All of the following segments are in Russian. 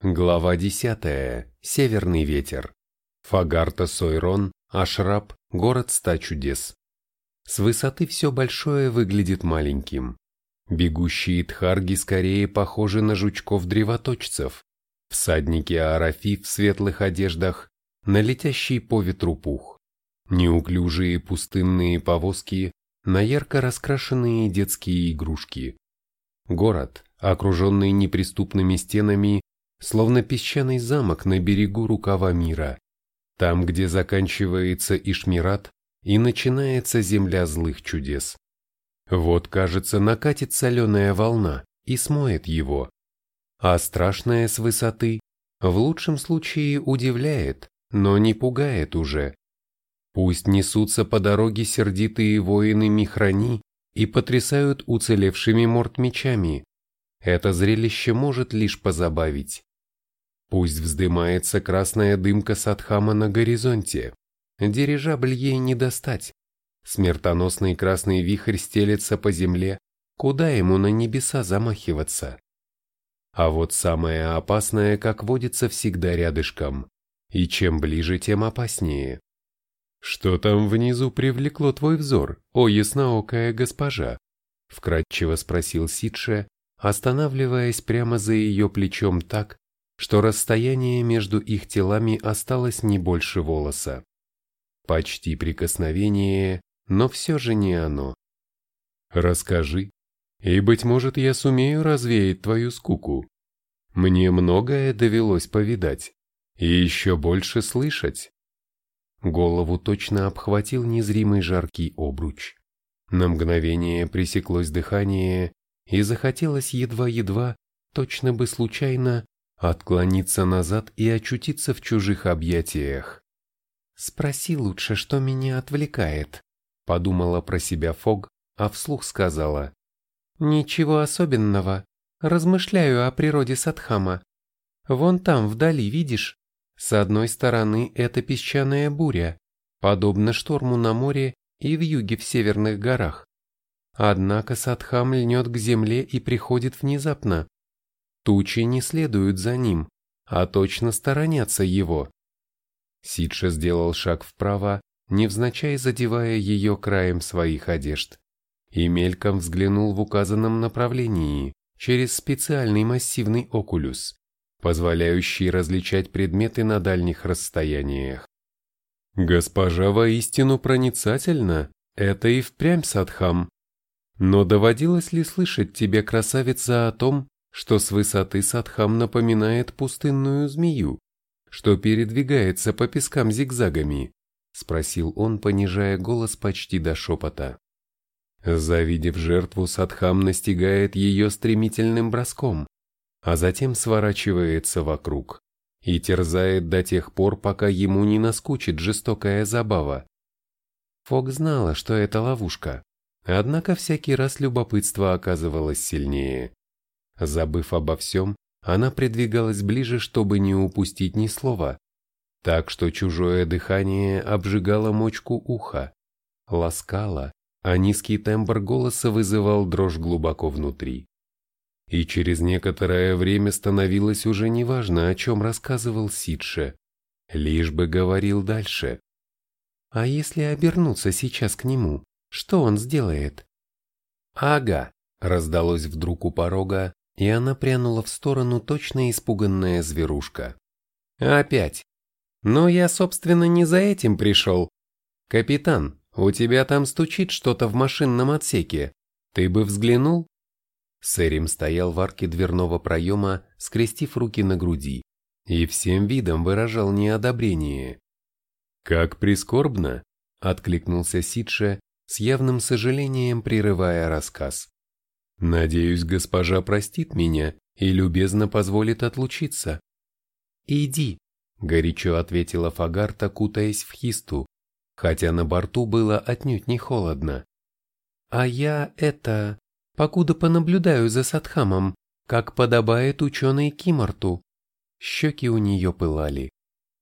Глава 10. Северный ветер. Фагарта Сойрон, Ашраб, город ста чудес. С высоты все большое выглядит маленьким. Бегущие тхарги скорее похожи на жучков-древоточцев. Всадники Арафи в светлых одеждах, на летящий по ветру пух. Неуклюжие пустынные повозки, на ярко раскрашенные детские игрушки. Город, окруженный неприступными стенами, словно песчаный замок на берегу рукава мира, там, где заканчивается Ишмират и начинается земля злых чудес. Вот, кажется, накатит соленая волна и смоет его. А страшное с высоты в лучшем случае удивляет, но не пугает уже. Пусть несутся по дороге сердитые воины Михрани и потрясают уцелевшими мортмечами. Это зрелище может лишь позабавить. Пусть вздымается красная дымка Садхама на горизонте. Дирижабль ей не достать. Смертоносный красный вихрь стелется по земле, куда ему на небеса замахиваться. А вот самое опасное, как водится, всегда рядышком. И чем ближе, тем опаснее. «Что там внизу привлекло твой взор, о ясноокая госпожа?» — вкратчиво спросил Сидше, останавливаясь прямо за ее плечом так, что расстояние между их телами осталось не больше волоса. Почти прикосновение, но все же не оно. Расскажи, и, быть может, я сумею развеять твою скуку. Мне многое довелось повидать, и еще больше слышать. Голову точно обхватил незримый жаркий обруч. На мгновение пресеклось дыхание, и захотелось едва-едва, точно бы случайно, отклониться назад и очутиться в чужих объятиях. «Спроси лучше, что меня отвлекает», — подумала про себя Фог, а вслух сказала. «Ничего особенного. Размышляю о природе Садхама. Вон там, вдали, видишь? С одной стороны, это песчаная буря, подобно шторму на море и в юге в северных горах. Однако Садхам льнет к земле и приходит внезапно, Тучи не следуют за ним, а точно сторонятся его. Сидша сделал шаг вправо, невзначай задевая ее краем своих одежд, и мельком взглянул в указанном направлении через специальный массивный окулюс, позволяющий различать предметы на дальних расстояниях. Госпожа воистину проницательна, это и впрямь Садхам. Но доводилось ли слышать тебе, красавица, о том, что с высоты Садхам напоминает пустынную змею, что передвигается по пескам зигзагами, спросил он, понижая голос почти до шепота. Завидев жертву, Садхам настигает ее стремительным броском, а затем сворачивается вокруг и терзает до тех пор, пока ему не наскучит жестокая забава. Фок знала, что это ловушка, однако всякий раз любопытство оказывалось сильнее. Забыв обо всем, она придвигалась ближе, чтобы не упустить ни слова, так что чужое дыхание обжигало мочку уха, ласкало, а низкий тембр голоса вызывал дрожь глубоко внутри. И через некоторое время становилось уже неважно, о чем рассказывал Сидше, лишь бы говорил дальше. А если обернуться сейчас к нему, что он сделает? «Ага», — раздалось вдруг у порога, и она прянула в сторону точно испуганная зверушка. «Опять! Но я, собственно, не за этим пришел. Капитан, у тебя там стучит что-то в машинном отсеке. Ты бы взглянул?» Сэрим стоял в арке дверного проема, скрестив руки на груди, и всем видом выражал неодобрение. «Как прискорбно!» — откликнулся Сидше, с явным сожалением прерывая рассказ. Надеюсь, госпожа простит меня и любезно позволит отлучиться. Иди, горячо ответила Фагарта, кутаясь в хисту, хотя на борту было отнюдь не холодно. А я это, покуда понаблюдаю за Садхамом, как подобает ученой Кимарту. Щеки у нее пылали.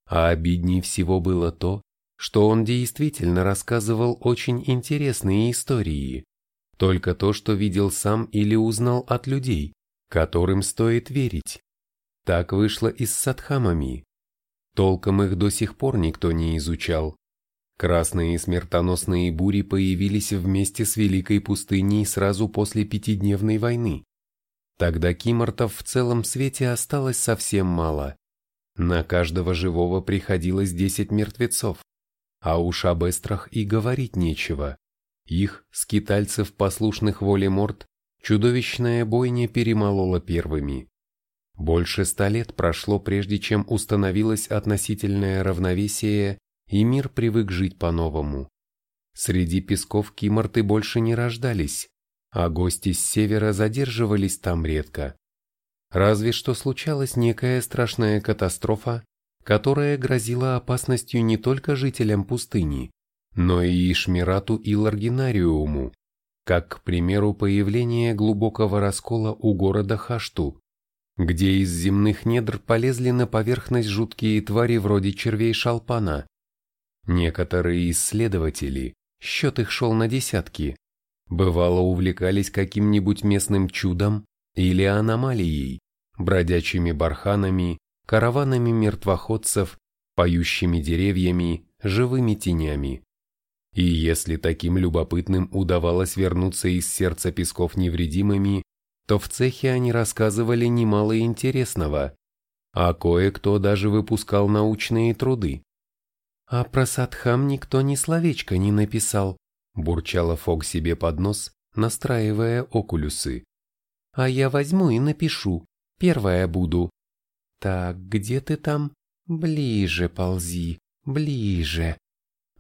А обидней всего было то, что он действительно рассказывал очень интересные истории. Только то, что видел сам или узнал от людей, которым стоит верить. Так вышло и с садхамами. Толком их до сих пор никто не изучал. Красные смертоносные бури появились вместе с Великой пустыней сразу после пятидневной войны. Тогда кимортов в целом свете осталось совсем мало. На каждого живого приходилось десять мертвецов, а уж об эстрах и говорить нечего. Их, скитальцев, послушных воле морд, чудовищная бойня перемолола первыми. Больше ста лет прошло, прежде чем установилось относительное равновесие, и мир привык жить по-новому. Среди песков киморты больше не рождались, а гости с севера задерживались там редко. Разве что случалась некая страшная катастрофа, которая грозила опасностью не только жителям пустыни, но и Ишмирату и Ларгинариуму, как, к примеру, появление глубокого раскола у города Хашту, где из земных недр полезли на поверхность жуткие твари вроде червей шалпана. Некоторые исследователи, счет их шел на десятки, бывало увлекались каким-нибудь местным чудом или аномалией, бродячими барханами, караванами мертвоходцев, поющими деревьями, живыми тенями. И если таким любопытным удавалось вернуться из сердца песков невредимыми, то в цехе они рассказывали немало интересного, а кое-кто даже выпускал научные труды. «А про Садхам никто ни словечко не написал», – бурчала Фог себе под нос, настраивая окулюсы. «А я возьму и напишу, первая буду». «Так, где ты там? Ближе ползи, ближе».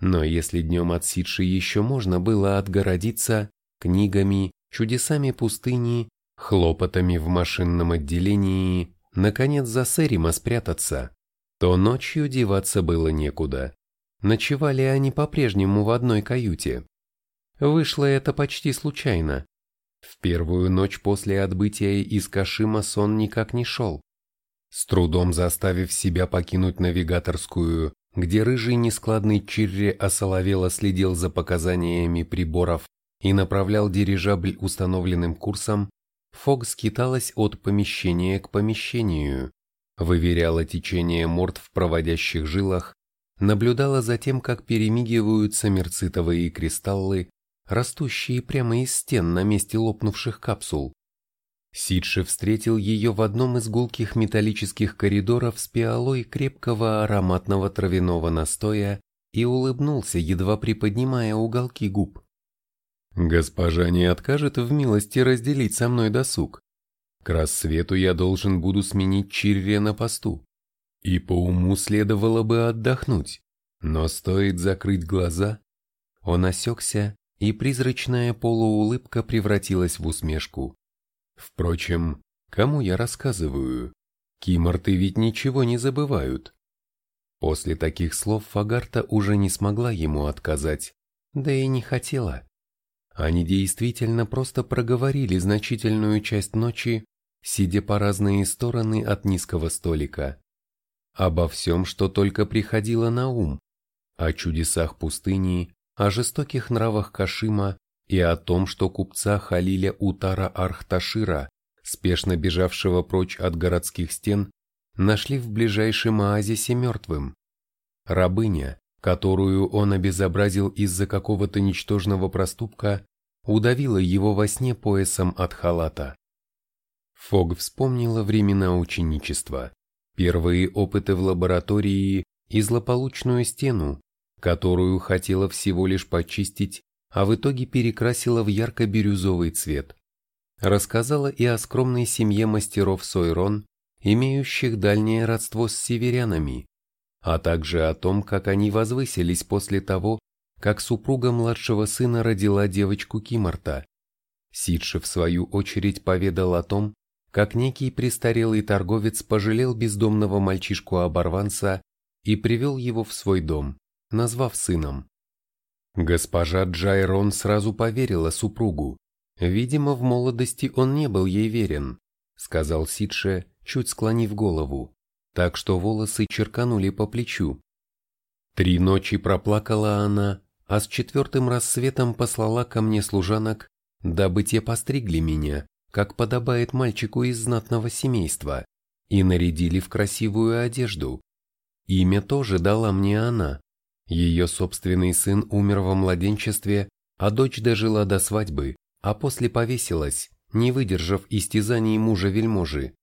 Но если днем от Сидши еще можно было отгородиться книгами, чудесами пустыни хлопотами в машинном отделении, наконец за Сэрима спрятаться, то ночью деваться было некуда. Ночевали они по-прежнему в одной каюте. Вышло это почти случайно. В первую ночь после отбытия из Кашима сон никак не шел. С трудом заставив себя покинуть навигаторскую, где рыжий нескладный Чирри осоловело следил за показаниями приборов и направлял дирижабль установленным курсом, Фог скиталась от помещения к помещению, выверяла течение морд в проводящих жилах, наблюдала за тем, как перемигиваются мерцитовые кристаллы, растущие прямо из стен на месте лопнувших капсул. Сидши встретил ее в одном из гулких металлических коридоров с пиалой крепкого ароматного травяного настоя и улыбнулся, едва приподнимая уголки губ. Госпожа не откажет в милости разделить со мной досуг. К рассвету я должен буду сменить Чирре на посту. И по уму следовало бы отдохнуть. Но стоит закрыть глаза. Он осекся, и призрачная полуулыбка превратилась в усмешку. Впрочем, кому я рассказываю? Киморты ведь ничего не забывают. После таких слов Фагарта уже не смогла ему отказать, да и не хотела. Они действительно просто проговорили значительную часть ночи, сидя по разные стороны от низкого столика. Обо всем, что только приходило на ум, о чудесах пустыни, о жестоких нравах Кашима и о том, что купца Халиля Утара Архташира, спешно бежавшего прочь от городских стен, нашли в ближайшем оазисе мертвым. Рабыня, которую он обезобразил из-за какого-то ничтожного проступка, удавила его во сне поясом от халата. Фог вспомнила времена ученичества, первые опыты в лаборатории и злополучную стену, которую хотела всего лишь почистить, а в итоге перекрасила в ярко-бирюзовый цвет. Рассказала и о скромной семье мастеров Сойрон, имеющих дальнее родство с северянами, а также о том, как они возвысились после того, как супруга младшего сына родила девочку Кимарта. Сидши, в свою очередь, поведал о том, как некий престарелый торговец пожалел бездомного мальчишку-оборванца и привел его в свой дом, назвав сыном. Госпожа Джайрон сразу поверила супругу. Видимо, в молодости он не был ей верен, сказал Сидше, чуть склонив голову, так что волосы черканули по плечу. Три ночи проплакала она, а с четвертым рассветом послала ко мне служанок, дабы те постригли меня, как подобает мальчику из знатного семейства, и нарядили в красивую одежду. Имя тоже дала мне она. Ее собственный сын умер во младенчестве, а дочь дожила до свадьбы, а после повесилась, не выдержав истязаний мужа-вельможи.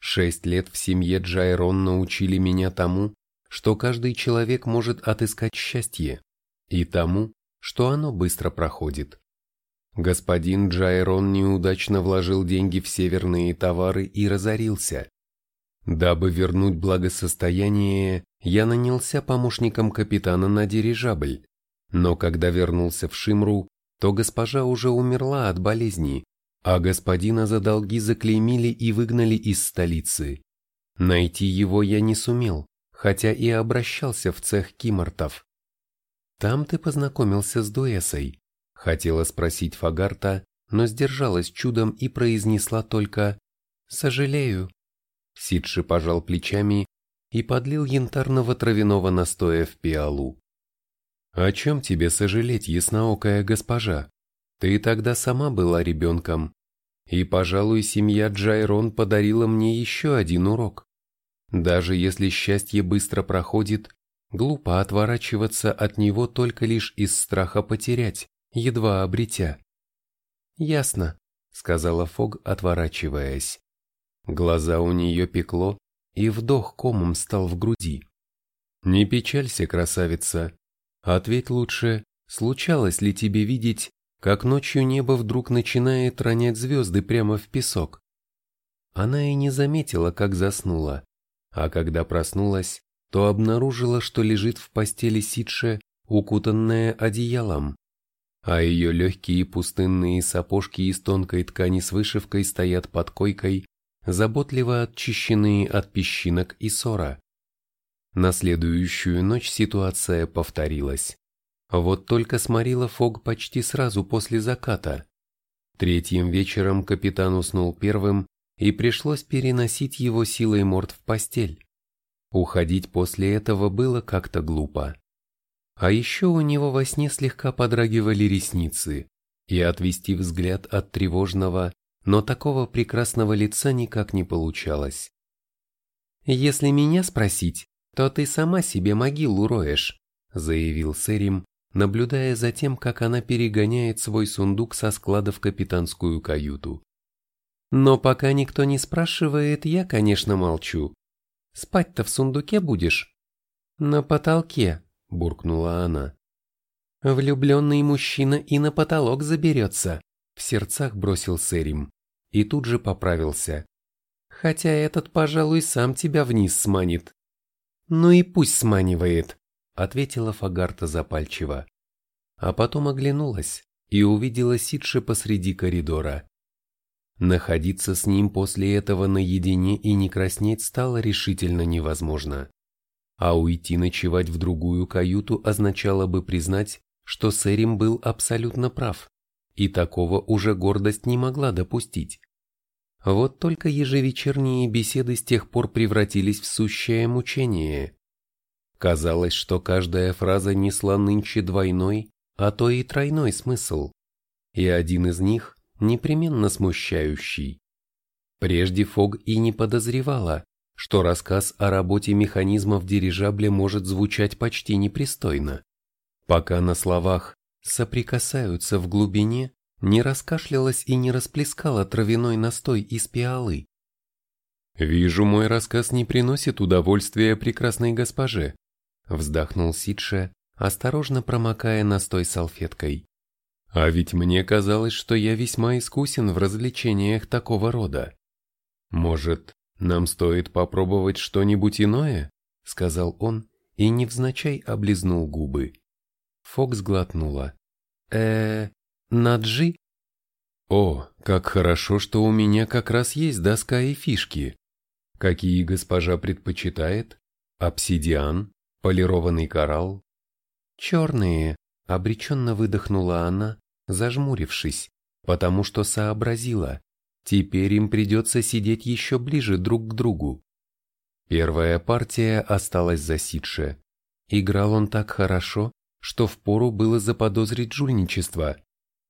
Шесть лет в семье Джайрон научили меня тому, что каждый человек может отыскать счастье, и тому, что оно быстро проходит. Господин Джайрон неудачно вложил деньги в северные товары и разорился. Дабы вернуть благосостояние, я нанялся помощником капитана на дирижабль, но когда вернулся в Шимру, то госпожа уже умерла от болезни, а господина за долги заклеймили и выгнали из столицы. Найти его я не сумел, хотя и обращался в цех кимортов. «Там ты познакомился с Дуэсой», — хотела спросить Фагарта, но сдержалась чудом и произнесла только «Сожалею». Сидши пожал плечами и подлил янтарного травяного настоя в пиалу. «О чем тебе сожалеть, ясноокая госпожа? Ты тогда сама была ребенком, и, пожалуй, семья Джайрон подарила мне еще один урок. Даже если счастье быстро проходит, глупо отворачиваться от него только лишь из страха потерять, едва обретя. «Ясно», — сказала Фог, отворачиваясь. Глаза у нее пекло, и вдох комом стал в груди. «Не печалься, красавица. Ответь лучше, случалось ли тебе видеть, как ночью небо вдруг начинает ронять звезды прямо в песок?» Она и не заметила, как заснула, а когда проснулась, то обнаружила, что лежит в постели Сидше, укутанная одеялом, а ее легкие пустынные сапожки из тонкой ткани с вышивкой стоят под койкой, заботливо очищенные от песчинок и ссора. На следующую ночь ситуация повторилась. Вот только сморила Фог почти сразу после заката. Третьим вечером капитан уснул первым, и пришлось переносить его силой морд в постель. Уходить после этого было как-то глупо. А еще у него во сне слегка подрагивали ресницы, и отвести взгляд от тревожного, но такого прекрасного лица никак не получалось. «Если меня спросить, то ты сама себе могилу роешь», заявил Сэрим, наблюдая за тем, как она перегоняет свой сундук со склада в капитанскую каюту. «Но пока никто не спрашивает, я, конечно, молчу. Спать-то в сундуке будешь?» «На потолке», — буркнула она. «Влюбленный мужчина и на потолок заберется», — в сердцах бросил Сэрим и тут же поправился. Хотя этот, пожалуй, сам тебя вниз сманит. Ну и пусть сманивает, ответила Фагарта запальчиво. А потом оглянулась и увидела Сидши посреди коридора. Находиться с ним после этого наедине и не краснеть стало решительно невозможно. А уйти ночевать в другую каюту означало бы признать, что Сэрим был абсолютно прав, и такого уже гордость не могла допустить. Вот только ежевечерние беседы с тех пор превратились в сущее мучение. Казалось, что каждая фраза несла нынче двойной, а то и тройной смысл, и один из них непременно смущающий. Прежде Фог и не подозревала, что рассказ о работе механизмов дирижабля может звучать почти непристойно, пока на словах «соприкасаются в глубине» не раскашлялась и не расплескала травяной настой из пиалы. «Вижу, мой рассказ не приносит удовольствия прекрасной госпоже», вздохнул Сидше, осторожно промокая настой салфеткой. «А ведь мне казалось, что я весьма искусен в развлечениях такого рода. Может, нам стоит попробовать что-нибудь иное?» сказал он и невзначай облизнул губы. Фокс глотнула. э Наджи? О, как хорошо, что у меня как раз есть доска и фишки. Какие госпожа предпочитает? Обсидиан? Полированный коралл? Черные, обреченно выдохнула она, зажмурившись, потому что сообразила, теперь им придется сидеть еще ближе друг к другу. Первая партия осталась за Сидше. Играл он так хорошо, что впору было заподозрить жульничество.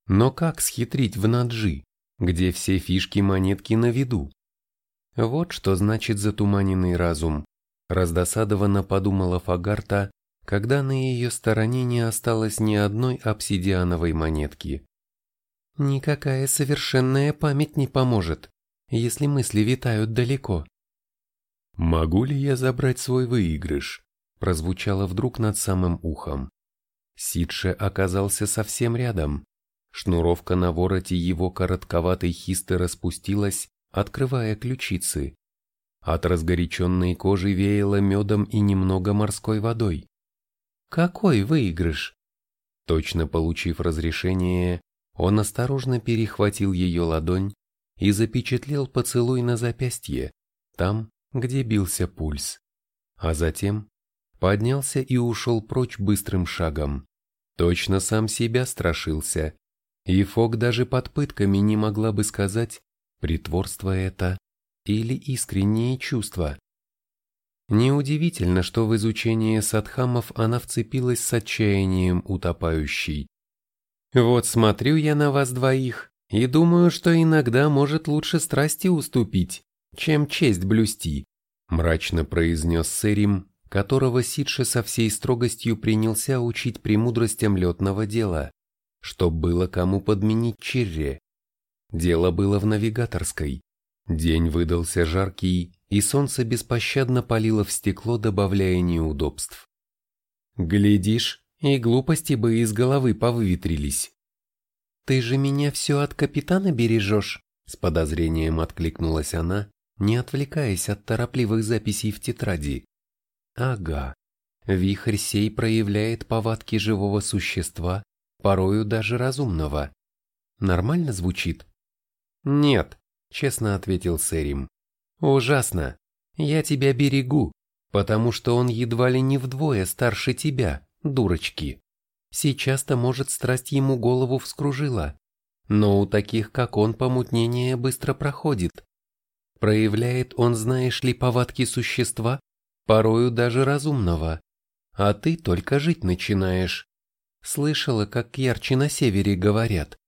Но как схитрить в Наджи, где все фишки монетки на виду? Вот что значит затуманенный разум, раздосадованно подумала Фагарта, когда на ее стороне не осталось ни одной обсидиановой монетки. Никакая совершенная память не поможет, если мысли витают далеко. «Могу ли я забрать свой выигрыш?» прозвучало вдруг над самым ухом. Сидше оказался совсем рядом. Шнуровка на вороте его коротковатой хисты распустилась, открывая ключицы. От разгоряченной кожи веяло медом и немного морской водой. «Какой выигрыш?» Точно получив разрешение, он осторожно перехватил ее ладонь и запечатлел поцелуй на запястье, там, где бился пульс. А затем поднялся и ушел прочь быстрым шагом. Точно сам себя страшился. И Фок даже под пытками не могла бы сказать, притворство это или искренние чувства. Неудивительно, что в изучение садхамов она вцепилась с отчаянием утопающей. «Вот смотрю я на вас двоих и думаю, что иногда может лучше страсти уступить, чем честь блюсти», мрачно произнес Сэрим, которого Сидше со всей строгостью принялся учить премудростям летного дела, чтоб было кому подменить Черре. Дело было в навигаторской. День выдался жаркий, и солнце беспощадно палило в стекло, добавляя неудобств. Глядишь, и глупости бы из головы повыветрились. «Ты же меня все от капитана бережешь?» С подозрением откликнулась она, не отвлекаясь от торопливых записей в тетради. «Ага, вихрь сей проявляет повадки живого существа, порою даже разумного. Нормально звучит?» «Нет», — честно ответил Сэрим. «Ужасно. Я тебя берегу, потому что он едва ли не вдвое старше тебя, дурочки. Сейчас-то, может, страсть ему голову вскружила, но у таких, как он, помутнение быстро проходит. Проявляет он, знаешь ли, повадки существа, порою даже разумного. А ты только жить начинаешь. Слышала, как ярче на севере говорят.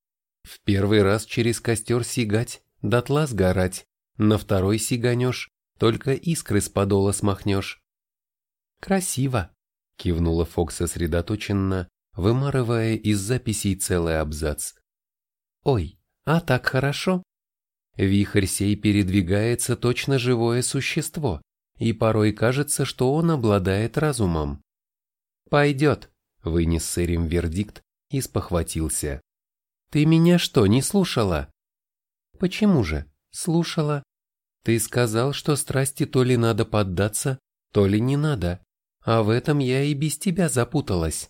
В первый раз через костер сигать, дотла сгорать, на второй сиганешь, только искры с подола смахнешь. Красиво, кивнула Фокс сосредоточенно, вымарывая из записей целый абзац. Ой, а так хорошо. Вихрь сей передвигается точно живое существо, и порой кажется, что он обладает разумом. «Пойдет», — вынес Сэрим вердикт и спохватился. Ты меня что, не слушала? Почему же? Слушала. Ты сказал, что страсти то ли надо поддаться, то ли не надо. А в этом я и без тебя запуталась.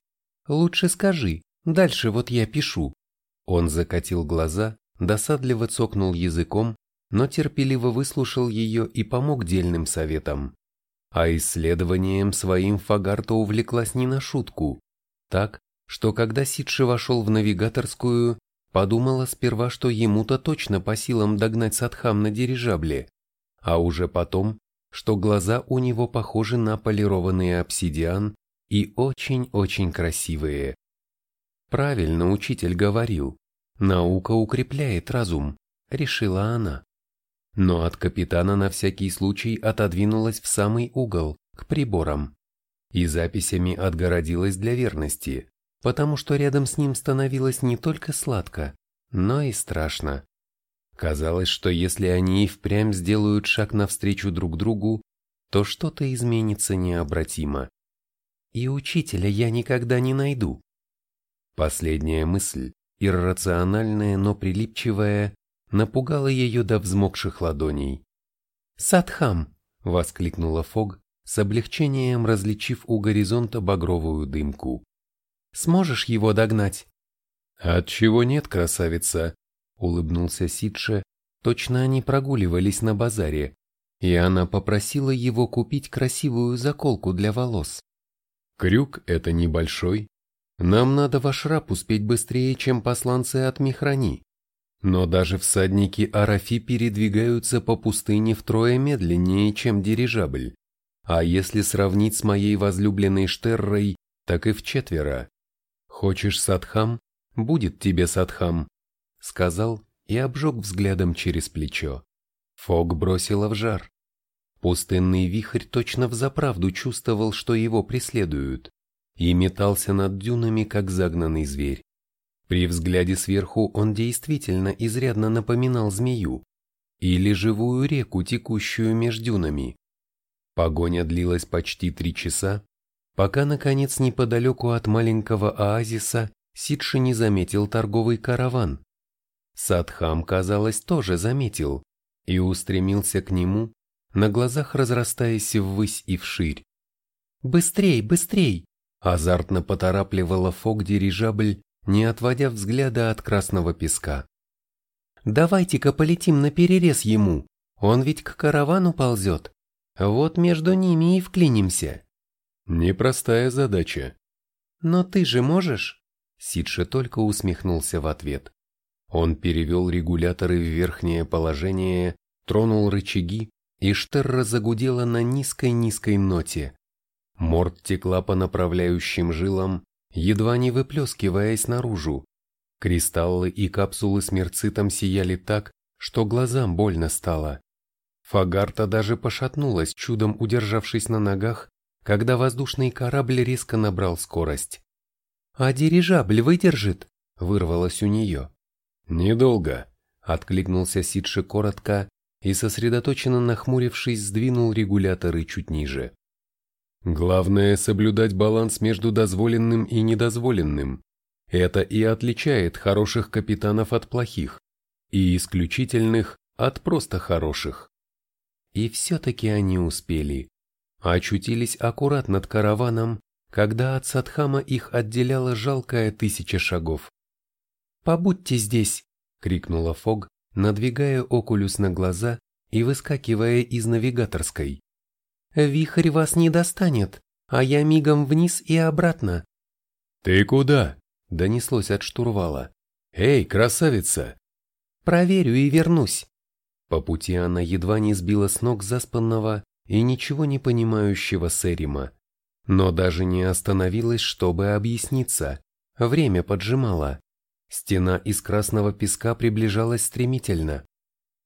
Лучше скажи, дальше вот я пишу. Он закатил глаза, досадливо цокнул языком, но терпеливо выслушал ее и помог дельным советам. А исследованием своим Фагарта увлеклась не на шутку. Так, что когда Сидши вошел в навигаторскую, Подумала сперва, что ему-то точно по силам догнать Садхам на дирижабле, а уже потом, что глаза у него похожи на полированный обсидиан и очень-очень красивые. Правильно учитель говорил, наука укрепляет разум, решила она. Но от капитана на всякий случай отодвинулась в самый угол, к приборам, и записями отгородилась для верности потому что рядом с ним становилось не только сладко, но и страшно. Казалось, что если они и впрямь сделают шаг навстречу друг другу, то что-то изменится необратимо. И учителя я никогда не найду. Последняя мысль, иррациональная, но прилипчивая, напугала ее до взмокших ладоней. «Садхам!» — воскликнула Фог, с облегчением различив у горизонта багровую дымку. Сможешь его догнать?» «Отчего нет, красавица?» — улыбнулся Сидше. Точно они прогуливались на базаре, и она попросила его купить красивую заколку для волос. «Крюк — это небольшой. Нам надо в Ашрап успеть быстрее, чем посланцы от Михрани. Но даже всадники Арафи передвигаются по пустыне втрое медленнее, чем дирижабль. А если сравнить с моей возлюбленной Штеррой, так и в четверо. «Хочешь садхам? Будет тебе садхам», — сказал и обжег взглядом через плечо. Фог бросила в жар. Пустынный вихрь точно взаправду чувствовал, что его преследуют, и метался над дюнами, как загнанный зверь. При взгляде сверху он действительно изрядно напоминал змею или живую реку, текущую между дюнами. Погоня длилась почти три часа, пока, наконец, неподалеку от маленького оазиса Сидши не заметил торговый караван. Садхам, казалось, тоже заметил и устремился к нему, на глазах разрастаясь ввысь и вширь. «Быстрей, быстрей!» Азартно поторапливала Фок дирижабль, не отводя взгляда от красного песка. «Давайте-ка полетим на перерез ему, он ведь к каравану ползет. Вот между ними и вклинимся». Непростая задача. «Но ты же можешь?» Сидше только усмехнулся в ответ. Он перевел регуляторы в верхнее положение, тронул рычаги, и Штерра загудела на низкой-низкой ноте. Морд текла по направляющим жилам, едва не выплескиваясь наружу. Кристаллы и капсулы с мерцитом сияли так, что глазам больно стало. Фагарта даже пошатнулась, чудом удержавшись на ногах, когда воздушный корабль резко набрал скорость. «А дирижабль выдержит?» — вырвалось у нее. «Недолго», — откликнулся Сидши коротко и, сосредоточенно нахмурившись, сдвинул регуляторы чуть ниже. Главное – соблюдать баланс между дозволенным и недозволенным. Это и отличает хороших капитанов от плохих, и исключительных от просто хороших. И все-таки они успели. Очутились аккурат над караваном, когда от Садхама их отделяла жалкая тысяча шагов. «Побудьте здесь!» — крикнула Фог, надвигая окулюс на глаза и выскакивая из навигаторской. Вихрь вас не достанет, а я мигом вниз и обратно. Ты куда? Донеслось от штурвала. Эй, красавица! Проверю и вернусь. По пути она едва не сбила с ног заспанного и ничего не понимающего Сэрима, но даже не остановилась, чтобы объясниться. Время поджимало. Стена из красного песка приближалась стремительно.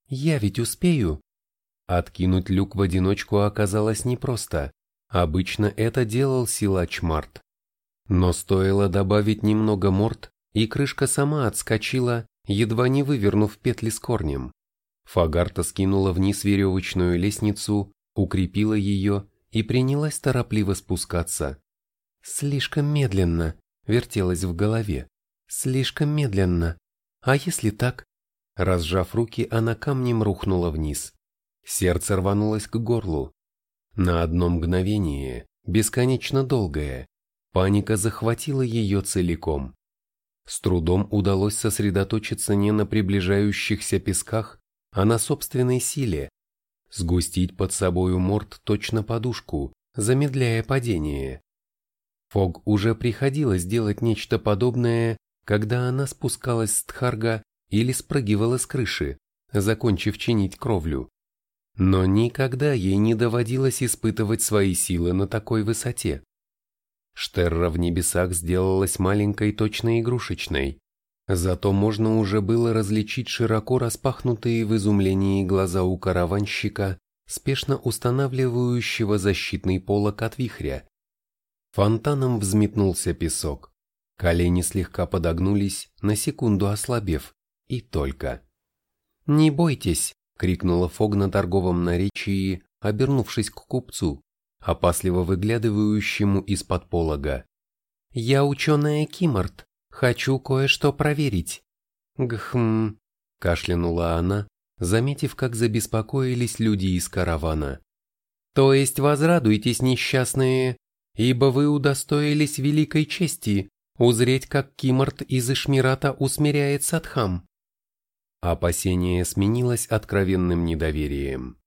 «Я ведь успею?» Откинуть люк в одиночку оказалось непросто. Обычно это делал силач Март. Но стоило добавить немного морд, и крышка сама отскочила, едва не вывернув петли с корнем. Фагарта скинула вниз веревочную лестницу, укрепила ее и принялась торопливо спускаться. «Слишком медленно», — вертелась в голове. «Слишком медленно. А если так?» Разжав руки, она камнем рухнула вниз. Сердце рванулось к горлу. На одно мгновение, бесконечно долгое, паника захватила ее целиком. С трудом удалось сосредоточиться не на приближающихся песках, а на собственной силе, сгустить под собою морд точно подушку, замедляя падение. Фог уже приходилось делать нечто подобное, когда она спускалась с Тхарга или спрыгивала с крыши, закончив чинить кровлю. Но никогда ей не доводилось испытывать свои силы на такой высоте. Штерра в небесах сделалась маленькой точно игрушечной, зато можно уже было различить широко распахнутые в изумлении глаза у караванщика, спешно устанавливающего защитный полог от вихря. Фонтаном взметнулся песок. Колени слегка подогнулись, на секунду ослабев, и только. «Не бойтесь», крикнула Фог на торговом наречии, обернувшись к купцу, опасливо выглядывающему из-под полога. «Я ученая Кимарт, хочу кое-что проверить». «Гхм», — кашлянула она, заметив, как забеспокоились люди из каравана. «То есть возрадуйтесь, несчастные, ибо вы удостоились великой чести узреть, как Кимарт из Ишмирата усмиряет Садхам. Опасение сменилось откровенным недоверием.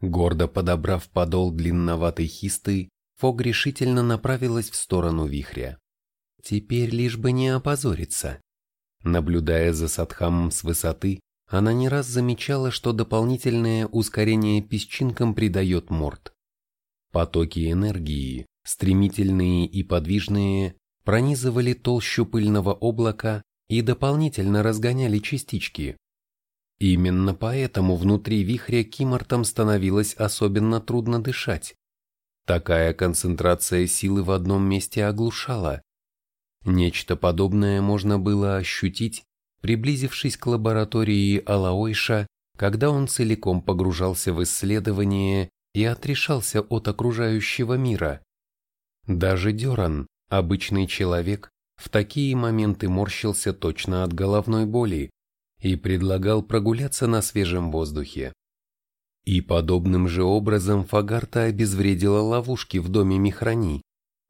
Гордо подобрав подол длинноватой хисты, Фог решительно направилась в сторону вихря. Теперь лишь бы не опозориться. Наблюдая за Садхамом с высоты, она не раз замечала, что дополнительное ускорение песчинкам придает морд. Потоки энергии, стремительные и подвижные, пронизывали толщу пыльного облака и дополнительно разгоняли частички. Именно поэтому внутри вихря Кимортом становилось особенно трудно дышать. Такая концентрация силы в одном месте оглушала. Нечто подобное можно было ощутить, приблизившись к лаборатории Алаойша, когда он целиком погружался в исследование и отрешался от окружающего мира. Даже Деран, обычный человек, в такие моменты морщился точно от головной боли и предлагал прогуляться на свежем воздухе. И подобным же образом Фагарта обезвредила ловушки в доме Михрани,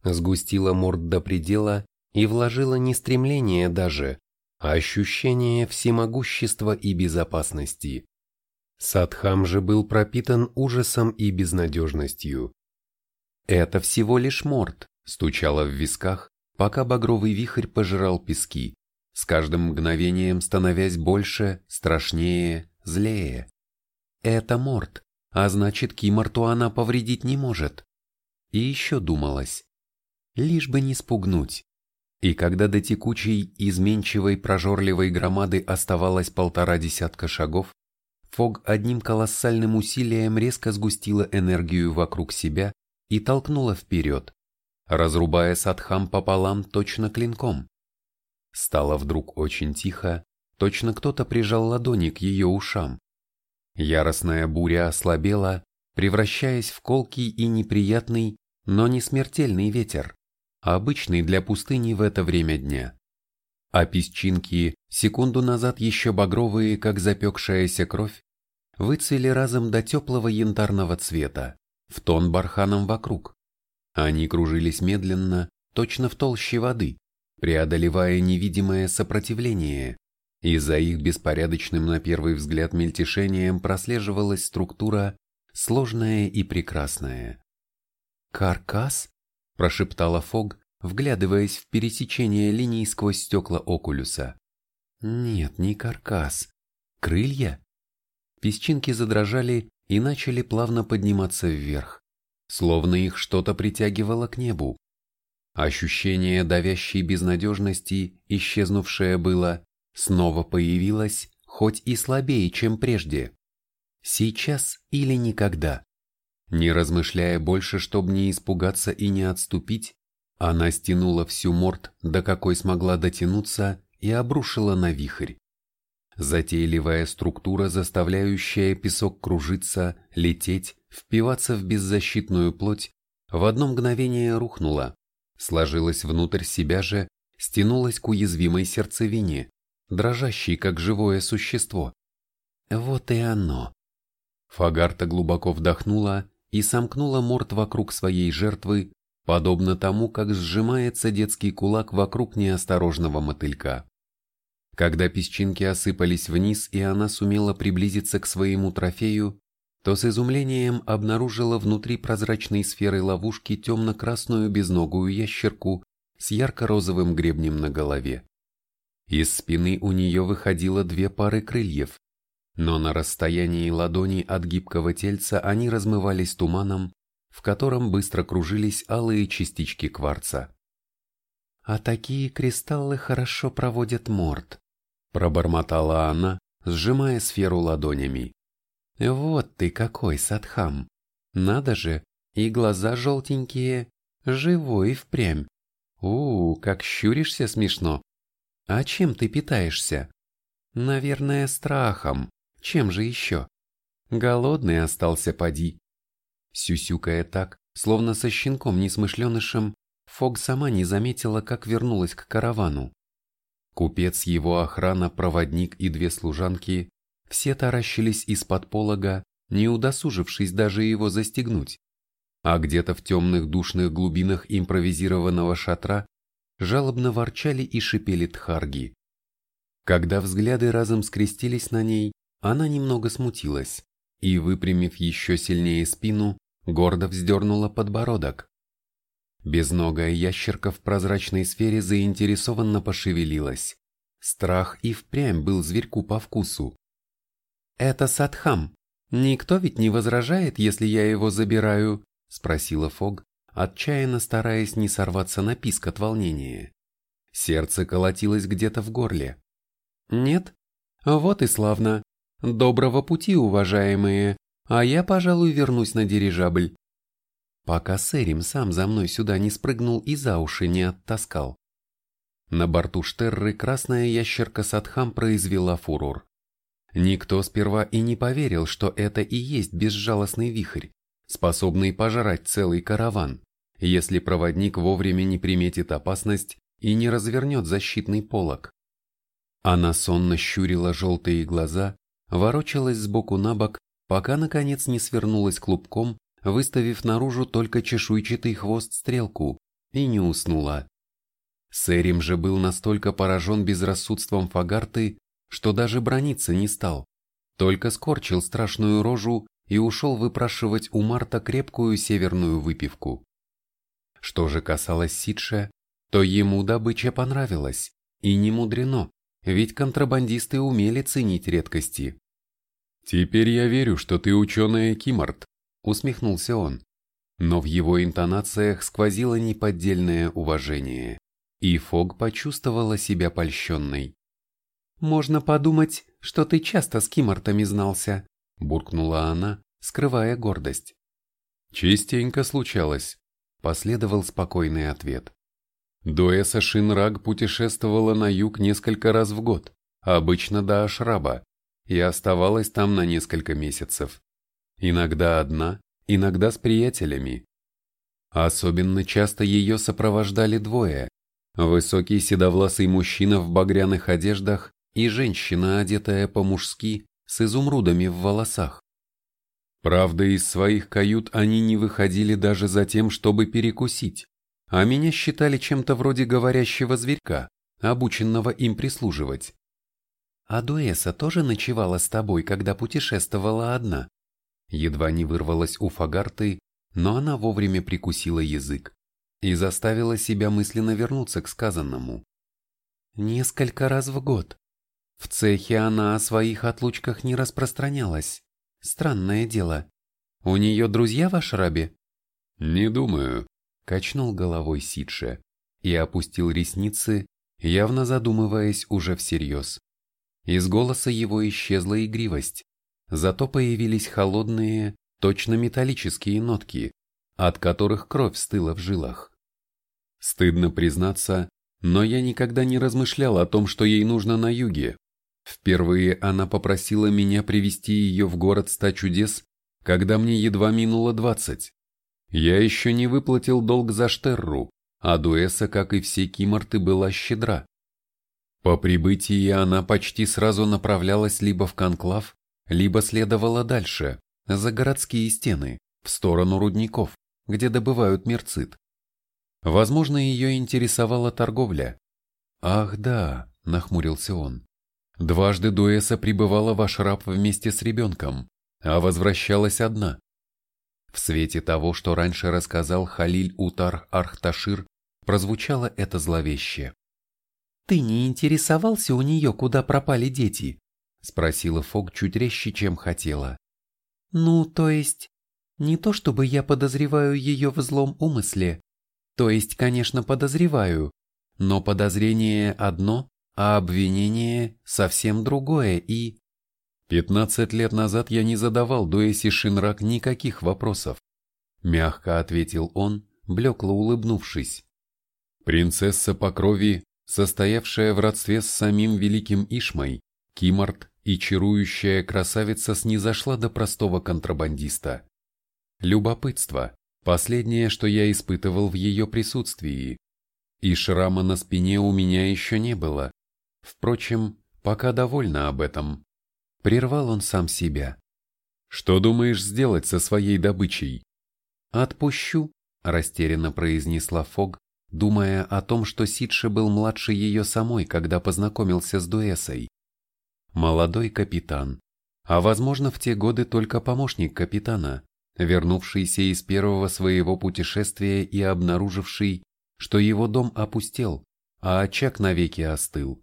сгустила морд до предела и вложила не стремление даже, а ощущение всемогущества и безопасности. Садхам же был пропитан ужасом и безнадежностью. «Это всего лишь морд», — стучало в висках, пока багровый вихрь пожирал пески, с каждым мгновением становясь больше, страшнее, злее. Это морд, а значит, Киморту она повредить не может. И еще думалось. Лишь бы не спугнуть. И когда до текучей, изменчивой, прожорливой громады оставалось полтора десятка шагов, Фог одним колоссальным усилием резко сгустила энергию вокруг себя и толкнула вперед, разрубая Садхам пополам точно клинком. Стало вдруг очень тихо, точно кто-то прижал ладони к ее ушам. Яростная буря ослабела, превращаясь в колкий и неприятный, но не смертельный ветер, обычный для пустыни в это время дня а песчинки, секунду назад еще багровые, как запекшаяся кровь, выцвели разом до теплого янтарного цвета, в тон барханом вокруг. Они кружились медленно, точно в толще воды, преодолевая невидимое сопротивление, и за их беспорядочным на первый взгляд мельтешением прослеживалась структура, сложная и прекрасная. «Каркас?» – прошептала Фог, вглядываясь в пересечение линий сквозь стекла окулюса. Нет, не каркас. Крылья? Песчинки задрожали и начали плавно подниматься вверх, словно их что-то притягивало к небу. Ощущение давящей безнадежности, исчезнувшее было, снова появилось, хоть и слабее, чем прежде. Сейчас или никогда. Не размышляя больше, чтобы не испугаться и не отступить, она стянула всю морд, до какой смогла дотянуться, и обрушила на вихрь. Затейливая структура, заставляющая песок кружиться, лететь, впиваться в беззащитную плоть, в одно мгновение рухнула, сложилась внутрь себя же, стянулась к уязвимой сердцевине, дрожащей, как живое существо. Вот и оно. Фагарта глубоко вдохнула и сомкнула морд вокруг своей жертвы, подобно тому, как сжимается детский кулак вокруг неосторожного мотылька. Когда песчинки осыпались вниз и она сумела приблизиться к своему трофею, то с изумлением обнаружила внутри прозрачной сферы ловушки темно-красную безногую ящерку с ярко-розовым гребнем на голове. Из спины у нее выходило две пары крыльев, но на расстоянии ладони от гибкого тельца они размывались туманом, в котором быстро кружились алые частички кварца. «А такие кристаллы хорошо проводят морд», – пробормотала она, сжимая сферу ладонями. «Вот ты какой, Садхам! Надо же, и глаза желтенькие, живой впрямь. У, как щуришься смешно. А чем ты питаешься? Наверное, страхом. Чем же еще? Голодный остался поди. Сюсюкая так, словно со щенком несмышленышем, Фог сама не заметила, как вернулась к каравану. Купец, его охрана, проводник и две служанки все таращились из-под полога, не удосужившись даже его застегнуть. А где-то в темных душных глубинах импровизированного шатра жалобно ворчали и шипели тхарги. Когда взгляды разом скрестились на ней, она немного смутилась и, выпрямив еще сильнее спину, гордо вздернула подбородок. Безногая ящерка в прозрачной сфере заинтересованно пошевелилась. Страх и впрямь был зверьку по вкусу. «Это Садхам. Никто ведь не возражает, если я его забираю?» – спросила Фог, отчаянно стараясь не сорваться на писк от волнения. Сердце колотилось где-то в горле. «Нет? Вот и славно. Доброго пути, уважаемые, а я, пожалуй, вернусь на дирижабль. Пока Сэрим сам за мной сюда не спрыгнул и за уши не оттаскал. На борту Штерры красная ящерка Садхам произвела фурор. Никто сперва и не поверил, что это и есть безжалостный вихрь, способный пожрать целый караван, если проводник вовремя не приметит опасность и не развернет защитный полог. Она сонно щурила желтые глаза, ворочалась сбоку на бок, пока наконец не свернулась клубком, выставив наружу только чешуйчатый хвост стрелку, и не уснула. Сэрим же был настолько поражен безрассудством Фагарты, что даже брониться не стал, только скорчил страшную рожу и ушел выпрашивать у Марта крепкую северную выпивку. Что же касалось Сидша, то ему добыча понравилась, и не мудрено, ведь контрабандисты умели ценить редкости. «Теперь я верю, что ты ученый Кимарт», — усмехнулся он. Но в его интонациях сквозило неподдельное уважение, и Фог почувствовала себя польщенной. «Можно подумать, что ты часто с Кимартами знался», — буркнула она, скрывая гордость. «Частенько случалось», — последовал спокойный ответ. Дуэса Шинраг путешествовала на юг несколько раз в год, обычно до Ашраба, и оставалась там на несколько месяцев. Иногда одна, иногда с приятелями. Особенно часто ее сопровождали двое. Высокий седовласый мужчина в багряных одеждах и женщина, одетая по-мужски, с изумрудами в волосах. Правда, из своих кают они не выходили даже за тем, чтобы перекусить, а меня считали чем-то вроде говорящего зверька, обученного им прислуживать. «А Дуэса тоже ночевала с тобой, когда путешествовала одна?» Едва не вырвалась у Фагарты, но она вовремя прикусила язык и заставила себя мысленно вернуться к сказанному. «Несколько раз в год. В цехе она о своих отлучках не распространялась. Странное дело. У нее друзья в Ашрабе?» «Не думаю», — качнул головой Сидше и опустил ресницы, явно задумываясь уже всерьез. Из голоса его исчезла игривость, зато появились холодные, точно металлические нотки, от которых кровь стыла в жилах. Стыдно признаться, но я никогда не размышлял о том, что ей нужно на юге. Впервые она попросила меня привести ее в город ста чудес, когда мне едва минуло двадцать. Я еще не выплатил долг за Штерру, а Дуэса, как и все киморты, была щедра. По прибытии она почти сразу направлялась либо в конклав, либо следовала дальше, за городские стены, в сторону рудников, где добывают мерцит. Возможно, ее интересовала торговля. «Ах да», — нахмурился он. Дважды Дуэса пребывала в Ашраб вместе с ребенком, а возвращалась одна. В свете того, что раньше рассказал Халиль Утар Архташир, прозвучало это зловеще. «Ты не интересовался у нее, куда пропали дети?» — спросила Фог чуть резче, чем хотела. «Ну, то есть, не то чтобы я подозреваю ее в злом умысле. То есть, конечно, подозреваю, но подозрение одно, а обвинение совсем другое и...» «Пятнадцать лет назад я не задавал Дуэси Шинрак никаких вопросов», — мягко ответил он, блекло улыбнувшись. «Принцесса по крови состоявшая в родстве с самим великим Ишмой, Кимарт и чарующая красавица снизошла до простого контрабандиста. Любопытство – последнее, что я испытывал в ее присутствии. И шрама на спине у меня еще не было. Впрочем, пока довольна об этом. Прервал он сам себя. «Что думаешь сделать со своей добычей?» «Отпущу», – растерянно произнесла Фог, думая о том, что Сидше был младше ее самой, когда познакомился с Дуэсой. Молодой капитан, а возможно в те годы только помощник капитана, вернувшийся из первого своего путешествия и обнаруживший, что его дом опустел, а очаг навеки остыл.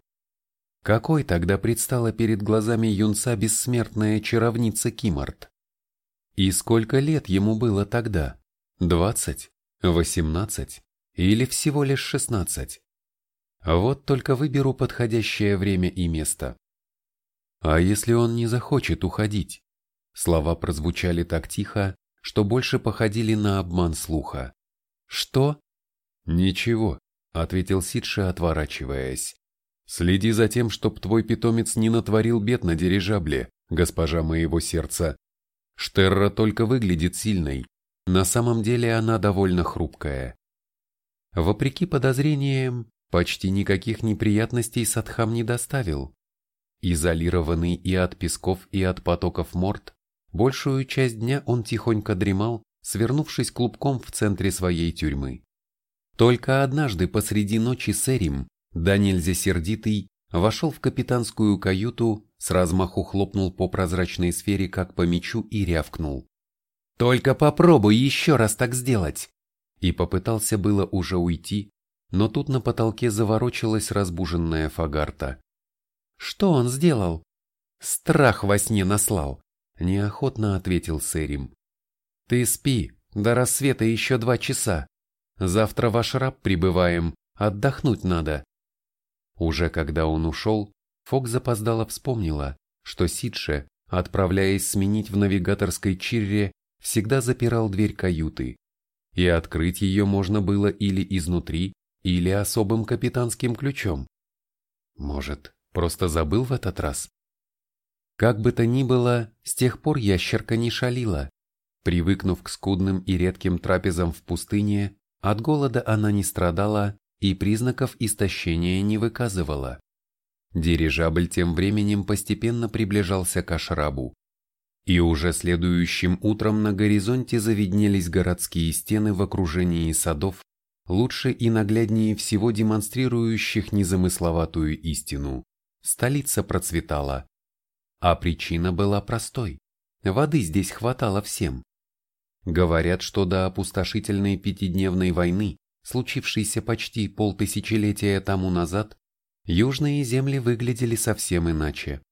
Какой тогда предстала перед глазами юнца бессмертная чаровница Кимарт? И сколько лет ему было тогда? Двадцать? Восемнадцать? Или всего лишь 16. Вот только выберу подходящее время и место. А если он не захочет уходить? Слова прозвучали так тихо, что больше походили на обман слуха. Что? Ничего, ответил Сидши, отворачиваясь. Следи за тем, чтоб твой питомец не натворил бед на дирижабле, госпожа моего сердца. Штерра только выглядит сильной. На самом деле она довольно хрупкая. Вопреки подозрениям, почти никаких неприятностей Садхам не доставил. Изолированный и от песков, и от потоков морд, большую часть дня он тихонько дремал, свернувшись клубком в центре своей тюрьмы. Только однажды посреди ночи Сэрим, да сердитый, вошел в капитанскую каюту, с размаху хлопнул по прозрачной сфере как по мячу и рявкнул. «Только попробуй еще раз так сделать!» И попытался было уже уйти, но тут на потолке заворочилась разбуженная Фагарта. Что он сделал? Страх во сне наслал, неохотно ответил Сэрим. Ты спи, до рассвета еще два часа. Завтра ваш раб прибываем, отдохнуть надо. Уже когда он ушел, Фок запоздало вспомнила, что Сидше, отправляясь сменить в навигаторской чирре, всегда запирал дверь каюты, и открыть ее можно было или изнутри, или особым капитанским ключом. Может, Просто забыл в этот раз. Как бы то ни было, с тех пор ящерка не шалила. Привыкнув к скудным и редким трапезам в пустыне, от голода она не страдала и признаков истощения не выказывала. Дирижабль тем временем постепенно приближался к Ашрабу. И уже следующим утром на горизонте завиднелись городские стены в окружении садов, лучше и нагляднее всего демонстрирующих незамысловатую истину столица процветала. А причина была простой. Воды здесь хватало всем. Говорят, что до опустошительной пятидневной войны, случившейся почти полтысячелетия тому назад, южные земли выглядели совсем иначе.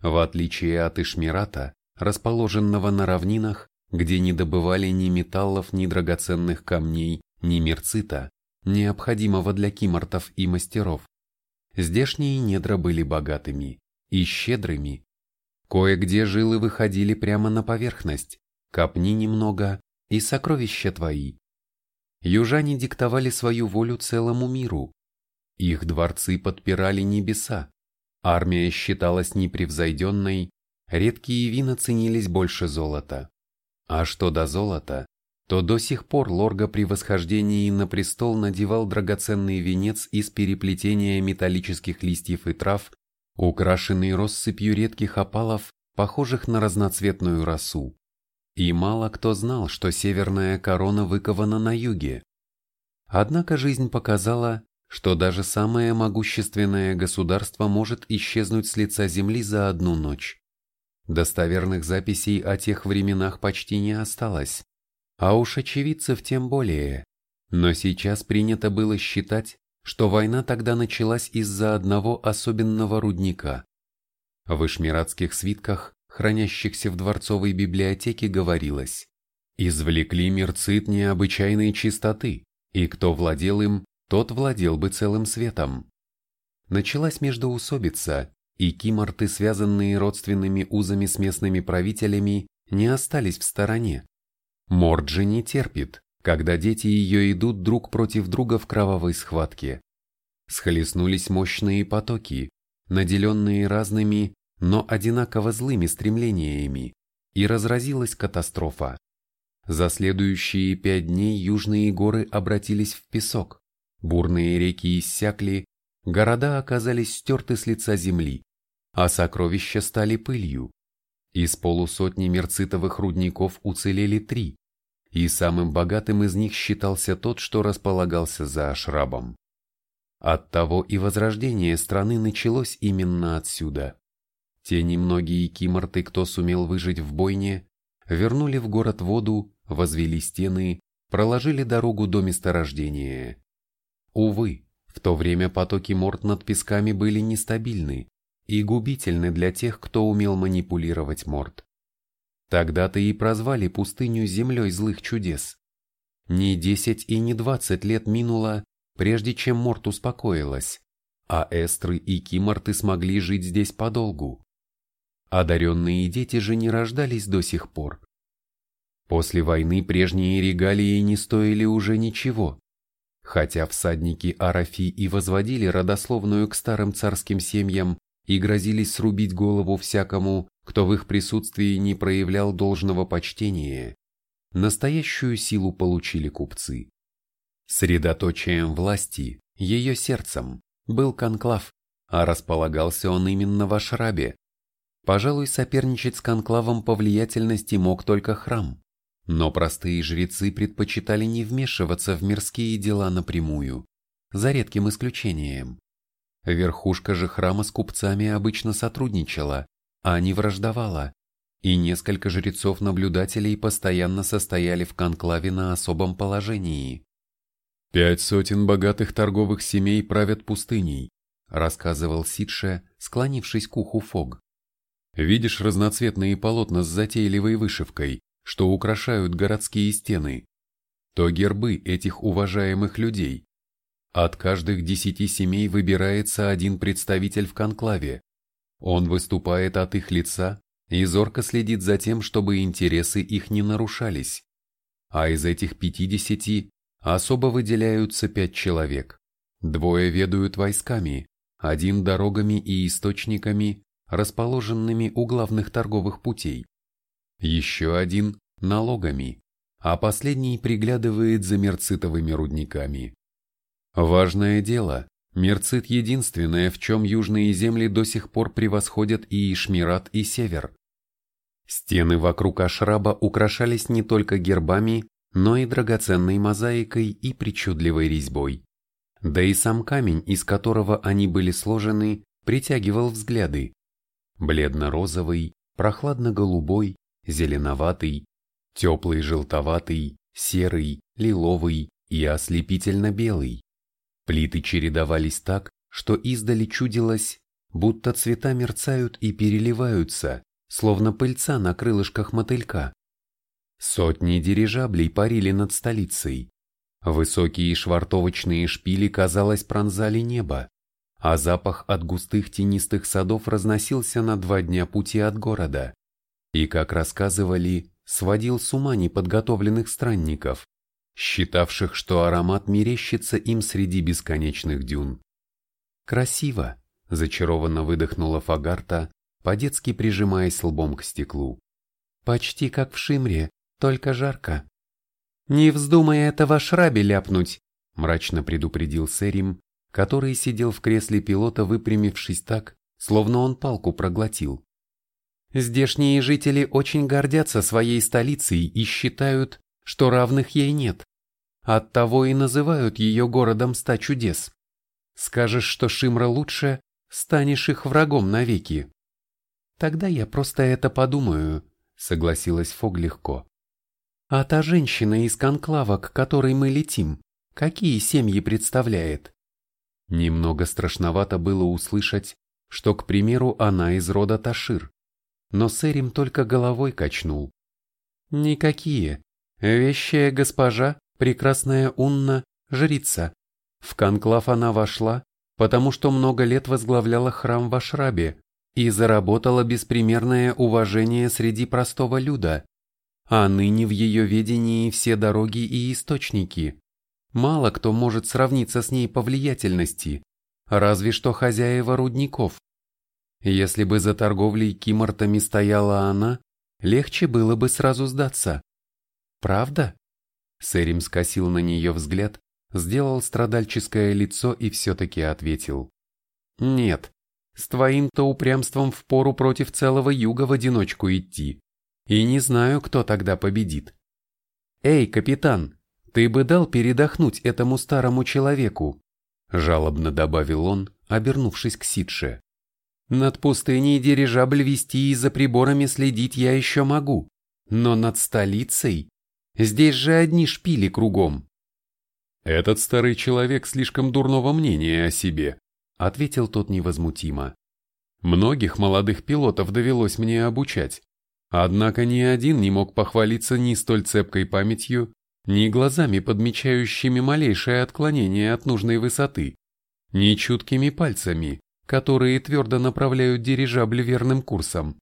В отличие от Ишмирата, расположенного на равнинах, где не добывали ни металлов, ни драгоценных камней, ни мерцита, необходимого для кимортов и мастеров, Здешние недра были богатыми и щедрыми. Кое-где жилы выходили прямо на поверхность, копни немного, и сокровища твои. Южане диктовали свою волю целому миру. Их дворцы подпирали небеса, армия считалась непревзойденной, редкие вина ценились больше золота. А что до золота, то до сих пор Лорга при восхождении на престол надевал драгоценный венец из переплетения металлических листьев и трав, украшенный россыпью редких опалов, похожих на разноцветную росу. И мало кто знал, что северная корона выкована на юге. Однако жизнь показала, что даже самое могущественное государство может исчезнуть с лица земли за одну ночь. Достоверных записей о тех временах почти не осталось а уж очевидцев тем более. Но сейчас принято было считать, что война тогда началась из-за одного особенного рудника. В ишмиратских свитках, хранящихся в дворцовой библиотеке, говорилось «Извлекли мерцит необычайной чистоты, и кто владел им, тот владел бы целым светом». Началась междоусобица, и киморты, связанные родственными узами с местными правителями, не остались в стороне. Морджи не терпит, когда дети ее идут друг против друга в кровавой схватке. Схлестнулись мощные потоки, наделенные разными, но одинаково злыми стремлениями, и разразилась катастрофа. За следующие пять дней южные горы обратились в песок, бурные реки иссякли, города оказались стерты с лица земли, а сокровища стали пылью. Из полусотни мерцитовых рудников уцелели три, и самым богатым из них считался тот, что располагался за Ашрабом. Оттого и возрождение страны началось именно отсюда. Те немногие киморты, кто сумел выжить в бойне, вернули в город воду, возвели стены, проложили дорогу до месторождения. Увы, в то время потоки морд над песками были нестабильны, и губительны для тех, кто умел манипулировать морд. Тогда-то и прозвали пустыню землей злых чудес. Не десять и не двадцать лет минуло, прежде чем Морт успокоилась, а Эстры и Киморты смогли жить здесь подолгу. Одаренные дети же не рождались до сих пор. После войны прежние регалии не стоили уже ничего, хотя всадники Арафи и возводили родословную к старым царским семьям и грозились срубить голову всякому, кто в их присутствии не проявлял должного почтения, настоящую силу получили купцы. Средоточием власти, ее сердцем, был конклав, а располагался он именно в Ашрабе. Пожалуй, соперничать с конклавом по влиятельности мог только храм, но простые жрецы предпочитали не вмешиваться в мирские дела напрямую, за редким исключением. Верхушка же храма с купцами обычно сотрудничала, а не враждовала, и несколько жрецов-наблюдателей постоянно состояли в конклаве на особом положении. «Пять сотен богатых торговых семей правят пустыней», рассказывал Сидше, склонившись к уху Фог. «Видишь разноцветные полотна с затейливой вышивкой, что украшают городские стены? То гербы этих уважаемых людей. От каждых десяти семей выбирается один представитель в конклаве. Он выступает от их лица и зорко следит за тем, чтобы интересы их не нарушались. А из этих пятидесяти Особо выделяются пять человек. Двое ведают войсками, один дорогами и источниками, расположенными у главных торговых путей. Еще один – налогами, а последний приглядывает за мерцитовыми рудниками. Важное дело, мерцит единственное, в чем южные земли до сих пор превосходят и Ишмират, и Север. Стены вокруг Ашраба украшались не только гербами, но и драгоценной мозаикой и причудливой резьбой. Да и сам камень, из которого они были сложены, притягивал взгляды. Бледно-розовый, прохладно-голубой, зеленоватый, теплый желтоватый, серый, лиловый и ослепительно-белый. Плиты чередовались так, что издали чудилось, будто цвета мерцают и переливаются, словно пыльца на крылышках мотылька. Сотни дирижаблей парили над столицей. Высокие швартовочные шпили, казалось, пронзали небо, а запах от густых тенистых садов разносился на два дня пути от города. И, как рассказывали, сводил с ума неподготовленных странников, считавших, что аромат мерещится им среди бесконечных дюн. «Красиво!» – зачарованно выдохнула Фагарта, по-детски прижимаясь лбом к стеклу. «Почти как в Шимре, только жарко. «Не вздумай это в шрабе ляпнуть», – мрачно предупредил Сэрим, который сидел в кресле пилота, выпрямившись так, словно он палку проглотил. Здешние жители очень гордятся своей столицей и считают, что равных ей нет. Оттого и называют ее городом ста чудес. Скажешь, что Шимра лучше, станешь их врагом навеки. Тогда я просто это подумаю, согласилась Фог легко. А та женщина из конклава, к которой мы летим, какие семьи представляет? Немного страшновато было услышать, что, к примеру, она из рода Ташир. Но Сэрим только головой качнул. Никакие. Вещая госпожа, прекрасная Унна, жрица. В конклав она вошла, потому что много лет возглавляла храм в Ашрабе и заработала беспримерное уважение среди простого люда а ныне в ее ведении все дороги и источники. Мало кто может сравниться с ней по влиятельности, разве что хозяева рудников. Если бы за торговлей кимортами стояла она, легче было бы сразу сдаться. Правда? Сэрим скосил на нее взгляд, сделал страдальческое лицо и все-таки ответил. Нет, с твоим-то упрямством впору против целого юга в одиночку идти. И не знаю, кто тогда победит. «Эй, капитан, ты бы дал передохнуть этому старому человеку», жалобно добавил он, обернувшись к Сидше. «Над пустыней дирижабль вести и за приборами следить я еще могу, но над столицей? Здесь же одни шпили кругом». «Этот старый человек слишком дурного мнения о себе», ответил тот невозмутимо. «Многих молодых пилотов довелось мне обучать. Однако ни один не мог похвалиться ни столь цепкой памятью, ни глазами, подмечающими малейшее отклонение от нужной высоты, ни чуткими пальцами, которые твердо направляют дирижабль верным курсом.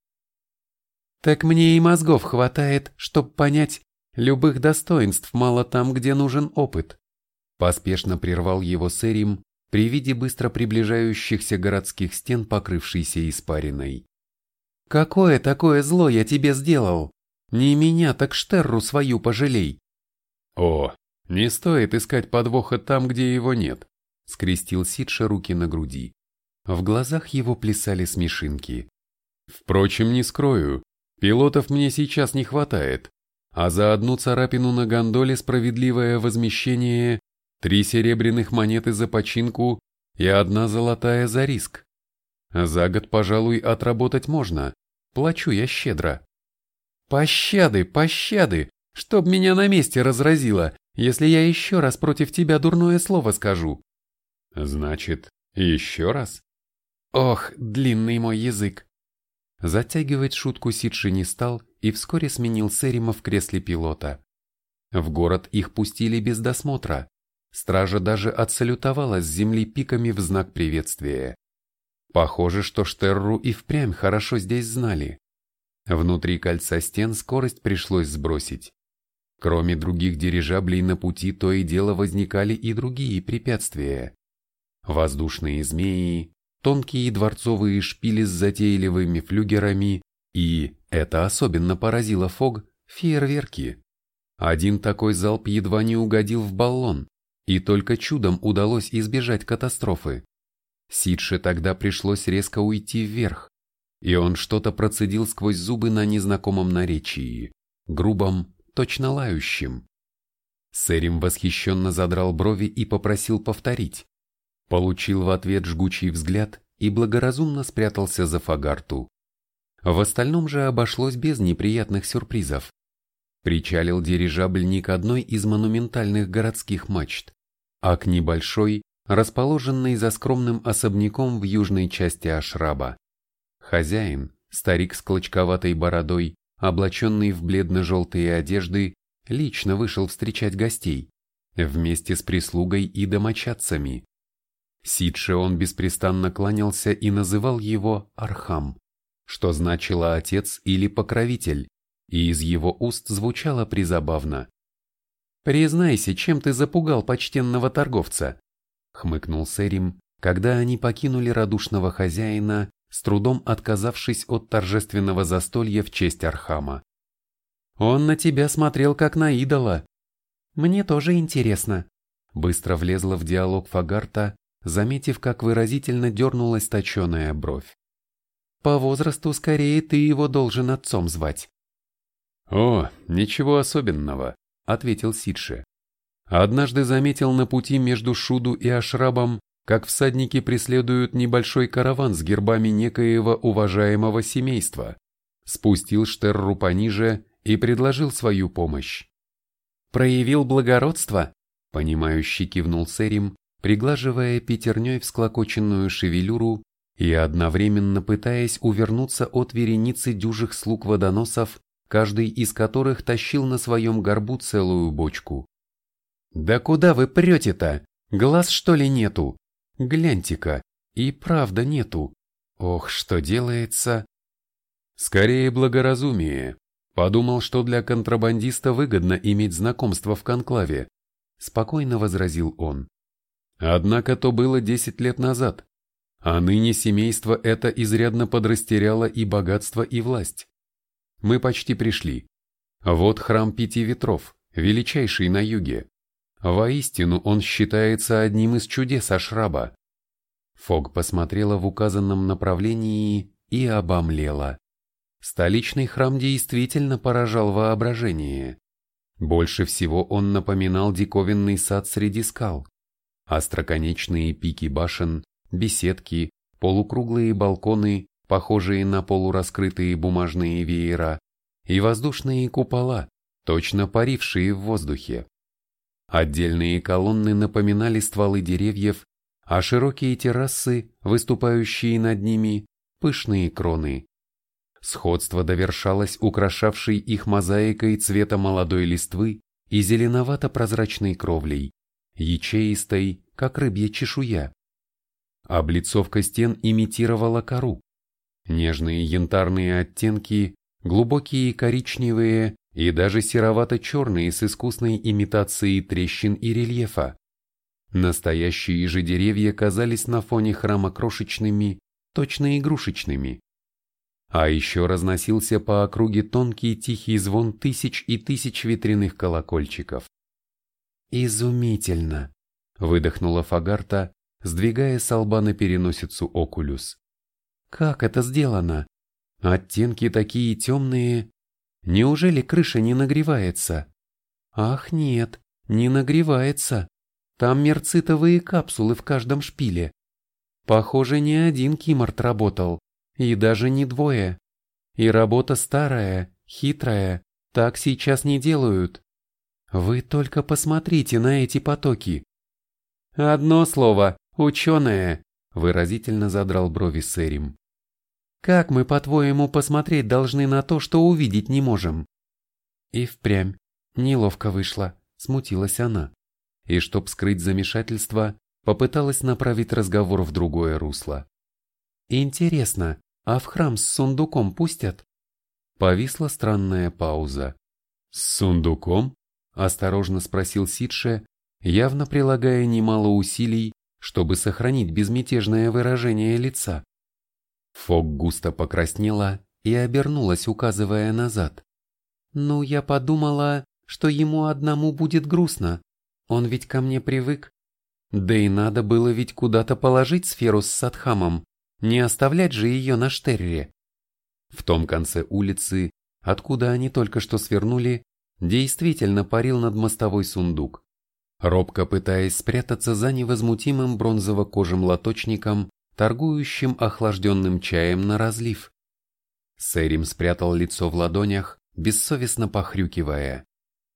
Так мне и мозгов хватает, чтоб понять, любых достоинств мало там, где нужен опыт. Поспешно прервал его Сэрим при виде быстро приближающихся городских стен, покрывшейся испариной. «Какое такое зло я тебе сделал? Не меня, так Штерру свою пожалей!» «О, не стоит искать подвоха там, где его нет», — скрестил Сидша руки на груди. В глазах его плясали смешинки. «Впрочем, не скрою, пилотов мне сейчас не хватает, а за одну царапину на гондоле справедливое возмещение три серебряных монеты за починку и одна золотая за риск. За год, пожалуй, отработать можно, плачу я щедро. Пощады, пощады, чтоб меня на месте разразило, если я еще раз против тебя дурное слово скажу. Значит, еще раз? Ох, длинный мой язык. Затягивать шутку Сидши не стал и вскоре сменил Серима в кресле пилота. В город их пустили без досмотра. Стража даже отсалютовала с земли пиками в знак приветствия. Похоже, что Штерру и впрямь хорошо здесь знали. Внутри кольца стен скорость пришлось сбросить. Кроме других дирижаблей на пути то и дело возникали и другие препятствия. Воздушные змеи, тонкие дворцовые шпили с затейливыми флюгерами и, это особенно поразило Фог, фейерверки. Один такой залп едва не угодил в баллон, и только чудом удалось избежать катастрофы. Сидше тогда пришлось резко уйти вверх, и он что-то процедил сквозь зубы на незнакомом наречии, грубом, точно лающем. Сэрим восхищенно задрал брови и попросил повторить. Получил в ответ жгучий взгляд и благоразумно спрятался за фагарту. В остальном же обошлось без неприятных сюрпризов. Причалил дирижабль не к одной из монументальных городских мачт, а к небольшой, расположенной за скромным особняком в южной части Ашраба. Хозяин, старик с клочковатой бородой, облаченный в бледно-желтые одежды, лично вышел встречать гостей, вместе с прислугой и домочадцами. Сидше он беспрестанно кланялся и называл его Архам, что значило отец или покровитель, и из его уст звучало призабавно. «Признайся, чем ты запугал почтенного торговца?» — хмыкнул Сэрим, когда они покинули радушного хозяина, с трудом отказавшись от торжественного застолья в честь Архама. «Он на тебя смотрел как на идола». «Мне тоже интересно», — быстро влезла в диалог Фагарта, заметив, как выразительно дернулась точеная бровь. «По возрасту скорее ты его должен отцом звать». «О, ничего особенного», — ответил Сидше. Однажды заметил на пути между Шуду и Ашрабом, как всадники преследуют небольшой караван с гербами некоего уважаемого семейства. Спустил Штерру пониже и предложил свою помощь. «Проявил благородство?» — понимающий кивнул Серим, приглаживая пятерней всклокоченную шевелюру и одновременно пытаясь увернуться от вереницы дюжих слуг-водоносов, каждый из которых тащил на своем горбу целую бочку. «Да куда вы прете-то? Глаз что ли нету? Гляньте-ка, и правда нету. Ох, что делается!» «Скорее благоразумие», Подумал, что для контрабандиста выгодно иметь знакомство в конклаве. Спокойно возразил он. Однако то было десять лет назад. А ныне семейство это изрядно подрастеряло и богатство, и власть. Мы почти пришли. Вот храм Пяти Ветров, величайший на юге. Воистину он считается одним из чудес Ашраба. Фог посмотрела в указанном направлении и обомлела. Столичный храм действительно поражал воображение. Больше всего он напоминал диковинный сад среди скал. Остроконечные пики башен, беседки, полукруглые балконы похожие на полураскрытые бумажные веера, и воздушные купола, точно парившие в воздухе. Отдельные колонны напоминали стволы деревьев, а широкие террасы, выступающие над ними, пышные кроны. Сходство довершалось украшавшей их мозаикой цвета молодой листвы и зеленовато-прозрачной кровлей, ячеистой, как рыбья чешуя. Облицовка стен имитировала кору, Нежные янтарные оттенки, глубокие коричневые и даже серовато-черные с искусной имитацией трещин и рельефа. Настоящие же деревья казались на фоне храма крошечными, точно игрушечными. А еще разносился по округе тонкий тихий звон тысяч и тысяч ветряных колокольчиков. «Изумительно!» — выдохнула Фагарта, сдвигая с лба на переносицу окулюс. «Как это сделано? Оттенки такие темные. Неужели крыша не нагревается?» «Ах нет, не нагревается. Там мерцитовые капсулы в каждом шпиле. Похоже, не один Кимарт работал, и даже не двое. И работа старая, хитрая, так сейчас не делают. Вы только посмотрите на эти потоки. Одно слово, ученые, выразительно задрал брови Сэрим. Как мы, по-твоему, посмотреть должны на то, что увидеть не можем? И впрямь, неловко вышло, смутилась она. И чтоб скрыть замешательство, попыталась направить разговор в другое русло. Интересно, а в храм с сундуком пустят? Повисла странная пауза. С сундуком? Осторожно спросил Сидше, явно прилагая немало усилий, чтобы сохранить безмятежное выражение лица. Фок густо покраснела и обернулась, указывая назад. «Ну, я подумала, что ему одному будет грустно. Он ведь ко мне привык. Да и надо было ведь куда-то положить сферу с Садхамом, не оставлять же ее на Штерре. В том конце улицы, откуда они только что свернули, действительно парил над мостовой сундук. Робко пытаясь спрятаться за невозмутимым бронзово-кожим лоточником, торгующим охлажденным чаем на разлив. Сэрим спрятал лицо в ладонях, бессовестно похрюкивая.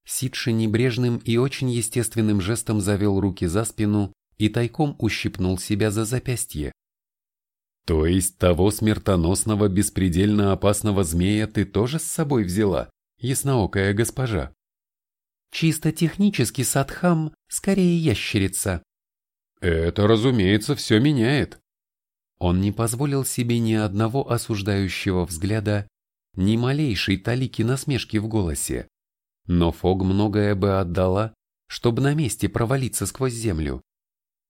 Сидши небрежным и очень естественным жестом завел руки за спину и тайком ущипнул себя за запястье. «То есть того смертоносного беспредельно опасного змея ты тоже с собой взяла, ясноокая госпожа?» «Чисто технически Садхам скорее ящерица». «Это, разумеется, все меняет». Он не позволил себе ни одного осуждающего взгляда, ни малейшей талики насмешки в голосе. Но Фог многое бы отдала, чтобы на месте провалиться сквозь землю.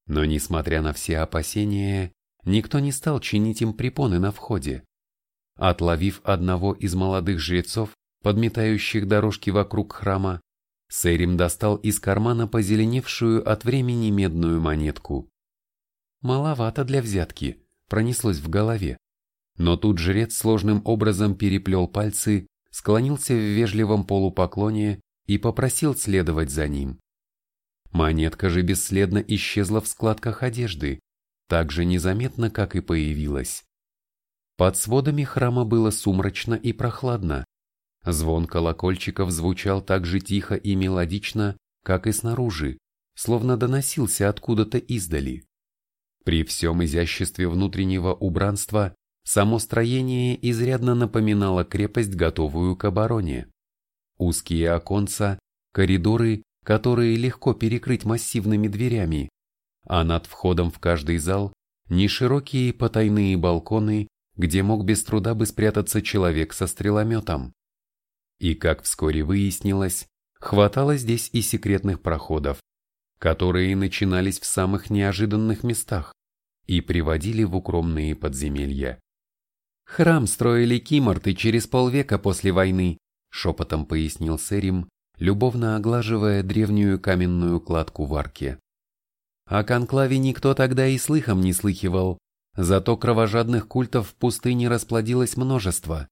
Но несмотря на все опасения, никто не стал чинить им препоны на входе. Отловив одного из молодых жрецов, подметающих дорожки вокруг храма, Сэрим достал из кармана позеленевшую от времени медную монетку. «Маловато для взятки», — пронеслось в голове. Но тут жрец сложным образом переплел пальцы склонился в вежливом полупоклоне и попросил следовать за ним. Монетка же бесследно исчезла в складках одежды, так же незаметно, как и появилась. Под сводами храма было сумрачно и прохладно. Звон колокольчиков звучал так же тихо и мелодично, как и снаружи, словно доносился откуда-то издали. При всем изяществе внутреннего убранства Само строение изрядно напоминало крепость, готовую к обороне. Узкие оконца, коридоры, которые легко перекрыть массивными дверями, а над входом в каждый зал неширокие потайные балконы, где мог без труда бы спрятаться человек со стрелометом. И как вскоре выяснилось, хватало здесь и секретных проходов, которые начинались в самых неожиданных местах и приводили в укромные подземелья. Храм строили киморты через полвека после войны, шепотом пояснил Сэрим, любовно оглаживая древнюю каменную кладку в арке. О конклаве никто тогда и слыхом не слыхивал, зато кровожадных культов в пустыне расплодилось множество.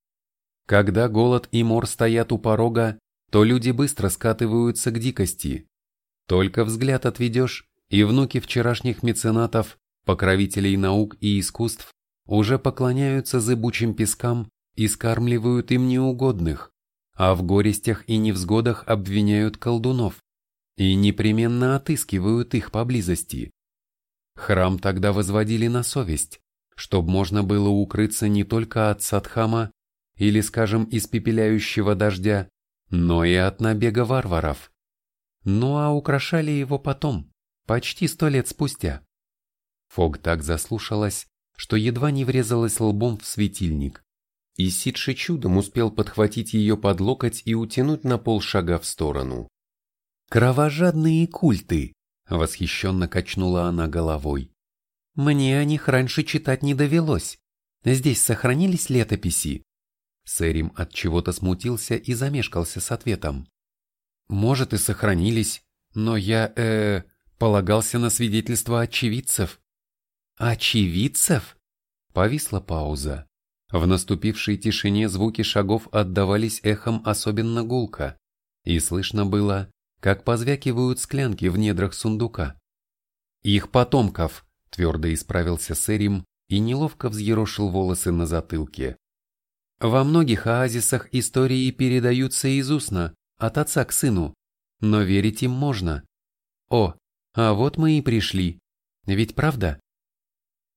Когда голод и мор стоят у порога, то люди быстро скатываются к дикости. Только взгляд отведешь, и внуки вчерашних меценатов, покровителей наук и искусств, уже поклоняются зыбучим пескам и скармливают им неугодных, а в горестях и невзгодах обвиняют колдунов и непременно отыскивают их поблизости. Храм тогда возводили на совесть, чтобы можно было укрыться не только от садхама или, скажем, испепеляющего дождя, но и от набега варваров. Ну а украшали его потом, почти сто лет спустя. Фог так заслушалась, что едва не врезалась лбом в светильник. и Сидши чудом успел подхватить ее под локоть и утянуть на полшага в сторону. «Кровожадные культы!» — восхищенно качнула она головой. «Мне о них раньше читать не довелось. Здесь сохранились летописи?» Сэрим от чего-то смутился и замешкался с ответом. «Может, и сохранились, но я, э, полагался на свидетельства очевидцев». «Очевидцев?» Повисла пауза. В наступившей тишине звуки шагов отдавались эхом особенно гулко, и слышно было, как позвякивают склянки в недрах сундука. «Их потомков», — твердо исправился Сэрим и неловко взъерошил волосы на затылке. Во многих оазисах истории передаются из устно, от отца к сыну, но верить им можно. О, а вот мы и пришли. Ведь правда?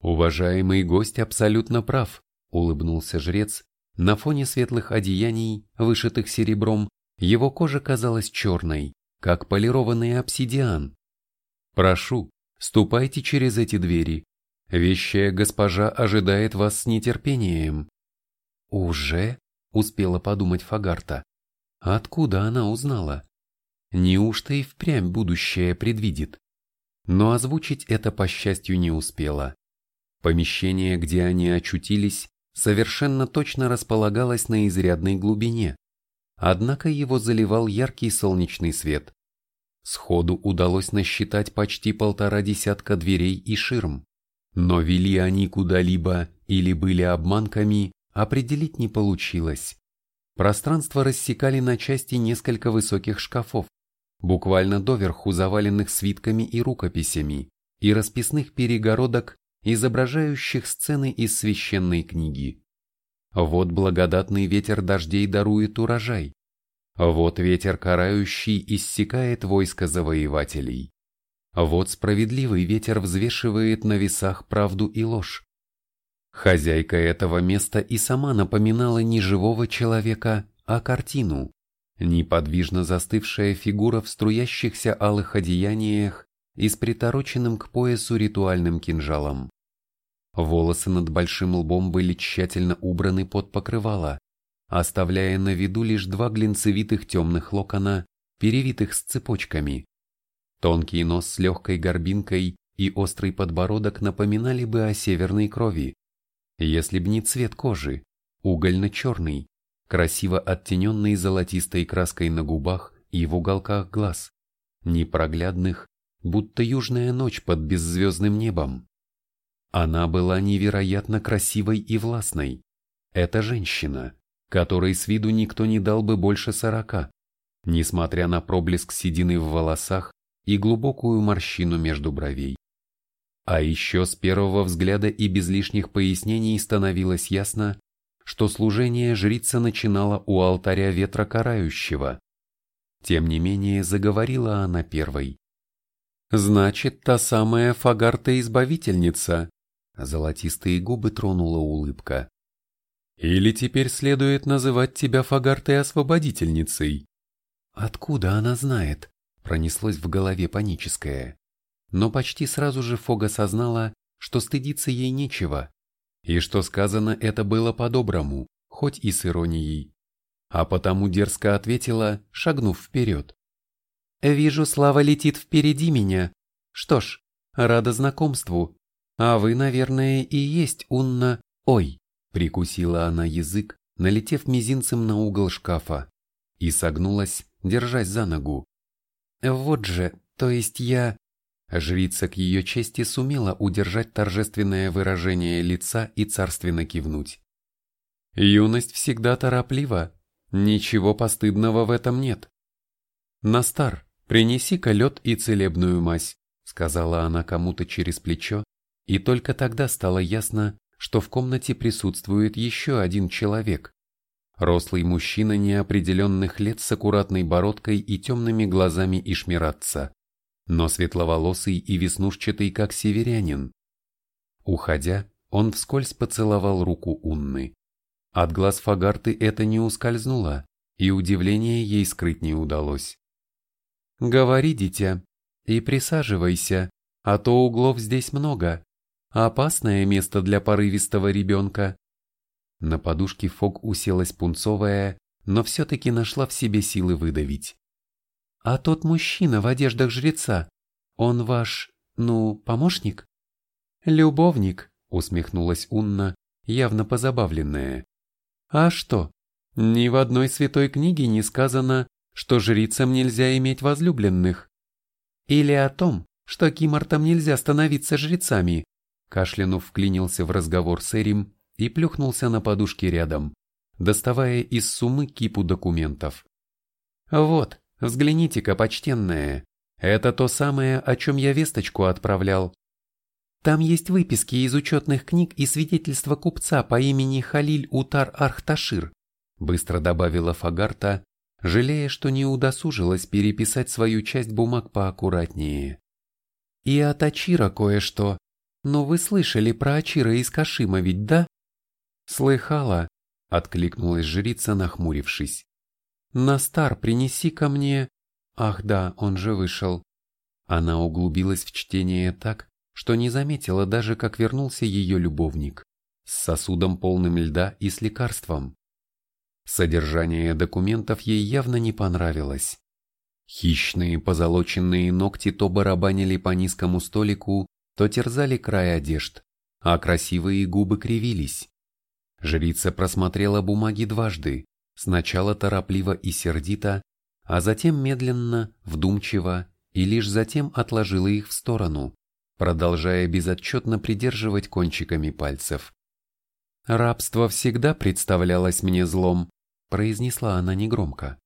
Уважаемый гость абсолютно прав, улыбнулся жрец. На фоне светлых одеяний, вышитых серебром, его кожа казалась черной, как полированный обсидиан. Прошу, ступайте через эти двери. Вещая госпожа ожидает вас с нетерпением. «Уже?» – успела подумать Фагарта. Откуда она узнала? Неужто и впрямь будущее предвидит? Но озвучить это, по счастью, не успела. Помещение, где они очутились, совершенно точно располагалось на изрядной глубине, однако его заливал яркий солнечный свет. Сходу удалось насчитать почти полтора десятка дверей и ширм, но вели они куда-либо или были обманками, определить не получилось. Пространство рассекали на части несколько высоких шкафов, буквально доверху заваленных свитками и рукописями, и расписных перегородок, изображающих сцены из священной книги. Вот благодатный ветер дождей дарует урожай. Вот ветер карающий иссекает войско завоевателей. Вот справедливый ветер взвешивает на весах правду и ложь. Хозяйка этого места и сама напоминала не живого человека, а картину. Неподвижно застывшая фигура в струящихся алых одеяниях и с притороченным к поясу ритуальным кинжалом. Волосы над большим лбом были тщательно убраны под покрывало, оставляя на виду лишь два глинцевитых темных локона, перевитых с цепочками. Тонкий нос с легкой горбинкой и острый подбородок напоминали бы о северной крови, если б не цвет кожи, угольно-черный, красиво оттененный золотистой краской на губах и в уголках глаз, непроглядных, будто южная ночь под беззвездным небом. Она была невероятно красивой и властной. Это женщина, которой с виду никто не дал бы больше сорока, несмотря на проблеск седины в волосах и глубокую морщину между бровей. А еще с первого взгляда и без лишних пояснений становилось ясно, что служение жрица начинала у алтаря ветра карающего. Тем не менее заговорила она первой. «Значит, та самая Фагарта-избавительница!» Золотистые губы тронула улыбка. «Или теперь следует называть тебя Фагартой-освободительницей?» «Откуда она знает?» Пронеслось в голове паническое. Но почти сразу же Фога осознала, что стыдиться ей нечего, и что сказано это было по-доброму, хоть и с иронией. А потому дерзко ответила, шагнув вперед. «Вижу, слава летит впереди меня. Что ж, рада знакомству. А вы, наверное, и есть Унна... Ой!» Прикусила она язык, налетев мизинцем на угол шкафа, и согнулась, держась за ногу. «Вот же, то есть я...» Жрица к ее чести сумела удержать торжественное выражение лица и царственно кивнуть. Юность всегда тороплива, ничего постыдного в этом нет. Настар, принеси-ка лед и целебную мазь, сказала она кому-то через плечо, и только тогда стало ясно, что в комнате присутствует еще один человек. Рослый мужчина неопределенных лет с аккуратной бородкой и темными глазами ишмиратца но светловолосый и веснушчатый, как северянин. Уходя, он вскользь поцеловал руку Унны. От глаз Фагарты это не ускользнуло, и удивление ей скрыть не удалось. «Говори, дитя, и присаживайся, а то углов здесь много. Опасное место для порывистого ребенка». На подушке Фок уселась пунцовая, но все-таки нашла в себе силы выдавить. «А тот мужчина в одеждах жреца, он ваш, ну, помощник?» «Любовник», — усмехнулась Унна, явно позабавленная. «А что? Ни в одной святой книге не сказано, что жрицам нельзя иметь возлюбленных. Или о том, что кимортам нельзя становиться жрецами», Кашлянув вклинился в разговор с Эрим и плюхнулся на подушке рядом, доставая из суммы кипу документов. «Вот, взгляните-ка, почтенная, это то самое, о чем я весточку отправлял. Там есть выписки из учетных книг и свидетельства купца по имени Халиль Утар Архташир», быстро добавила Фагарта, жалея, что не удосужилась переписать свою часть бумаг поаккуратнее. «И от Ачира кое-что. Но вы слышали про Ачира из Кашима ведь, да?» «Слыхала», — откликнулась жрица, нахмурившись. «Настар, принеси ко мне...» «Ах да, он же вышел». Она углубилась в чтение так, что не заметила даже, как вернулся ее любовник, с сосудом полным льда и с лекарством. Содержание документов ей явно не понравилось. Хищные позолоченные ногти то барабанили по низкому столику, то терзали край одежд, а красивые губы кривились. Жрица просмотрела бумаги дважды, сначала торопливо и сердито, а затем медленно, вдумчиво и лишь затем отложила их в сторону, продолжая безотчетно придерживать кончиками пальцев. «Рабство всегда представлялось мне злом», произнесла она негромко.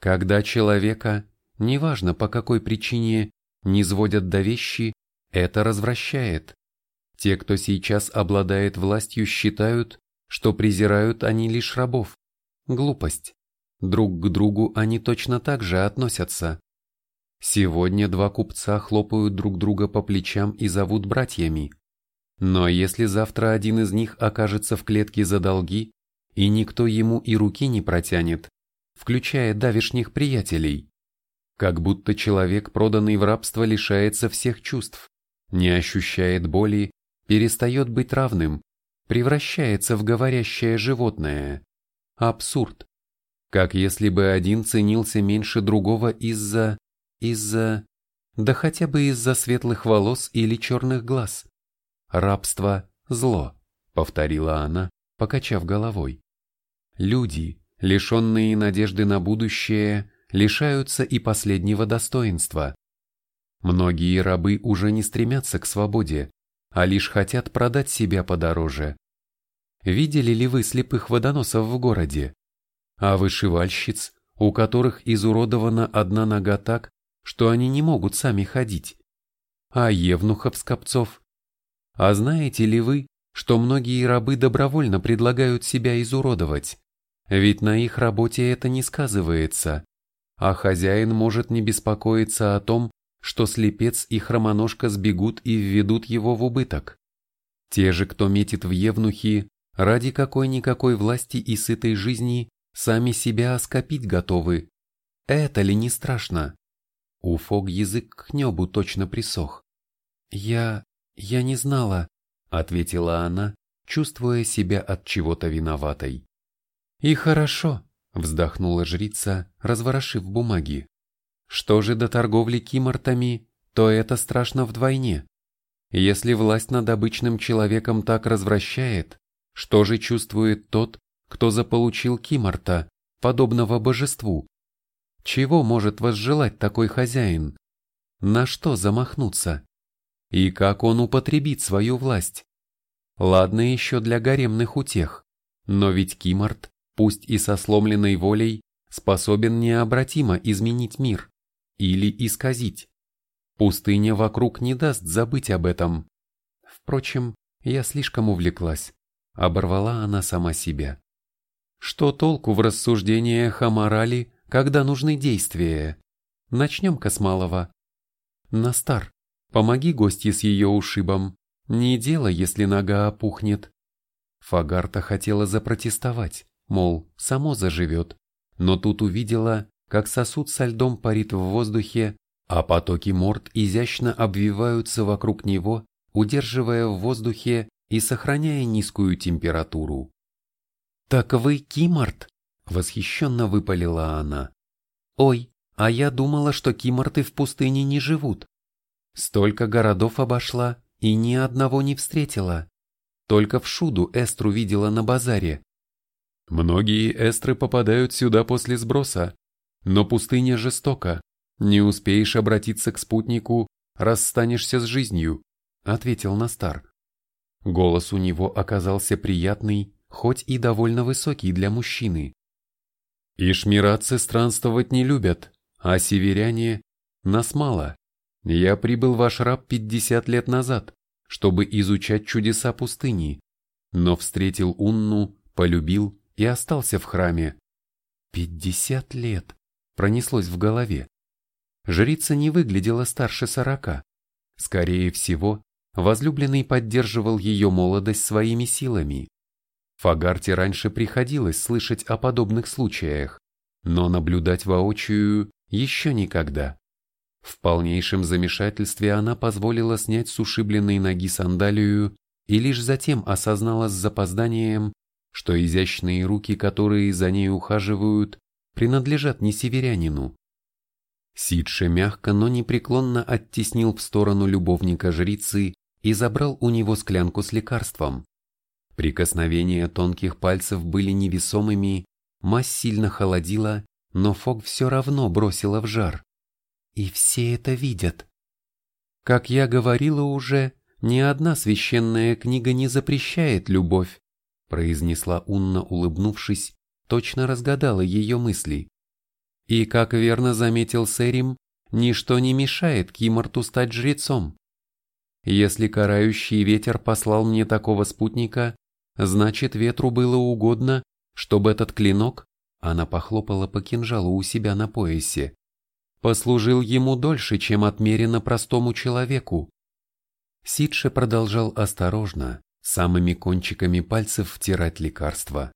«Когда человека, неважно по какой причине, не сводят до вещи, это развращает. Те, кто сейчас обладает властью, считают, что презирают они лишь рабов. Глупость. Друг к другу они точно так же относятся. Сегодня два купца хлопают друг друга по плечам и зовут братьями. Но если завтра один из них окажется в клетке за долги, и никто ему и руки не протянет, включая давишних приятелей, как будто человек, проданный в рабство, лишается всех чувств, не ощущает боли, перестает быть равным, превращается в говорящее животное. Абсурд. Как если бы один ценился меньше другого из-за... из-за... да хотя бы из-за светлых волос или черных глаз. Рабство – зло, повторила она, покачав головой. Люди, лишенные надежды на будущее, лишаются и последнего достоинства. Многие рабы уже не стремятся к свободе, а лишь хотят продать себя подороже. Видели ли вы слепых водоносов в городе? А вышивальщиц, у которых изуродована одна нога так, что они не могут сами ходить? А евнухов-скопцов? А знаете ли вы, что многие рабы добровольно предлагают себя изуродовать? Ведь на их работе это не сказывается, а хозяин может не беспокоиться о том, что слепец и хромоножка сбегут и введут его в убыток. Те же, кто метит в евнухи, ради какой-никакой власти и сытой жизни, сами себя оскопить готовы. Это ли не страшно? У Фог язык к небу точно присох. «Я... я не знала», — ответила она, чувствуя себя от чего-то виноватой. «И хорошо», — вздохнула жрица, разворошив бумаги. Что же до торговли кимортами, то это страшно вдвойне. Если власть над обычным человеком так развращает, что же чувствует тот, кто заполучил киморта, подобного божеству? Чего может возжелать такой хозяин? На что замахнуться? И как он употребит свою власть? Ладно еще для гаремных утех, но ведь Киморт, пусть и со сломленной волей, способен необратимо изменить мир или исказить. Пустыня вокруг не даст забыть об этом. Впрочем, я слишком увлеклась. Оборвала она сама себя. Что толку в рассуждениях о морали, когда нужны действия? Начнем-ка с малого. Настар, помоги гостье с ее ушибом. Не дело, если нога опухнет. Фагарта хотела запротестовать, мол, само заживет, но тут увидела, как сосуд со льдом парит в воздухе, а потоки морд изящно обвиваются вокруг него, удерживая в воздухе и сохраняя низкую температуру. «Так вы Кимарт?» — восхищенно выпалила она. «Ой, а я думала, что киморты в пустыне не живут. Столько городов обошла и ни одного не встретила. Только в Шуду Эстру видела на базаре. Многие эстры попадают сюда после сброса, но пустыня жестока. Не успеешь обратиться к спутнику, расстанешься с жизнью, ответил Настар. Голос у него оказался приятный, хоть и довольно высокий для мужчины. Ишмиратцы странствовать не любят, а северяне – нас мало. Я прибыл в Ашраб 50 лет назад, чтобы изучать чудеса пустыни, но встретил Унну, полюбил и остался в храме. Пятьдесят лет пронеслось в голове. Жрица не выглядела старше сорока. Скорее всего, возлюбленный поддерживал ее молодость своими силами. Фагарте раньше приходилось слышать о подобных случаях, но наблюдать воочию еще никогда. В полнейшем замешательстве она позволила снять с ушибленной ноги сандалию и лишь затем осознала с запозданием, что изящные руки, которые за ней ухаживают, принадлежат не северянину. Сидше мягко, но непреклонно оттеснил в сторону любовника жрицы и забрал у него склянку с лекарством. Прикосновения тонких пальцев были невесомыми, мазь сильно холодила, но Фог все равно бросила в жар. И все это видят. Как я говорила уже, ни одна священная книга не запрещает любовь, произнесла Унна, улыбнувшись, точно разгадала ее мысли. И, как верно заметил Сэрим, ничто не мешает Киморту стать жрецом. Если карающий ветер послал мне такого спутника, значит ветру было угодно, чтобы этот клинок, она похлопала по кинжалу у себя на поясе, послужил ему дольше, чем отмерено простому человеку. Сидше продолжал осторожно, самыми кончиками пальцев втирать лекарство.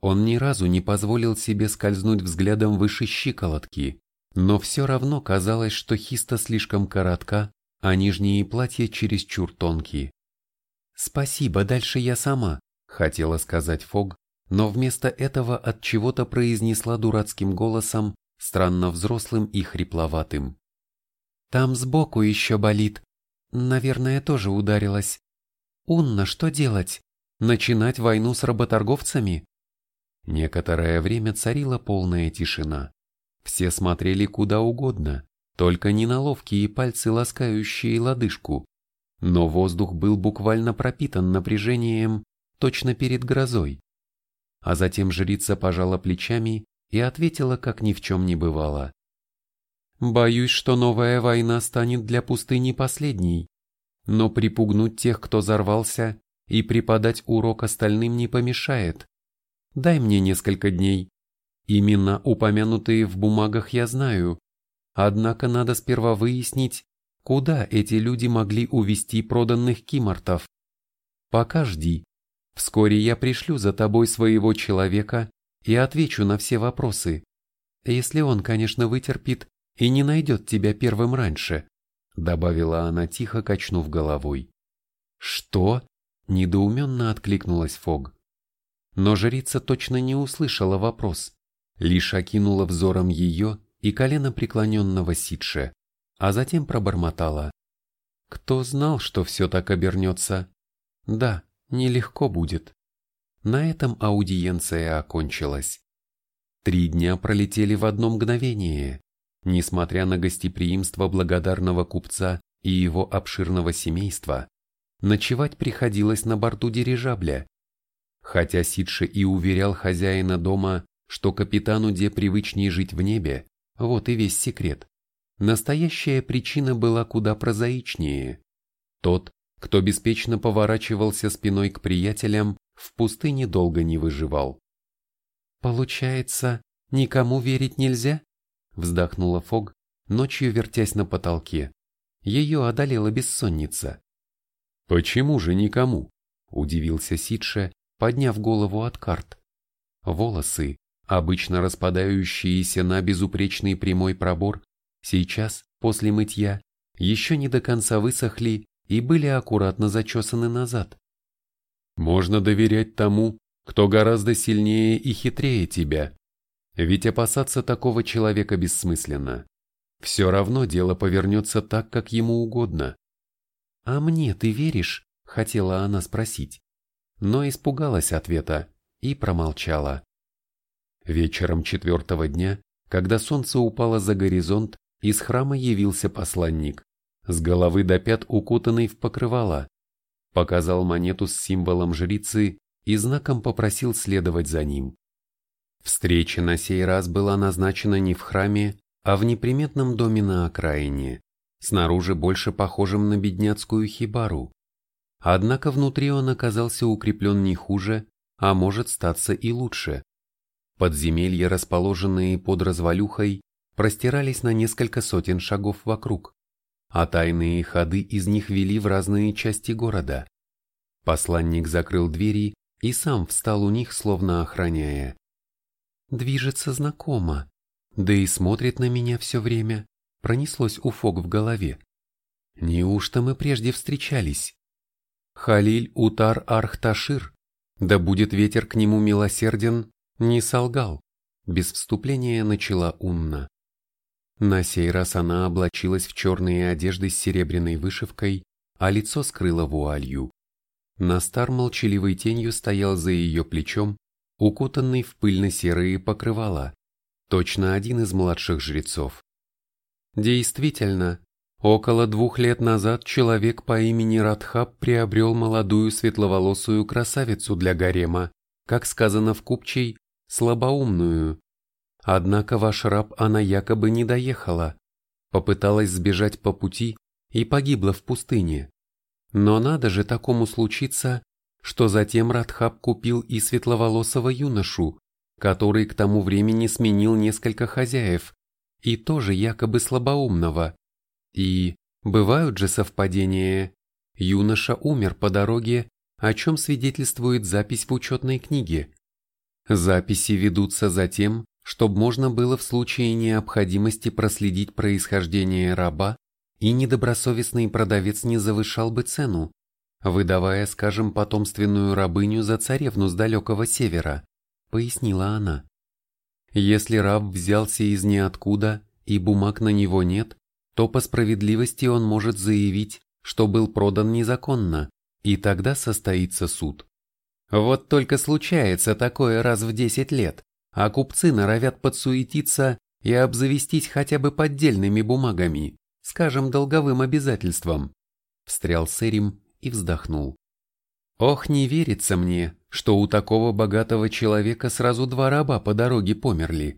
Он ни разу не позволил себе скользнуть взглядом выше щиколотки, но все равно казалось, что хиста слишком коротка, а нижние платья чересчур тонкие. «Спасибо, дальше я сама», — хотела сказать Фог, но вместо этого от чего-то произнесла дурацким голосом, странно взрослым и хрипловатым. «Там сбоку еще болит. Наверное, тоже ударилась. Унна, что делать? Начинать войну с работорговцами? Некоторое время царила полная тишина. Все смотрели куда угодно, только не на ловкие пальцы, ласкающие лодыжку. Но воздух был буквально пропитан напряжением, точно перед грозой. А затем жрица пожала плечами и ответила, как ни в чем не бывало. «Боюсь, что новая война станет для пустыни последней но припугнуть тех, кто взорвался, и преподать урок остальным не помешает. Дай мне несколько дней. Именно упомянутые в бумагах я знаю. Однако надо сперва выяснить, куда эти люди могли увести проданных кимортов. Пока жди. Вскоре я пришлю за тобой своего человека и отвечу на все вопросы. Если он, конечно, вытерпит и не найдет тебя первым раньше добавила она тихо, качнув головой. Что? недоуменно откликнулась Фог. Но жрица точно не услышала вопрос, лишь окинула взором ее и колено преклоненного Сидше, а затем пробормотала. Кто знал, что все так обернется? Да, нелегко будет. На этом аудиенция окончилась. Три дня пролетели в одно мгновение. Несмотря на гостеприимство благодарного купца и его обширного семейства, ночевать приходилось на борту дирижабля. Хотя Сидше и уверял хозяина дома, что капитану Де привычнее жить в небе, вот и весь секрет. Настоящая причина была куда прозаичнее. Тот, кто беспечно поворачивался спиной к приятелям, в пустыне долго не выживал. «Получается, никому верить нельзя?» Вздохнула Фог, ночью вертясь на потолке. Ее одолела бессонница. «Почему же никому?» – удивился Сидше, подняв голову от карт. Волосы, обычно распадающиеся на безупречный прямой пробор, сейчас, после мытья, еще не до конца высохли и были аккуратно зачесаны назад. «Можно доверять тому, кто гораздо сильнее и хитрее тебя. Ведь опасаться такого человека бессмысленно. Все равно дело повернется так, как ему угодно. «А мне ты веришь?» – хотела она спросить, но испугалась ответа и промолчала. Вечером четвертого дня, когда солнце упало за горизонт, из храма явился посланник, с головы до пят укутанный в покрывало, показал монету с символом жрицы и знаком попросил следовать за ним. Встреча на сей раз была назначена не в храме, а в неприметном доме на окраине, снаружи больше похожем на бедняцкую хибару. Однако внутри он оказался укреплен не хуже, а может статься и лучше. Подземелья, расположенные под развалюхой, простирались на несколько сотен шагов вокруг, а тайные ходы из них вели в разные части города. Посланник закрыл двери и сам встал у них, словно охраняя. «Движется знакомо, да и смотрит на меня все время», пронеслось у Фог в голове. «Неужто мы прежде встречались?» Халиль Утар Архташир, да будет ветер к нему милосерден, не солгал, без вступления начала Унна. На сей раз она облачилась в черные одежды с серебряной вышивкой, а лицо скрыло вуалью. Настар молчаливой тенью стоял за ее плечом, укутанный в пыльно-серые покрывала, точно один из младших жрецов. Действительно, около двух лет назад человек по имени Радхаб приобрел молодую светловолосую красавицу для гарема, как сказано в Купчей, слабоумную. Однако ваш раб она якобы не доехала, попыталась сбежать по пути и погибла в пустыне. Но надо же такому случиться, что затем Радхаб купил и светловолосого юношу, который к тому времени сменил несколько хозяев, и тоже якобы слабоумного. И бывают же совпадения. Юноша умер по дороге, о чем свидетельствует запись в учетной книге. Записи ведутся за тем, чтобы можно было в случае необходимости проследить происхождение раба, и недобросовестный продавец не завышал бы цену, выдавая, скажем, потомственную рабыню за царевну с далекого севера, пояснила она. Если раб взялся из ниоткуда и бумаг на него нет, то по справедливости он может заявить, что был продан незаконно, и тогда состоится суд. Вот только случается такое раз в 10 лет, а купцы норовят подсуетиться и обзавестись хотя бы поддельными бумагами, скажем, долговым обязательством. Встрял Сэрим и вздохнул. Ох, не верится мне, что у такого богатого человека сразу два раба по дороге померли.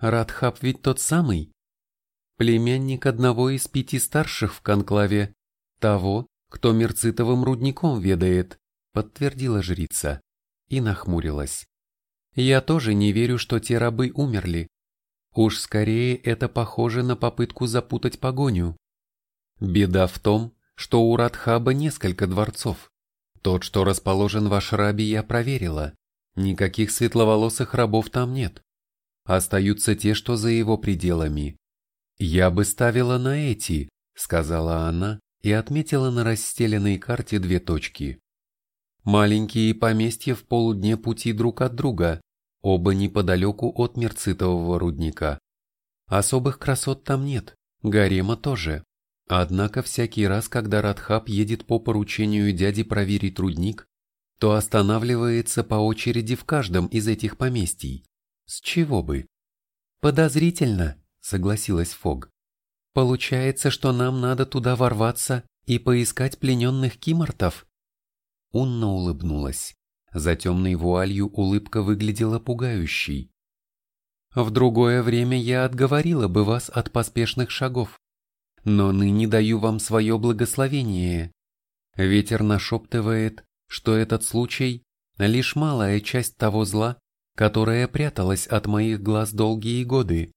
Радхаб ведь тот самый. Племянник одного из пяти старших в конклаве, того, кто мерцитовым рудником ведает, подтвердила жрица и нахмурилась. Я тоже не верю, что те рабы умерли. Уж скорее это похоже на попытку запутать погоню. Беда в том, что у Радхаба несколько дворцов. Тот, что расположен в Ашрабе, я проверила. Никаких светловолосых рабов там нет. Остаются те, что за его пределами. Я бы ставила на эти, сказала она и отметила на расстеленной карте две точки. Маленькие поместья в полудне пути друг от друга, оба неподалеку от мерцитового рудника. Особых красот там нет, гарема тоже. Однако всякий раз, когда Радхаб едет по поручению дяди проверить рудник, то останавливается по очереди в каждом из этих поместий. С чего бы? Подозрительно, согласилась Фог. Получается, что нам надо туда ворваться и поискать плененных кимортов? Унна улыбнулась. За темной вуалью улыбка выглядела пугающей. В другое время я отговорила бы вас от поспешных шагов. Но ныне даю вам свое благословение. Ветер нашептывает, что этот случай — лишь малая часть того зла, которое пряталось от моих глаз долгие годы,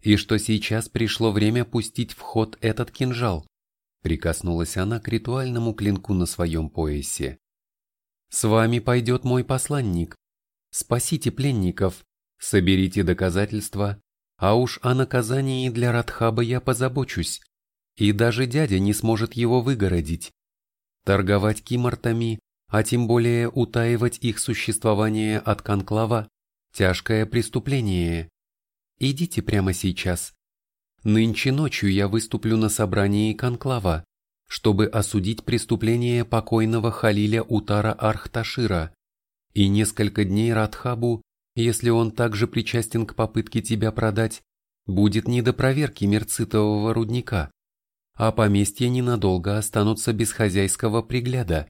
и что сейчас пришло время пустить в ход этот кинжал. Прикоснулась она к ритуальному клинку на своем поясе. С вами пойдет мой посланник. Спасите пленников, соберите доказательства, а уж о наказании для Радхаба я позабочусь, и даже дядя не сможет его выгородить. Торговать кимортами, а тем более утаивать их существование от конклава – тяжкое преступление. Идите прямо сейчас. Нынче ночью я выступлю на собрании конклава, чтобы осудить преступление покойного Халиля Утара Архташира и несколько дней Радхабу, если он также причастен к попытке тебя продать, будет не до проверки мерцитового рудника, а поместья ненадолго останутся без хозяйского пригляда.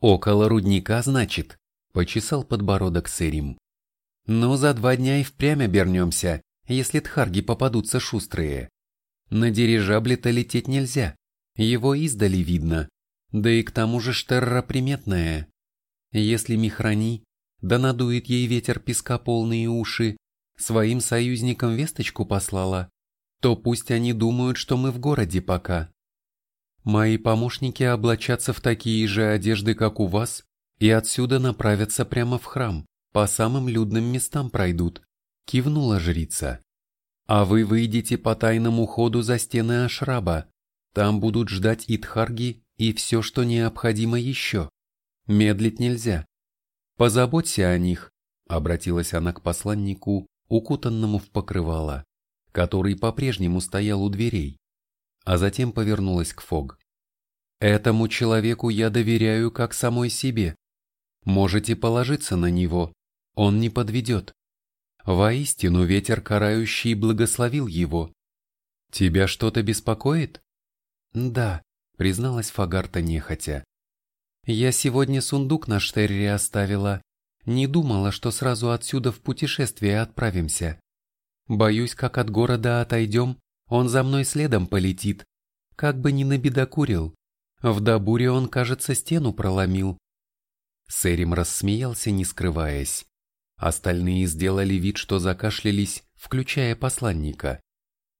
Около рудника, значит, почесал подбородок Сэрим. Но за два дня и впрямь обернемся, если тхарги попадутся шустрые. На дирижабле-то лететь нельзя, его издали видно, да и к тому же штерра приметная. Если Михрани, да надует ей ветер песка полные уши, своим союзникам весточку послала, то пусть они думают, что мы в городе пока. Мои помощники облачатся в такие же одежды, как у вас, и отсюда направятся прямо в храм, по самым людным местам пройдут, кивнула жрица. А вы выйдете по тайному ходу за стены Ашраба, там будут ждать и тхарги, и все, что необходимо еще. Медлить нельзя. Позаботься о них, обратилась она к посланнику, укутанному в покрывало, который по-прежнему стоял у дверей, а затем повернулась к Фог. Этому человеку я доверяю как самой себе. Можете положиться на него, он не подведет. Воистину ветер карающий благословил его. Тебя что-то беспокоит? Да, призналась Фагарта нехотя. Я сегодня сундук на Штерре оставила. Не думала, что сразу отсюда в путешествие отправимся. Боюсь, как от города отойдем, он за мной следом полетит. Как бы ни набедокурил. В Дабуре он, кажется, стену проломил. Сэрим рассмеялся, не скрываясь. Остальные сделали вид, что закашлялись, включая посланника.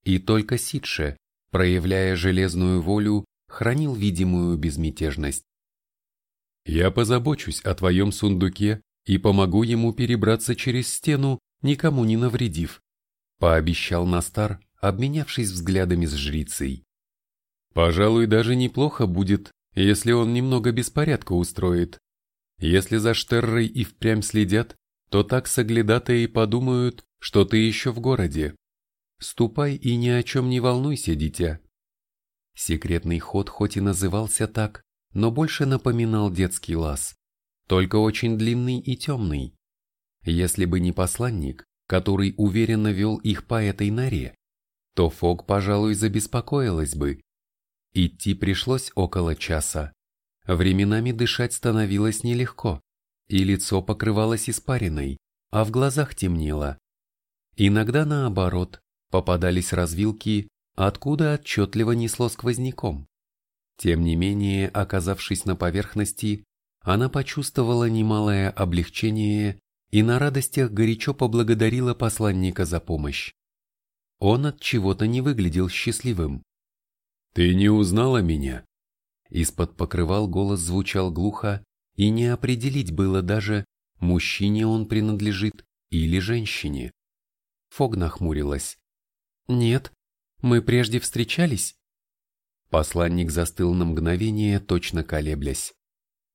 И только Сидше, проявляя железную волю, хранил видимую безмятежность. «Я позабочусь о твоем сундуке и помогу ему перебраться через стену, никому не навредив», пообещал Настар, обменявшись взглядами с жрицей. «Пожалуй, даже неплохо будет, если он немного беспорядка устроит. Если за Штеррой и впрямь следят, то так соглядатые подумают, что ты еще в городе. Ступай и ни о чем не волнуйся, дитя. Секретный ход хоть и назывался так, но больше напоминал детский лаз, только очень длинный и темный. Если бы не посланник, который уверенно вел их по этой норе, то Фог, пожалуй, забеспокоилась бы. Идти пришлось около часа. Временами дышать становилось нелегко, и лицо покрывалось испариной, а в глазах темнело. Иногда наоборот, попадались развилки, откуда отчетливо несло сквозняком. Тем не менее, оказавшись на поверхности, она почувствовала немалое облегчение и на радостях горячо поблагодарила посланника за помощь. Он от чего-то не выглядел счастливым. «Ты не узнала меня?» Из-под покрывал голос звучал глухо, и не определить было даже, мужчине он принадлежит или женщине. Фог нахмурилась. «Нет, мы прежде встречались?» Посланник застыл на мгновение, точно колеблясь.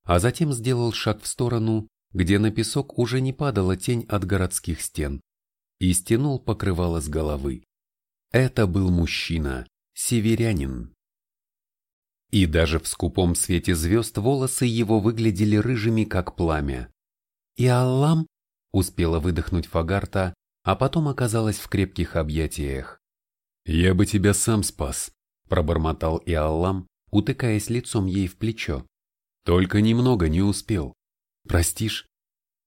А затем сделал шаг в сторону, где на песок уже не падала тень от городских стен, и стянул покрывало с головы. Это был мужчина, северянин. И даже в скупом свете звезд волосы его выглядели рыжими, как пламя. «И Аллам?» — успела выдохнуть Фагарта, а потом оказалась в крепких объятиях. «Я бы тебя сам спас», – пробормотал Иаллам, утыкаясь лицом ей в плечо. «Только немного не успел. Простишь?»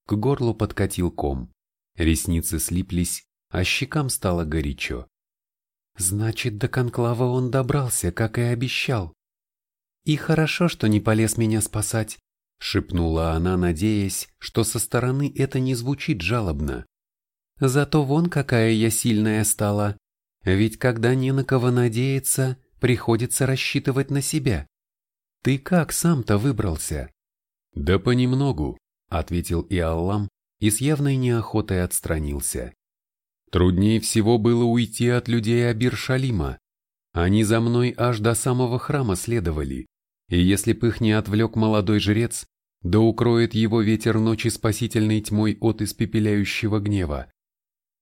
К горлу подкатил ком. Ресницы слиплись, а щекам стало горячо. «Значит, до конклава он добрался, как и обещал. И хорошо, что не полез меня спасать», — шепнула она, надеясь, что со стороны это не звучит жалобно. «Зато вон какая я сильная стала, ведь когда не на кого надеяться, приходится рассчитывать на себя. Ты как сам-то выбрался? Да понемногу, ответил Иаллам и с явной неохотой отстранился. Труднее всего было уйти от людей Абир-Шалима. Они за мной аж до самого храма следовали, и если б их не отвлек молодой жрец, да укроет его ветер ночи спасительной тьмой от испепеляющего гнева.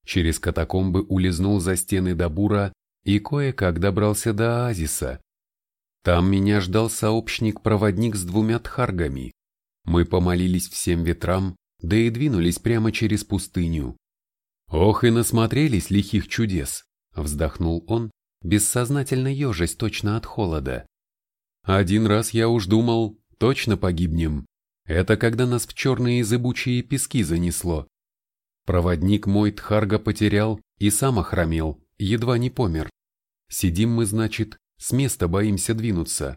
Через катакомбы улизнул за стены Дабура и кое-как добрался до оазиса. Там меня ждал сообщник-проводник с двумя тхаргами. Мы помолились всем ветрам, да и двинулись прямо через пустыню. Ох и насмотрелись лихих чудес, вздохнул он, бессознательно ежась точно от холода. Один раз я уж думал, точно погибнем. Это когда нас в черные зыбучие пески занесло. Проводник мой Тхарга потерял и сам охромел, едва не помер. Сидим мы, значит, с места боимся двинуться.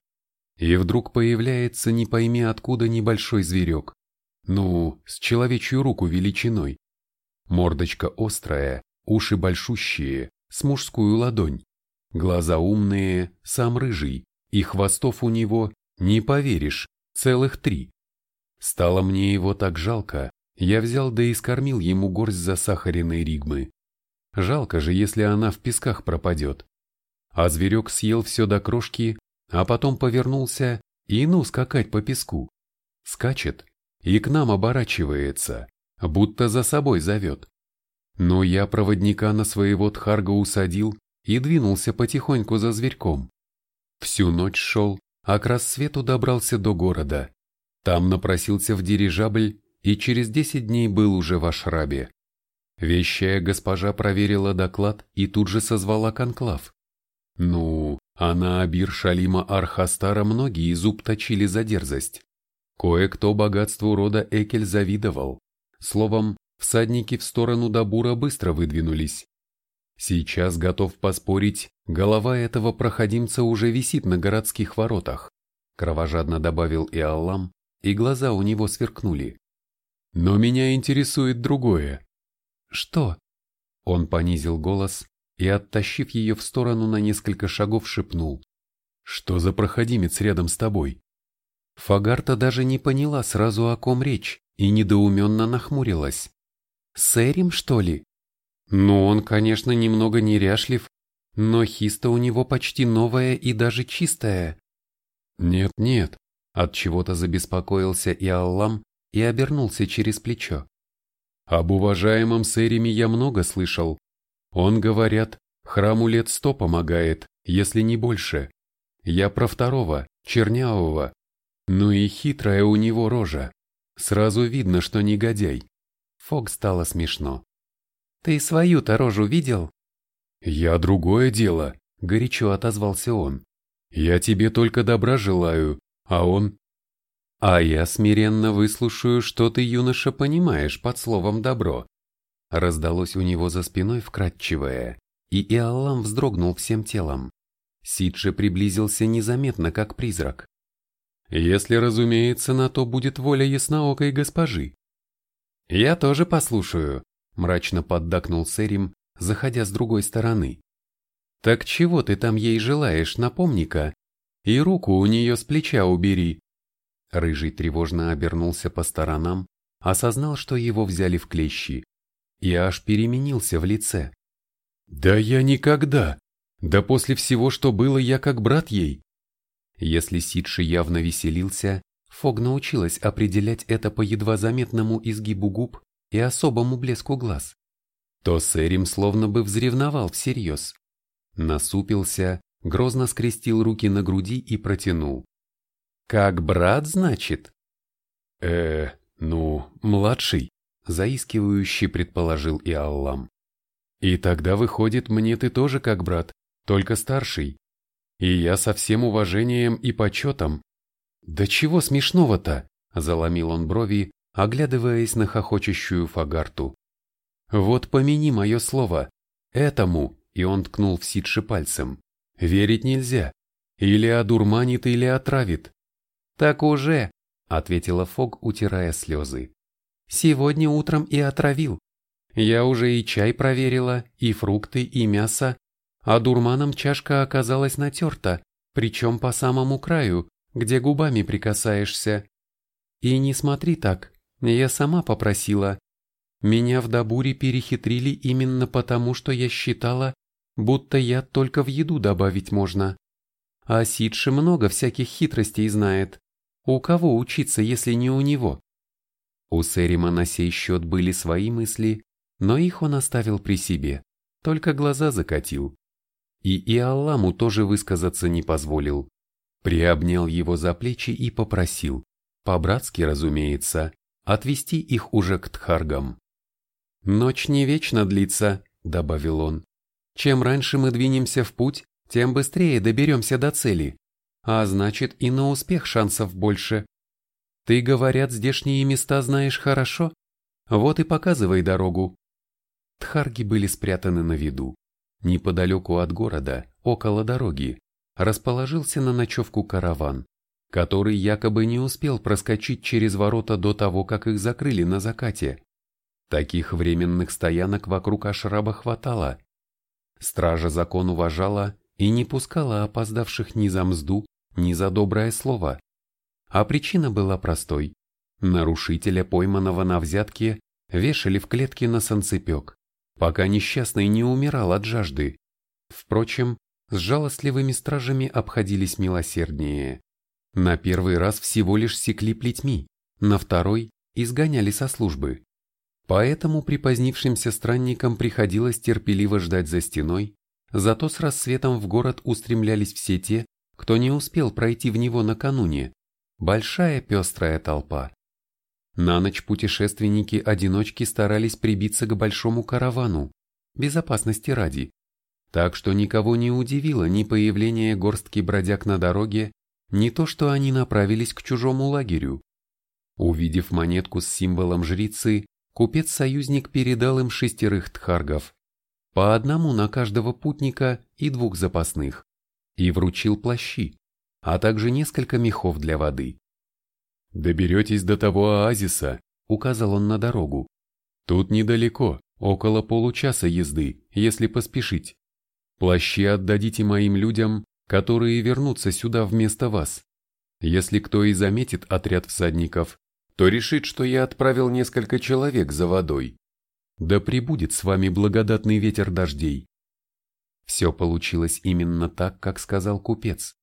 И вдруг появляется не пойми откуда небольшой зверек. Ну, с человечью руку величиной. Мордочка острая, уши большущие, с мужскую ладонь. Глаза умные, сам рыжий, и хвостов у него, не поверишь, целых три. Стало мне его так жалко, я взял да и скормил ему горсть засахаренной ригмы. Жалко же, если она в песках пропадет. А зверек съел все до крошки, а потом повернулся и ну скакать по песку. Скачет и к нам оборачивается, будто за собой зовет. Но я проводника на своего тхарга усадил и двинулся потихоньку за зверьком. Всю ночь шел, а к рассвету добрался до города. Там напросился в дирижабль и через десять дней был уже в Ашрабе. Вещая госпожа проверила доклад и тут же созвала конклав. Ну, а на Абир Шалима Архастара многие зуб точили за дерзость. Кое-кто богатству рода Экель завидовал. Словом, всадники в сторону Дабура быстро выдвинулись. Сейчас готов поспорить, голова этого проходимца уже висит на городских воротах, кровожадно добавил и Аллам, и глаза у него сверкнули. Но меня интересует другое. Что? Он понизил голос и, оттащив ее в сторону на несколько шагов, шепнул. Что за проходимец рядом с тобой? Фагарта даже не поняла сразу, о ком речь, и недоуменно нахмурилась. Сэрим, что ли? Ну, он, конечно, немного неряшлив, но хиста у него почти новая и даже чистая. Нет-нет, от чего-то забеспокоился и Аллам и обернулся через плечо. Об уважаемом Сэриме я много слышал. Он, говорят, храму лет сто помогает, если не больше. Я про второго, чернявого. Ну и хитрая у него рожа. Сразу видно, что негодяй. Фог стало смешно. «Ты свою-то рожу видел?» «Я другое дело», — горячо отозвался он. «Я тебе только добра желаю, а он...» «А я смиренно выслушаю, что ты, юноша, понимаешь под словом «добро». Раздалось у него за спиной вкрадчивое, и Иолам вздрогнул всем телом. Сидже приблизился незаметно, как призрак. «Если, разумеется, на то будет воля ясноокой госпожи». «Я тоже послушаю», — мрачно поддакнул Сэрим, заходя с другой стороны. «Так чего ты там ей желаешь, напомни-ка? И руку у нее с плеча убери». Рыжий тревожно обернулся по сторонам, осознал, что его взяли в клещи, и аж переменился в лице. «Да я никогда! Да после всего, что было, я как брат ей!» Если Сидши явно веселился, Фог научилась определять это по едва заметному изгибу губ и особому блеску глаз. То Сэрим словно бы взревновал всерьез. Насупился, грозно скрестил руки на груди и протянул. «Как брат, значит?» «Э, ну, младший», — заискивающе предположил и Аллам. «И тогда, выходит, мне ты тоже как брат, только старший. И я со всем уважением и почетом». «Да чего смешного-то?» — заломил он брови, оглядываясь на хохочущую Фагарту. «Вот помяни мое слово. Этому», — и он ткнул в Сидши пальцем, — «верить нельзя. Или одурманит, или отравит. «Так уже», — ответила Фог, утирая слезы. «Сегодня утром и отравил. Я уже и чай проверила, и фрукты, и мясо, а дурманом чашка оказалась натерта, причем по самому краю, где губами прикасаешься. И не смотри так, я сама попросила. Меня в Дабуре перехитрили именно потому, что я считала, будто я только в еду добавить можно. А Сидши много всяких хитростей знает. У кого учиться, если не у него? У Сэрима на сей счет были свои мысли, но их он оставил при себе, только глаза закатил. И Иалламу тоже высказаться не позволил. Приобнял его за плечи и попросил, по-братски, разумеется, отвести их уже к Тхаргам. «Ночь не вечно длится», — добавил он. «Чем раньше мы двинемся в путь, тем быстрее доберемся до цели, а значит и на успех шансов больше. Ты, говорят, здешние места знаешь хорошо? Вот и показывай дорогу». Тхарги были спрятаны на виду. Неподалеку от города, около дороги, расположился на ночевку караван, который якобы не успел проскочить через ворота до того, как их закрыли на закате. Таких временных стоянок вокруг Ашраба хватало. Стража закон уважала и не пускала опоздавших ни за мзду, ни за доброе слово. А причина была простой. Нарушителя, пойманного на взятке, вешали в клетке на санцепек, пока несчастный не умирал от жажды. Впрочем, с жалостливыми стражами обходились милосерднее. На первый раз всего лишь секли плетьми, на второй изгоняли со службы. Поэтому припозднившимся странникам приходилось терпеливо ждать за стеной, зато с рассветом в город устремлялись все те, кто не успел пройти в него накануне. Большая пестрая толпа. На ночь путешественники-одиночки старались прибиться к большому каравану, безопасности ради. Так что никого не удивило ни появление горстки бродяг на дороге, ни то, что они направились к чужому лагерю. Увидев монетку с символом жрицы, купец-союзник передал им шестерых тхаргов, по одному на каждого путника и двух запасных, и вручил плащи, а также несколько мехов для воды. «Доберетесь до того оазиса», — указал он на дорогу. «Тут недалеко, около получаса езды, если поспешить. Плащи отдадите моим людям, которые вернутся сюда вместо вас. Если кто и заметит отряд всадников, то решит, что я отправил несколько человек за водой. Да прибудет с вами благодатный ветер дождей. Все получилось именно так, как сказал купец.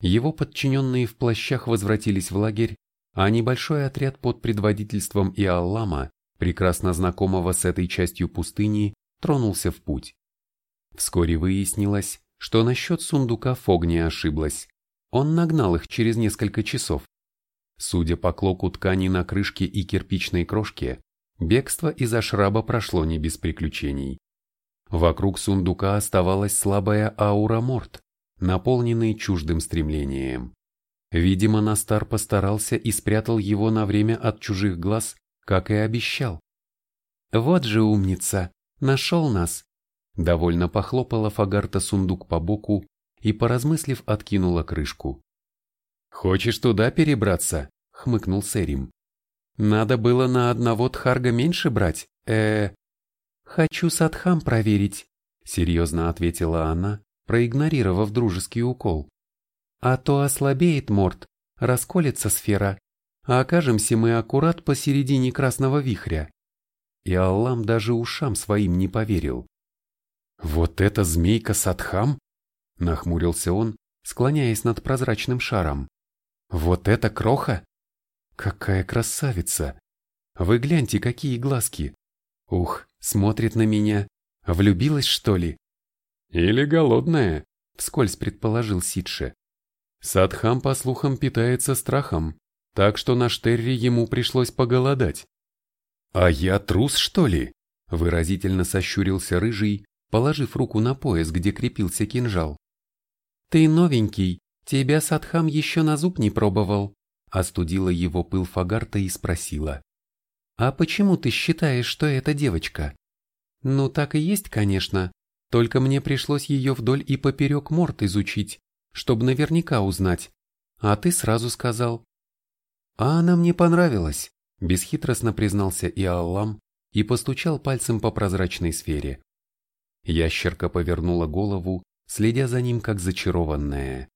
Его подчиненные в плащах возвратились в лагерь, а небольшой отряд под предводительством Иаллама, прекрасно знакомого с этой частью пустыни, тронулся в путь. Вскоре выяснилось, что насчет сундука Фог не ошиблась. Он нагнал их через несколько часов. Судя по клоку ткани на крышке и кирпичной крошке, бегство из ашраба прошло не без приключений. Вокруг сундука оставалась слабая аура морд, наполненный чуждым стремлением. Видимо, Настар постарался и спрятал его на время от чужих глаз, как и обещал. «Вот же умница! Нашел нас!» Довольно похлопала Фагарта сундук по боку и, поразмыслив, откинула крышку. «Хочешь туда перебраться?» — хмыкнул Сэрим. «Надо было на одного Тхарга меньше брать, э, -э «Хочу Садхам проверить», — серьезно ответила она, проигнорировав дружеский укол. «А то ослабеет морд, расколется сфера, а окажемся мы аккурат посередине красного вихря». И Аллам даже ушам своим не поверил. «Вот это змейка Садхам?» — нахмурился он, склоняясь над прозрачным шаром. «Вот это кроха! Какая красавица! Вы гляньте, какие глазки! Ух, смотрит на меня! Влюбилась, что ли?» «Или голодная», — вскользь предположил Сидше. Садхам, по слухам, питается страхом, так что на Штерре ему пришлось поголодать. «А я трус, что ли?» — выразительно сощурился Рыжий, положив руку на пояс, где крепился кинжал. «Ты новенький, тебя Садхам еще на зуб не пробовал», остудила его пыл Фагарта и спросила. «А почему ты считаешь, что это девочка?» «Ну, так и есть, конечно, только мне пришлось ее вдоль и поперек морд изучить, чтобы наверняка узнать, а ты сразу сказал». «А она мне понравилась», – бесхитростно признался Иаллам и постучал пальцем по прозрачной сфере. Ящерка повернула голову, следя за ним как зачарованная.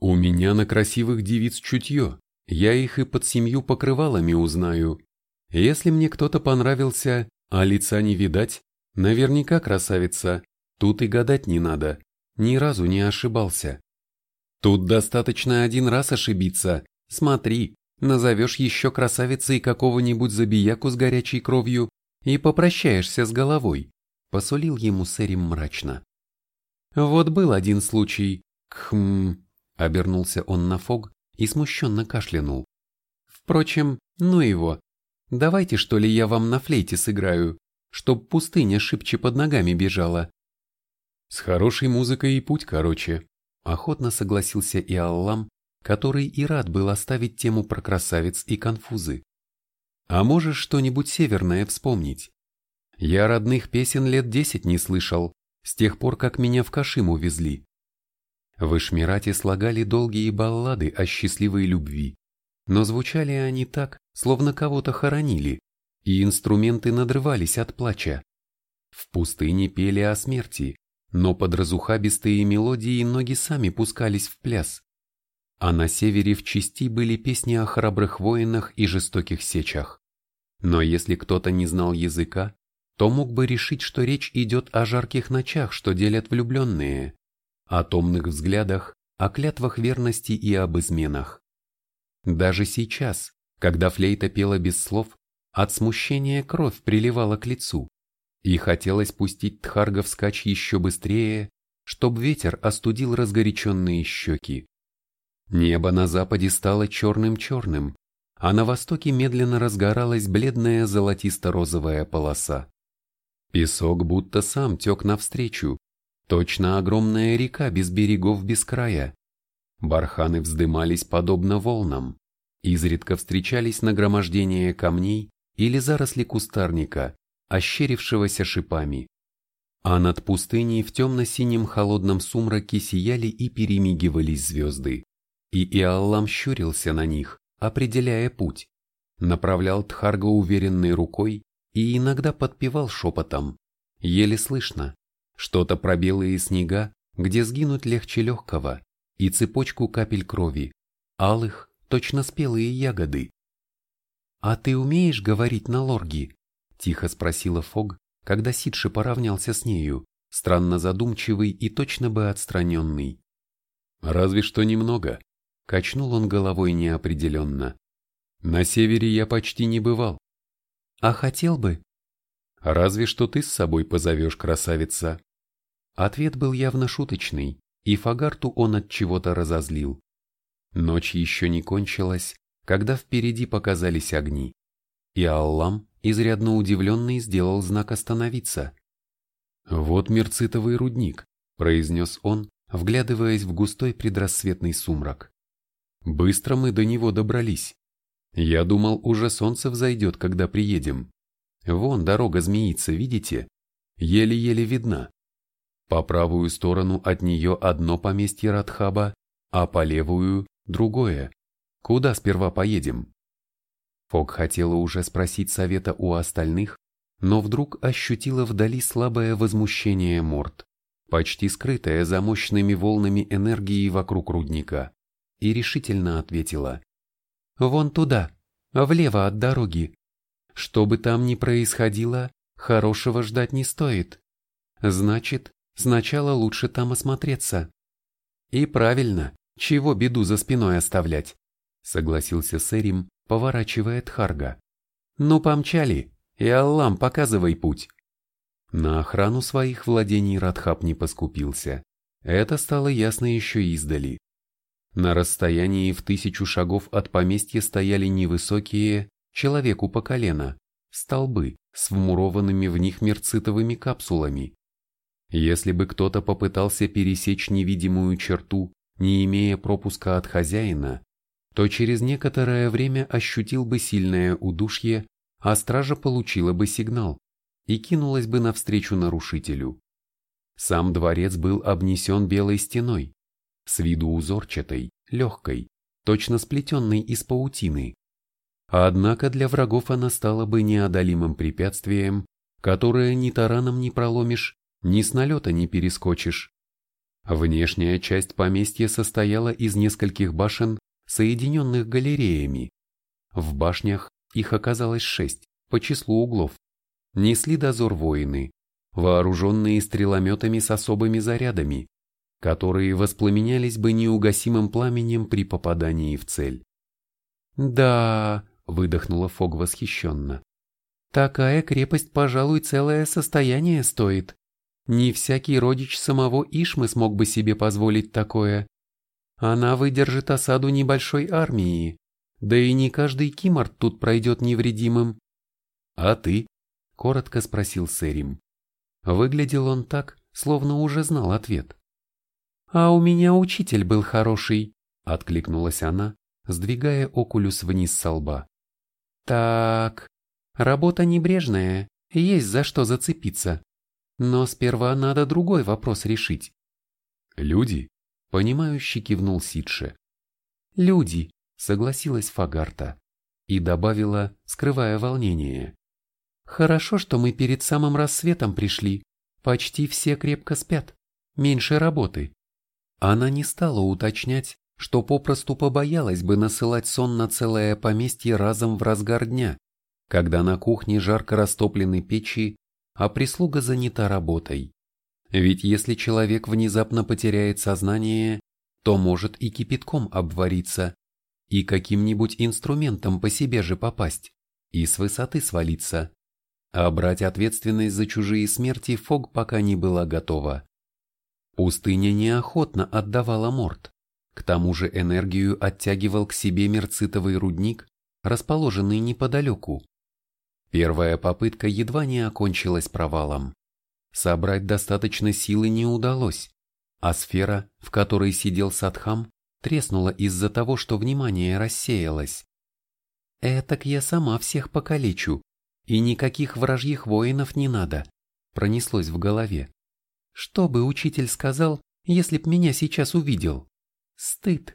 «У меня на красивых девиц чутье, я их и под семью покрывалами узнаю. Если мне кто-то понравился, а лица не видать, наверняка красавица, тут и гадать не надо, ни разу не ошибался». «Тут достаточно один раз ошибиться», — Смотри, назовешь еще красавицей какого-нибудь забияку с горячей кровью и попрощаешься с головой, посулил ему Сэрим мрачно. Вот был один случай. Кхм, обернулся он на Фог и смущенно кашлянул. Впрочем, ну его. Давайте, что ли, я вам на флейте сыграю, чтоб пустыня шибче под ногами бежала. С хорошей музыкой и путь короче. Охотно согласился и Аллам, который и рад был оставить тему про красавец и конфузы. А можешь что-нибудь северное вспомнить? Я родных песен лет десять не слышал, с тех пор, как меня в Кашим увезли. В Ишмирате слагали долгие баллады о счастливой любви, но звучали они так, словно кого-то хоронили, и инструменты надрывались от плача. В пустыне пели о смерти, но под разухабистые мелодии ноги сами пускались в пляс. А на севере в части были песни о храбрых воинах и жестоких сечах. Но если кто-то не знал языка, то мог бы решить, что речь идет о жарких ночах, что делят влюбленные, о томных взглядах, о клятвах верности и об изменах. Даже сейчас, когда флейта пела без слов, от смущения кровь приливала к лицу, и хотелось пустить Тхарга вскачь еще быстрее, чтоб ветер остудил разгоряченные щеки. Небо на западе стало черным-черным, а на востоке медленно разгоралась бледная золотисто-розовая полоса. Песок будто сам тек навстречу, точно огромная река без берегов без края. Барханы вздымались подобно волнам, изредка встречались нагромождения камней или заросли кустарника, ощерившегося шипами. А над пустыней в темно-синем холодном сумраке сияли и перемигивались звезды. И Иаллам щурился на них, определяя путь, направлял Тхарга уверенной рукой и иногда подпевал шепотом, еле слышно, что-то про белые снега, где сгинуть легче легкого, и цепочку капель крови, алых, точно спелые ягоды. «А ты умеешь говорить на лорги?» – тихо спросила Фог, когда Сидши поравнялся с нею, странно задумчивый и точно бы отстраненный. «Разве что немного», – качнул он головой неопределенно. «На севере я почти не бывал, а хотел бы? Разве что ты с собой позовешь, красавица. Ответ был явно шуточный, и Фагарту он от чего-то разозлил. Ночь еще не кончилась, когда впереди показались огни. И Аллам, изрядно удивленный, сделал знак остановиться. «Вот мерцитовый рудник», — произнес он, вглядываясь в густой предрассветный сумрак. «Быстро мы до него добрались. Я думал, уже солнце взойдет, когда приедем. Вон дорога змеится, видите? Еле-еле видна. По правую сторону от нее одно поместье Радхаба, а по левую – другое. Куда сперва поедем? Фок хотела уже спросить совета у остальных, но вдруг ощутила вдали слабое возмущение Морт, почти скрытое за мощными волнами энергии вокруг рудника, и решительно ответила Вон туда, влево от дороги. Что бы там ни происходило, хорошего ждать не стоит. Значит, сначала лучше там осмотреться. И правильно, чего беду за спиной оставлять, согласился Сэрим, поворачивая Тхарга. Ну помчали, и Аллам показывай путь. На охрану своих владений Радхаб не поскупился. Это стало ясно еще издали. На расстоянии в тысячу шагов от поместья стояли невысокие, человеку по колено, столбы с вмурованными в них мерцитовыми капсулами. Если бы кто-то попытался пересечь невидимую черту, не имея пропуска от хозяина, то через некоторое время ощутил бы сильное удушье, а стража получила бы сигнал и кинулась бы навстречу нарушителю. Сам дворец был обнесен белой стеной, с виду узорчатой, легкой, точно сплетенной из паутины. Однако для врагов она стала бы неодолимым препятствием, которое ни тараном не проломишь, ни с налета не перескочишь. Внешняя часть поместья состояла из нескольких башен, соединенных галереями. В башнях их оказалось шесть, по числу углов. Несли дозор воины, вооруженные стрелометами с особыми зарядами, которые воспламенялись бы неугасимым пламенем при попадании в цель. «Да», — выдохнула Фог восхищенно. «Такая крепость, пожалуй, целое состояние стоит. Не всякий родич самого Ишмы смог бы себе позволить такое. Она выдержит осаду небольшой армии, да и не каждый кимарт тут пройдет невредимым». «А ты?» — коротко спросил Сэрим. Выглядел он так, словно уже знал ответ. «А у меня учитель был хороший», — откликнулась она, сдвигая окулюс вниз со лба. «Так, работа небрежная, есть за что зацепиться. Но сперва надо другой вопрос решить». «Люди?» — понимающе кивнул Сидше. «Люди», — согласилась Фагарта и добавила, скрывая волнение. «Хорошо, что мы перед самым рассветом пришли. Почти все крепко спят. Меньше работы». Она не стала уточнять, что попросту побоялась бы насылать сон на целое поместье разом в разгар дня, когда на кухне жарко растоплены печи, а прислуга занята работой. Ведь если человек внезапно потеряет сознание, то может и кипятком обвариться, и каким-нибудь инструментом по себе же попасть, и с высоты свалиться. А брать ответственность за чужие смерти Фог пока не была готова. Пустыня неохотно отдавала морд. К тому же энергию оттягивал к себе мерцитовый рудник, расположенный неподалеку. Первая попытка едва не окончилась провалом. Собрать достаточно силы не удалось, а сфера, в которой сидел Садхам, треснула из-за того, что внимание рассеялось. «Этак я сама всех покалечу, и никаких вражьих воинов не надо», пронеслось в голове. Что бы учитель сказал, если б меня сейчас увидел? Стыд.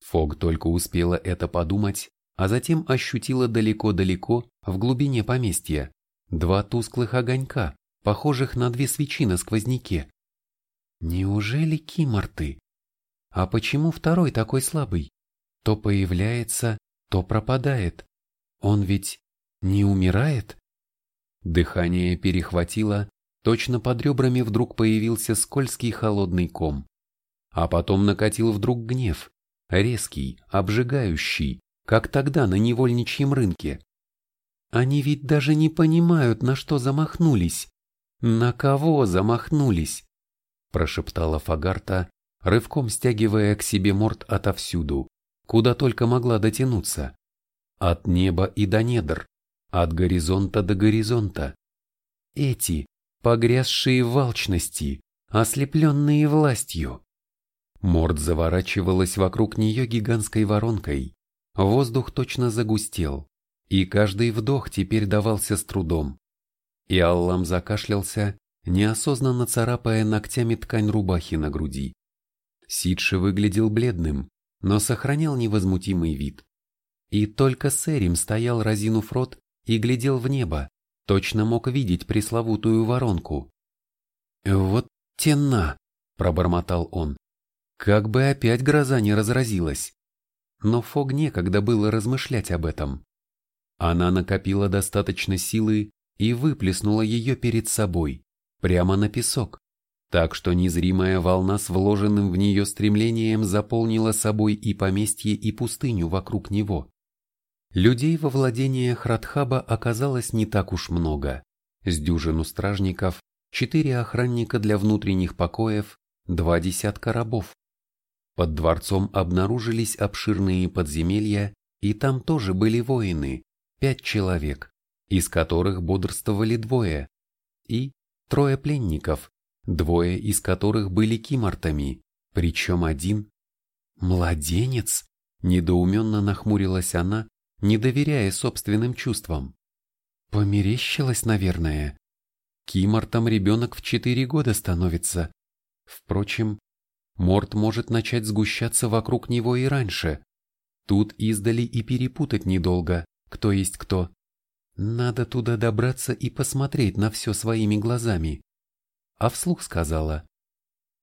Фог только успела это подумать, а затем ощутила далеко-далеко, в глубине поместья, два тусклых огонька, похожих на две свечи на сквозняке. Неужели киморты? А почему второй такой слабый? То появляется, то пропадает. Он ведь не умирает? Дыхание перехватило, Точно под ребрами вдруг появился скользкий холодный ком. А потом накатил вдруг гнев, резкий, обжигающий, как тогда на невольничьем рынке. Они ведь даже не понимают, на что замахнулись. На кого замахнулись? Прошептала Фагарта, рывком стягивая к себе морд отовсюду, куда только могла дотянуться. От неба и до недр, от горизонта до горизонта. Эти, погрязшие в алчности, ослепленные властью. Морд заворачивалась вокруг нее гигантской воронкой. Воздух точно загустел, и каждый вдох теперь давался с трудом. И Аллам закашлялся, неосознанно царапая ногтями ткань рубахи на груди. Сидши выглядел бледным, но сохранял невозмутимый вид. И только Сэрим стоял разинув рот и глядел в небо, точно мог видеть пресловутую воронку. «Вот тена!» – пробормотал он. «Как бы опять гроза не разразилась!» Но Фог некогда было размышлять об этом. Она накопила достаточно силы и выплеснула ее перед собой, прямо на песок, так что незримая волна с вложенным в нее стремлением заполнила собой и поместье, и пустыню вокруг него. Людей во владениях Радхаба оказалось не так уж много. С дюжину стражников, четыре охранника для внутренних покоев, два десятка рабов. Под дворцом обнаружились обширные подземелья, и там тоже были воины, пять человек, из которых бодрствовали двое, и трое пленников, двое из которых были кимортами, причем один – младенец, недоуменно нахмурилась она, не доверяя собственным чувствам. Померещилась, наверное. Кимортом ребенок в четыре года становится. Впрочем, Морт может начать сгущаться вокруг него и раньше. Тут издали и перепутать недолго, кто есть кто. Надо туда добраться и посмотреть на все своими глазами. А вслух сказала.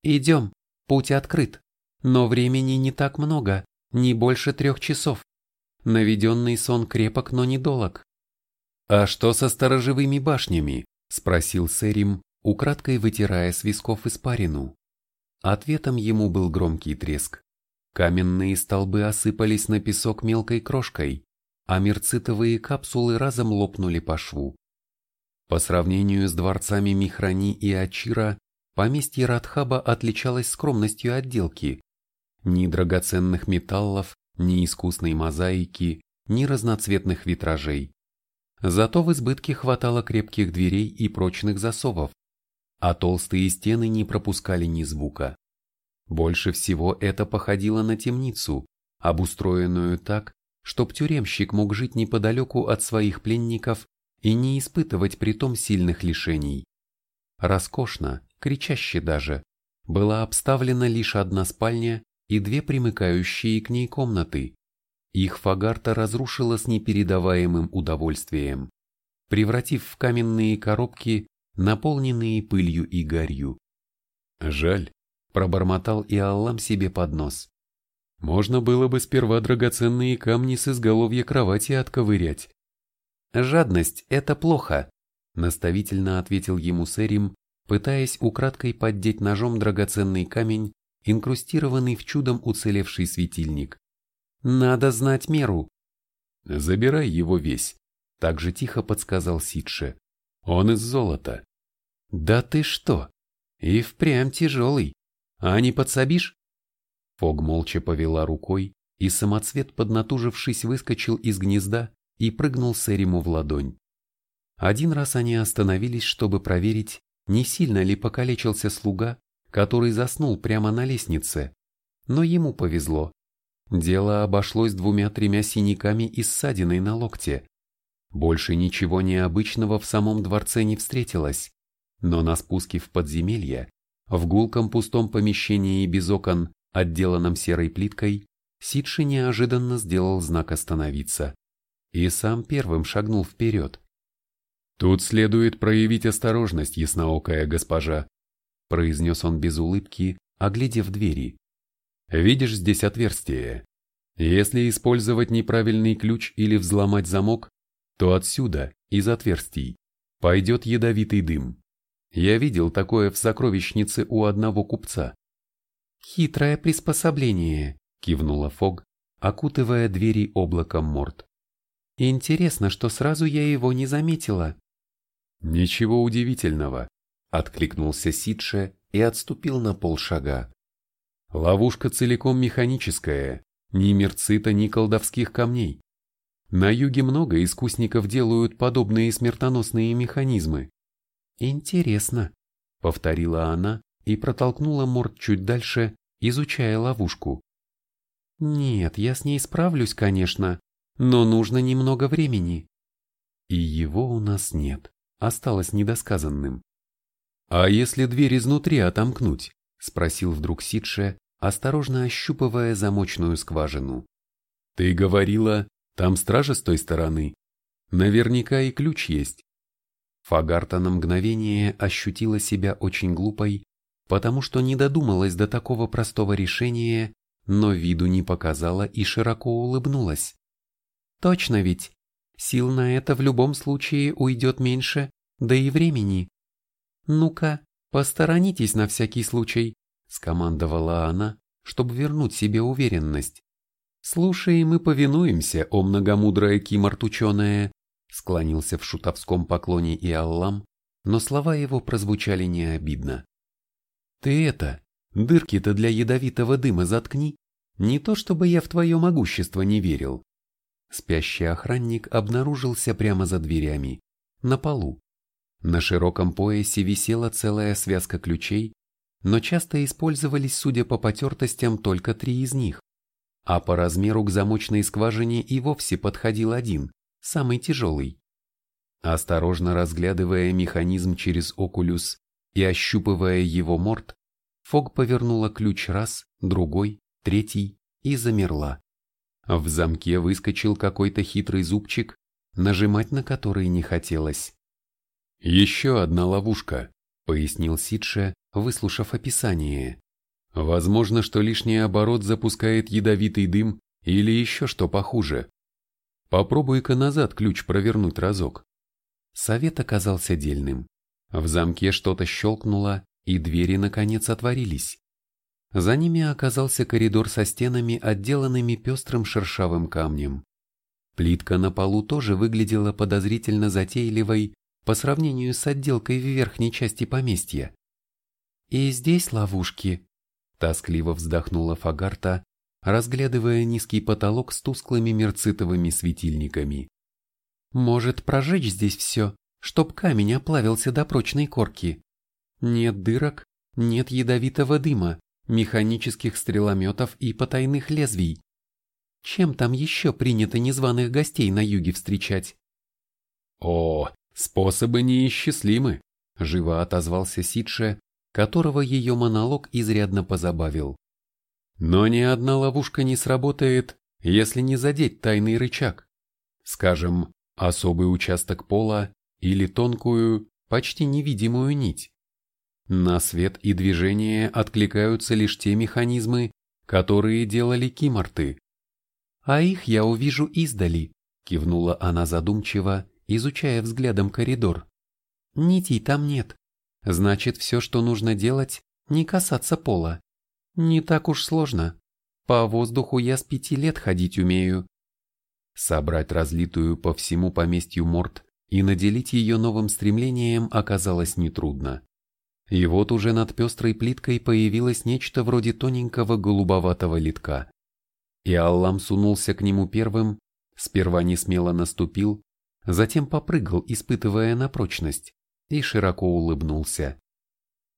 «Идем, путь открыт, но времени не так много, не больше трех часов. Наведенный сон крепок, но недолог. «А что со сторожевыми башнями?» – спросил Сэрим, украдкой вытирая с висков испарину. Ответом ему был громкий треск. Каменные столбы осыпались на песок мелкой крошкой, а мерцитовые капсулы разом лопнули по шву. По сравнению с дворцами Михрани и Ачира, поместье Радхаба отличалось скромностью отделки. Ни драгоценных металлов, ни искусной мозаики, ни разноцветных витражей. Зато в избытке хватало крепких дверей и прочных засовов, а толстые стены не пропускали ни звука. Больше всего это походило на темницу, обустроенную так, чтоб тюремщик мог жить неподалеку от своих пленников и не испытывать притом сильных лишений. Роскошно, кричаще даже, была обставлена лишь одна спальня и две примыкающие к ней комнаты, их Фагарта разрушила с непередаваемым удовольствием, превратив в каменные коробки, наполненные пылью и гарью. «Жаль», — пробормотал и Аллам себе под нос. «Можно было бы сперва драгоценные камни с изголовья кровати отковырять». «Жадность — это плохо», — наставительно ответил ему Сэрим, пытаясь украдкой поддеть ножом драгоценный камень, инкрустированный в чудом уцелевший светильник. Надо знать меру. Забирай его весь, так же тихо подсказал Сидше. Он из золота. Да ты что? И впрямь тяжелый. А не подсобишь? Фог молча повела рукой, и самоцвет, поднатужившись, выскочил из гнезда и прыгнул Сэриму в ладонь. Один раз они остановились, чтобы проверить, не сильно ли покалечился слуга, который заснул прямо на лестнице. Но ему повезло. Дело обошлось двумя-тремя синяками и ссадиной на локте. Больше ничего необычного в самом дворце не встретилось, но на спуске в подземелье, в гулком пустом помещении без окон, отделанном серой плиткой, Сидши неожиданно сделал знак остановиться и сам первым шагнул вперед. «Тут следует проявить осторожность, ясноокая госпожа», произнес он без улыбки, оглядев двери. Видишь здесь отверстие? Если использовать неправильный ключ или взломать замок, то отсюда, из отверстий, пойдет ядовитый дым. Я видел такое в сокровищнице у одного купца. «Хитрое приспособление», — кивнула Фог, окутывая двери облаком морд. «Интересно, что сразу я его не заметила». «Ничего удивительного», — откликнулся Сидше и отступил на полшага. Ловушка целиком механическая, ни мерцита, ни колдовских камней. На юге много искусников делают подобные смертоносные механизмы. Интересно, повторила она и протолкнула морд чуть дальше, изучая ловушку. Нет, я с ней справлюсь, конечно, но нужно немного времени. И его у нас нет, осталось недосказанным. А если дверь изнутри отомкнуть? Спросил вдруг Сидше, осторожно ощупывая замочную скважину. «Ты говорила, там стража с той стороны? Наверняка и ключ есть». Фагарта на мгновение ощутила себя очень глупой, потому что не додумалась до такого простого решения, но виду не показала и широко улыбнулась. «Точно ведь, сил на это в любом случае уйдет меньше, да и времени. Ну-ка, посторонитесь на всякий случай, скомандовала она, чтобы вернуть себе уверенность. «Слушай, мы повинуемся, о многомудрая кимарт ученая», склонился в шутовском поклоне и Аллам, но слова его прозвучали не обидно. «Ты это, дырки-то для ядовитого дыма заткни, не то чтобы я в твое могущество не верил». Спящий охранник обнаружился прямо за дверями, на полу. На широком поясе висела целая связка ключей, но часто использовались, судя по потертостям, только три из них, а по размеру к замочной скважине и вовсе подходил один, самый тяжелый. Осторожно разглядывая механизм через окулюс и ощупывая его морд, Фог повернула ключ раз, другой, третий и замерла. В замке выскочил какой-то хитрый зубчик, нажимать на который не хотелось. «Еще одна ловушка», — пояснил Сидше, выслушав описание. Возможно, что лишний оборот запускает ядовитый дым или еще что похуже. Попробуй-ка назад ключ провернуть разок. Совет оказался дельным. В замке что-то щелкнуло, и двери наконец отворились. За ними оказался коридор со стенами, отделанными пестрым шершавым камнем. Плитка на полу тоже выглядела подозрительно затейливой по сравнению с отделкой в верхней части поместья. «И здесь ловушки», — тоскливо вздохнула Фагарта, разглядывая низкий потолок с тусклыми мерцитовыми светильниками. «Может, прожечь здесь все, чтоб камень оплавился до прочной корки? Нет дырок, нет ядовитого дыма, механических стрелометов и потайных лезвий. Чем там еще принято незваных гостей на юге встречать? О, способы неисчислимы, живо отозвался Сидше, которого ее монолог изрядно позабавил. Но ни одна ловушка не сработает, если не задеть тайный рычаг. Скажем, особый участок пола или тонкую, почти невидимую нить. На свет и движение откликаются лишь те механизмы, которые делали киморты. «А их я увижу издали», — кивнула она задумчиво, изучая взглядом коридор. «Нитей там нет. Значит, все, что нужно делать, не касаться пола. Не так уж сложно. По воздуху я с пяти лет ходить умею». Собрать разлитую по всему поместью морд и наделить ее новым стремлением оказалось нетрудно. И вот уже над пестрой плиткой появилось нечто вроде тоненького голубоватого литка. И Аллам сунулся к нему первым, сперва не смело наступил, затем попрыгал, испытывая на прочность, и широко улыбнулся.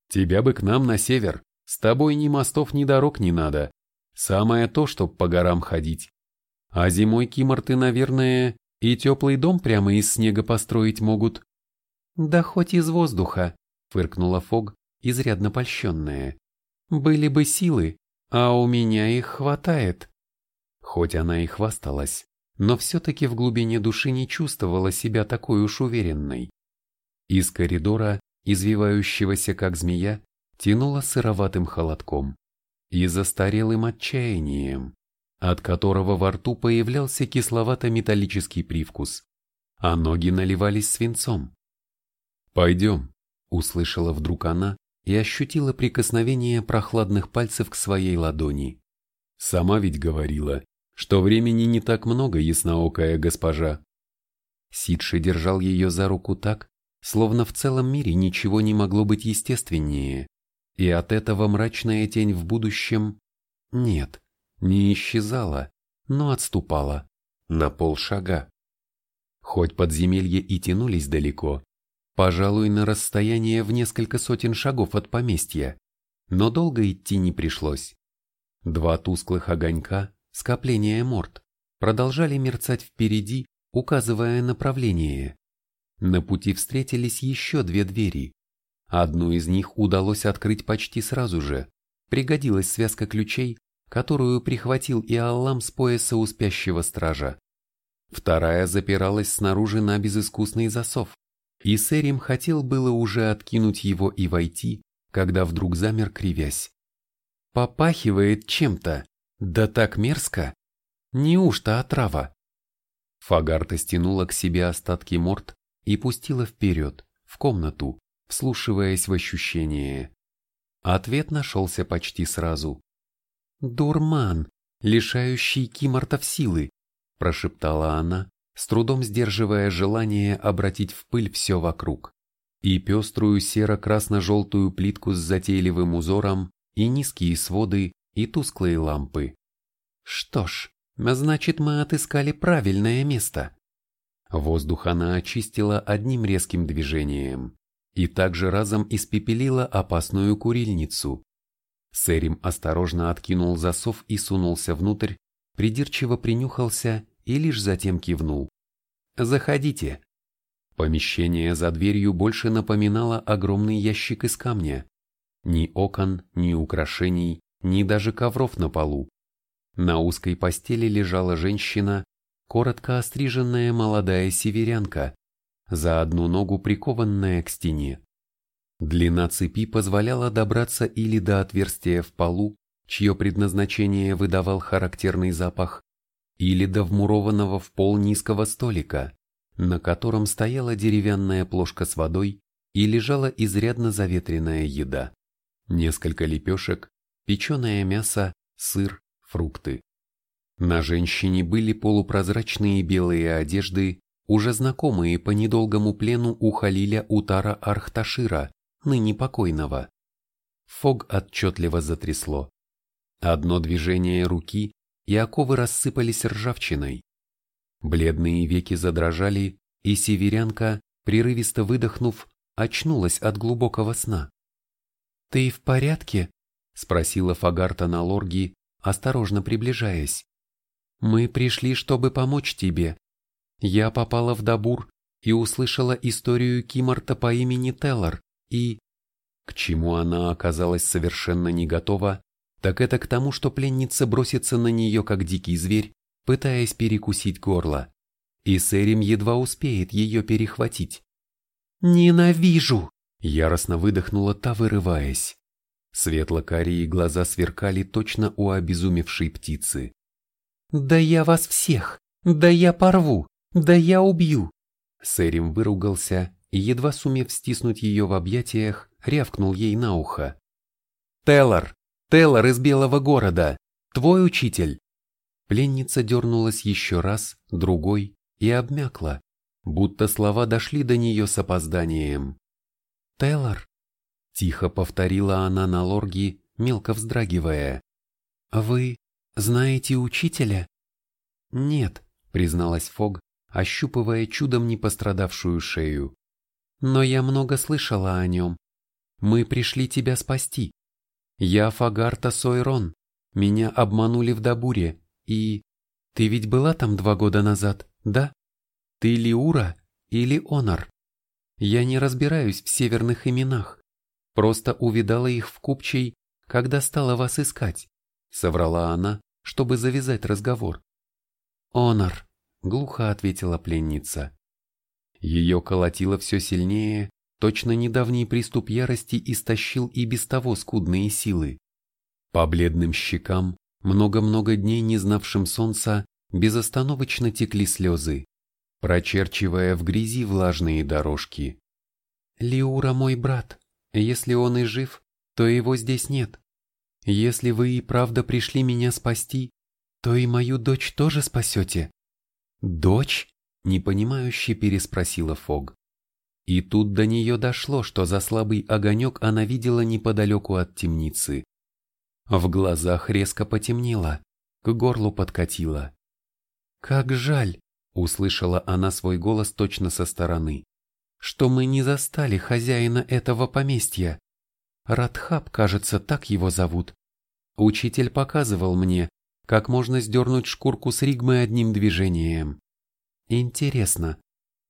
«Тебя бы к нам на север, с тобой ни мостов, ни дорог не надо. Самое то, чтоб по горам ходить. А зимой киморты, наверное, и теплый дом прямо из снега построить могут». «Да хоть из воздуха», — фыркнула Фог, изрядно польщенная. «Были бы силы, а у меня их хватает». Хоть она и хвасталась, но все-таки в глубине души не чувствовала себя такой уж уверенной. Из коридора, извивающегося как змея, тянуло сыроватым холодком и застарелым отчаянием, от которого во рту появлялся кисловато-металлический привкус, а ноги наливались свинцом. «Пойдем», — услышала вдруг она и ощутила прикосновение прохладных пальцев к своей ладони. «Сама ведь говорила, что времени не так много, ясноокая госпожа. Сидши держал ее за руку так, словно в целом мире ничего не могло быть естественнее, и от этого мрачная тень в будущем, нет, не исчезала, но отступала, на полшага. Хоть подземелья и тянулись далеко, пожалуй, на расстояние в несколько сотен шагов от поместья, но долго идти не пришлось. Два тусклых огонька, скопления морд, продолжали мерцать впереди, указывая направление. На пути встретились еще две двери. Одну из них удалось открыть почти сразу же. Пригодилась связка ключей, которую прихватил и Аллам с пояса у спящего стража. Вторая запиралась снаружи на безыскусный засов, и Сэрим хотел было уже откинуть его и войти, когда вдруг замер кривясь. «Попахивает чем-то», да так мерзко! Неужто отрава? Фагарта стянула к себе остатки морд и пустила вперед, в комнату, вслушиваясь в ощущение. Ответ нашелся почти сразу. «Дурман, лишающий кимортов силы», – прошептала она, с трудом сдерживая желание обратить в пыль все вокруг. И пеструю серо-красно-желтую плитку с затейливым узором, и низкие своды, и тусклые лампы. Что ж, значит мы отыскали правильное место. Воздух она очистила одним резким движением и также разом испепелила опасную курильницу. Сэрим осторожно откинул засов и сунулся внутрь, придирчиво принюхался и лишь затем кивнул. «Заходите». Помещение за дверью больше напоминало огромный ящик из камня. Ни окон, ни украшений, ни даже ковров на полу. На узкой постели лежала женщина, коротко остриженная молодая северянка, за одну ногу прикованная к стене. Длина цепи позволяла добраться или до отверстия в полу, чье предназначение выдавал характерный запах, или до вмурованного в пол низкого столика, на котором стояла деревянная плошка с водой и лежала изрядно заветренная еда. Несколько лепешек, печеное мясо, сыр, фрукты. На женщине были полупрозрачные белые одежды, уже знакомые по недолгому плену у Халиля Утара Архташира, ныне покойного. Фог отчетливо затрясло. Одно движение руки, и оковы рассыпались ржавчиной. Бледные веки задрожали, и северянка, прерывисто выдохнув, очнулась от глубокого сна. «Ты в порядке?» — спросила Фагарта на лорги, осторожно приближаясь. «Мы пришли, чтобы помочь тебе. Я попала в Дабур и услышала историю Кимарта по имени Теллар, и...» К чему она оказалась совершенно не готова, так это к тому, что пленница бросится на нее, как дикий зверь, пытаясь перекусить горло. И Сэрим едва успеет ее перехватить. «Ненавижу!» – яростно выдохнула та, вырываясь. Светло-карие глаза сверкали точно у обезумевшей птицы. «Да я вас всех! Да я порву! Да я убью!» Сэрим выругался и, едва сумев стиснуть ее в объятиях, рявкнул ей на ухо. «Теллар! Теллар из Белого города! Твой учитель!» Пленница дернулась еще раз, другой и обмякла, будто слова дошли до нее с опозданием. «Теллар!» — тихо повторила она на лорги, мелко вздрагивая. «Вы знаете учителя?» «Нет», — призналась Фог, ощупывая чудом не пострадавшую шею. «Но я много слышала о нем. Мы пришли тебя спасти. Я Фагарта Сойрон. Меня обманули в Дабуре, и... Ты ведь была там два года назад, да? Ты Лиура или Онор? Я не разбираюсь в северных именах. Просто увидала их в Купчей, когда стала вас искать, соврала она, чтобы завязать разговор. Онор, глухо ответила пленница. Ее колотило все сильнее, точно недавний приступ ярости истощил и без того скудные силы. По бледным щекам много-много дней не знавшим солнца, безостановочно текли слезы, прочерчивая в грязи влажные дорожки. «Лиура мой брат, если он и жив, то его здесь нет. Если вы и правда пришли меня спасти, то и мою дочь тоже спасете». «Дочь?» — непонимающе переспросила Фог. И тут до нее дошло, что за слабый огонек она видела неподалеку от темницы. В глазах резко потемнело, к горлу подкатило. «Как жаль!» — услышала она свой голос точно со стороны. «Что мы не застали хозяина этого поместья. Радхаб, кажется, так его зовут. Учитель показывал мне, как можно сдернуть шкурку с ригмы одним движением. Интересно,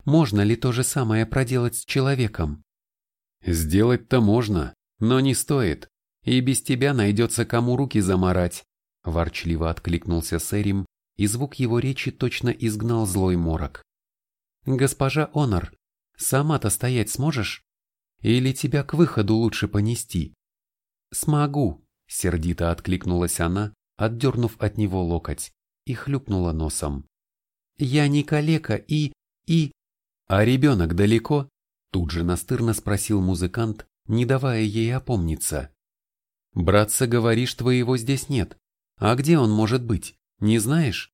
можно ли то же самое проделать с человеком?» «Сделать-то можно, но не стоит», и без тебя найдется кому руки заморать», – ворчливо откликнулся Сэрим, и звук его речи точно изгнал злой морок. «Госпожа Онор, сама-то стоять сможешь? Или тебя к выходу лучше понести?» «Смогу», – сердито откликнулась она, отдернув от него локоть, и хлюпнула носом. «Я не калека и... и...» «А ребенок далеко?» – тут же настырно спросил музыкант, не давая ей опомниться. Братца, говоришь, твоего здесь нет. А где он может быть? Не знаешь?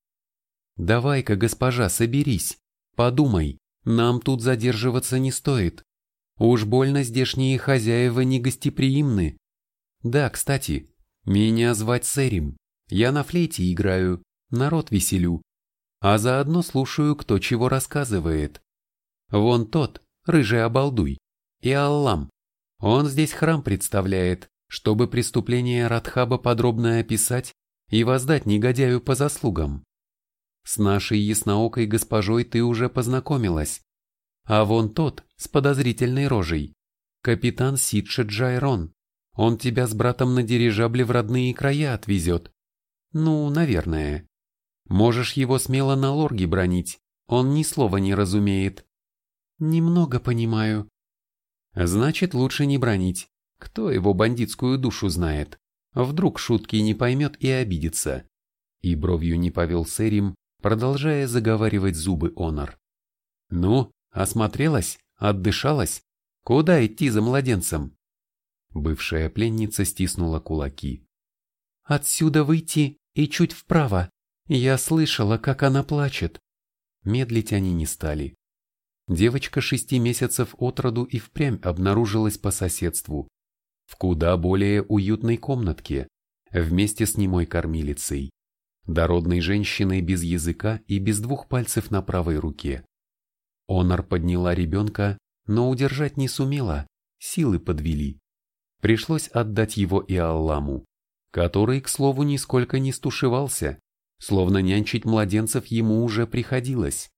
Давай-ка, госпожа, соберись. Подумай, нам тут задерживаться не стоит. Уж больно здешние хозяева не гостеприимны. Да, кстати, меня звать Сэрим. Я на флейте играю, народ веселю. А заодно слушаю, кто чего рассказывает. Вон тот, рыжий обалдуй, и Аллам. Он здесь храм представляет, чтобы преступление Радхаба подробно описать и воздать негодяю по заслугам. С нашей ясноокой госпожой ты уже познакомилась. А вон тот, с подозрительной рожей, капитан Сидша Джайрон. Он тебя с братом на дирижабле в родные края отвезет. Ну, наверное. Можешь его смело на лорге бронить, он ни слова не разумеет. Немного понимаю. Значит, лучше не бронить. Кто его бандитскую душу знает? Вдруг шутки не поймет и обидится. И бровью не повел Сэрим, продолжая заговаривать зубы Онор. Ну, осмотрелась, отдышалась? Куда идти за младенцем? Бывшая пленница стиснула кулаки. Отсюда выйти и чуть вправо. Я слышала, как она плачет. Медлить они не стали. Девочка шести месяцев от роду и впрямь обнаружилась по соседству, в куда более уютной комнатке, вместе с немой кормилицей, дородной женщиной без языка и без двух пальцев на правой руке. Онор подняла ребенка, но удержать не сумела, силы подвели. Пришлось отдать его и Алламу, который, к слову, нисколько не стушевался, словно нянчить младенцев ему уже приходилось.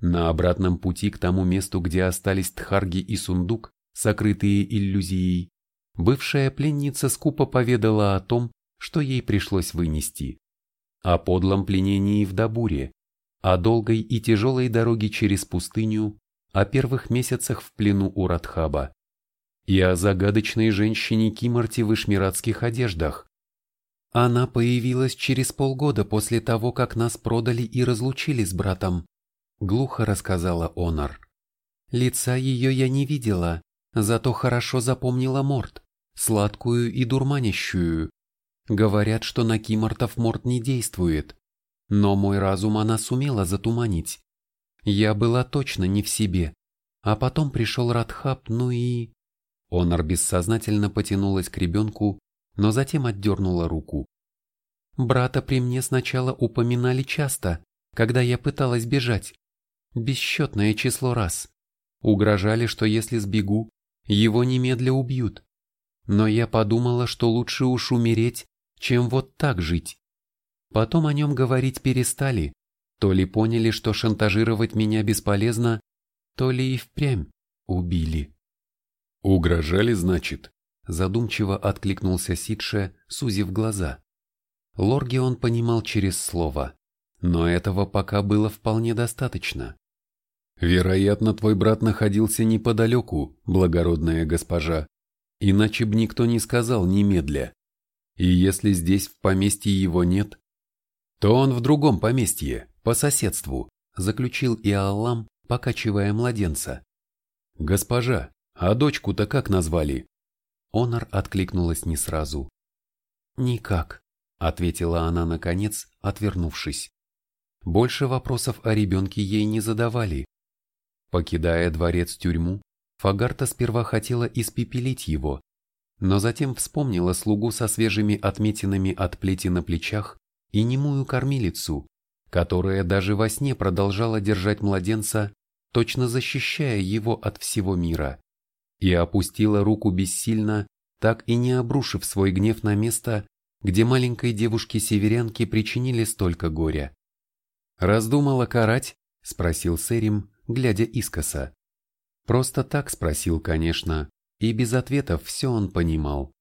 На обратном пути к тому месту, где остались Тхарги и Сундук, сокрытые иллюзией, бывшая пленница скупо поведала о том, что ей пришлось вынести. О подлом пленении в Дабуре, о долгой и тяжелой дороге через пустыню, о первых месяцах в плену у Радхаба и о загадочной женщине Кимарти в ишмиратских одеждах. Она появилась через полгода после того, как нас продали и разлучили с братом глухо рассказала Онор. Лица ее я не видела, зато хорошо запомнила морд, сладкую и дурманящую. Говорят, что на кимортов морд не действует, но мой разум она сумела затуманить. Я была точно не в себе, а потом пришел Радхаб, ну и... Онор бессознательно потянулась к ребенку, но затем отдернула руку. Брата при мне сначала упоминали часто, когда я пыталась бежать, бесчетное число раз. Угрожали, что если сбегу, его немедля убьют. Но я подумала, что лучше уж умереть, чем вот так жить. Потом о нем говорить перестали, то ли поняли, что шантажировать меня бесполезно, то ли и впрямь убили. «Угрожали, значит?» Задумчиво откликнулся Сидше, сузив глаза. Лорги он понимал через слово, но этого пока было вполне достаточно. Вероятно, твой брат находился неподалеку, благородная госпожа, иначе б никто не сказал немедля. И если здесь в поместье его нет, то он в другом поместье, по соседству, заключил Иаллам, покачивая младенца. Госпожа, а дочку-то как назвали? Онор откликнулась не сразу. Никак, ответила она наконец, отвернувшись. Больше вопросов о ребенке ей не задавали, Покидая дворец-тюрьму, Фагарта сперва хотела испепелить его, но затем вспомнила слугу со свежими отметинами от плети на плечах и немую кормилицу, которая даже во сне продолжала держать младенца, точно защищая его от всего мира, и опустила руку бессильно, так и не обрушив свой гнев на место, где маленькой девушке-северянке причинили столько горя. «Раздумала карать?» – спросил Серим, глядя искоса. Просто так спросил, конечно, и без ответов все он понимал.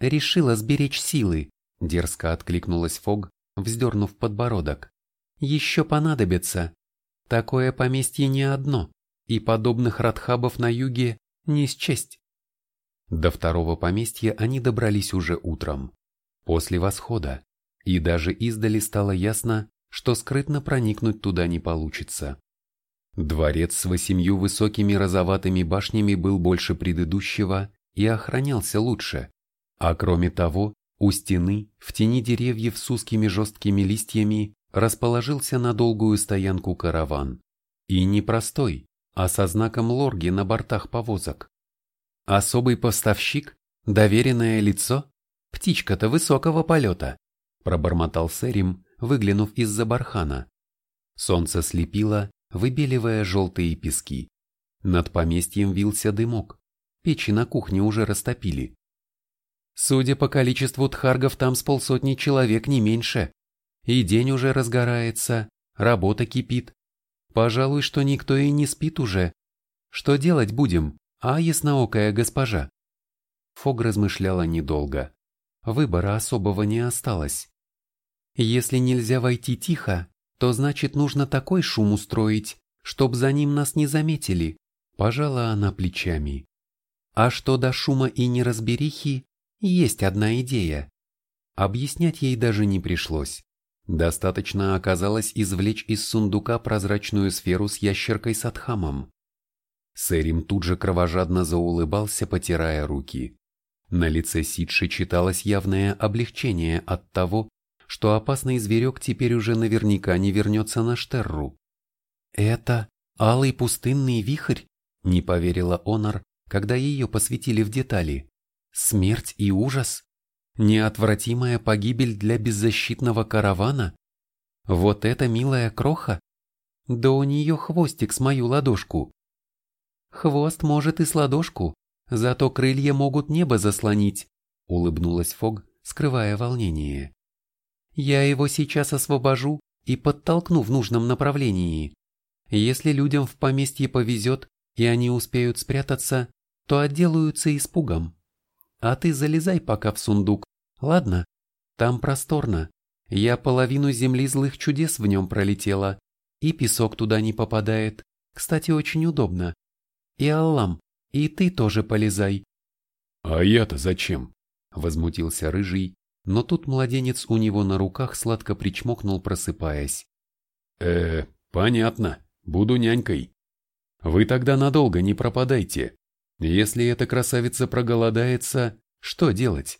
«Решила сберечь силы», — дерзко откликнулась Фог, вздернув подбородок. «Еще понадобится. Такое поместье не одно, и подобных радхабов на юге не счесть». До второго поместья они добрались уже утром, после восхода, и даже издали стало ясно, что скрытно проникнуть туда не получится. Дворец с восемью высокими розоватыми башнями был больше предыдущего и охранялся лучше. А кроме того, у стены, в тени деревьев с узкими жесткими листьями, расположился на долгую стоянку караван. И не простой, а со знаком лорги на бортах повозок. Особый поставщик, доверенное лицо, птичка-то высокого полета, пробормотал Серим, выглянув из-за бархана. Солнце слепило, выбеливая желтые пески. Над поместьем вился дымок. Печи на кухне уже растопили. Судя по количеству тхаргов, там с полсотни человек не меньше. И день уже разгорается, работа кипит. Пожалуй, что никто и не спит уже. Что делать будем, а ясноокая госпожа? Фог размышляла недолго. Выбора особого не осталось. Если нельзя войти тихо, то значит нужно такой шум устроить, чтоб за ним нас не заметили. Пожала она плечами. А что до шума и неразберихи, есть одна идея. Объяснять ей даже не пришлось. Достаточно оказалось извлечь из сундука прозрачную сферу с ящеркой Садхамом. Сэрим тут же кровожадно заулыбался, потирая руки. На лице Сидши читалось явное облегчение от того, что опасный зверек теперь уже наверняка не вернется на Штерру. «Это алый пустынный вихрь?» – не поверила Онор, когда ее посвятили в детали. «Смерть и ужас? Неотвратимая погибель для беззащитного каравана? Вот это милая кроха? Да у нее хвостик с мою ладошку». «Хвост может и с ладошку, зато крылья могут небо заслонить», – улыбнулась Фог, скрывая волнение. Я его сейчас освобожу и подтолкну в нужном направлении. Если людям в поместье повезет, и они успеют спрятаться, то отделаются испугом. А ты залезай пока в сундук, ладно? Там просторно. Я половину земли злых чудес в нем пролетела, и песок туда не попадает. Кстати, очень удобно. И Аллам, и ты тоже полезай. А я-то зачем? Возмутился Рыжий, но тут младенец у него на руках сладко причмокнул, просыпаясь. э понятно, буду нянькой. Вы тогда надолго не пропадайте. Если эта красавица проголодается, что делать?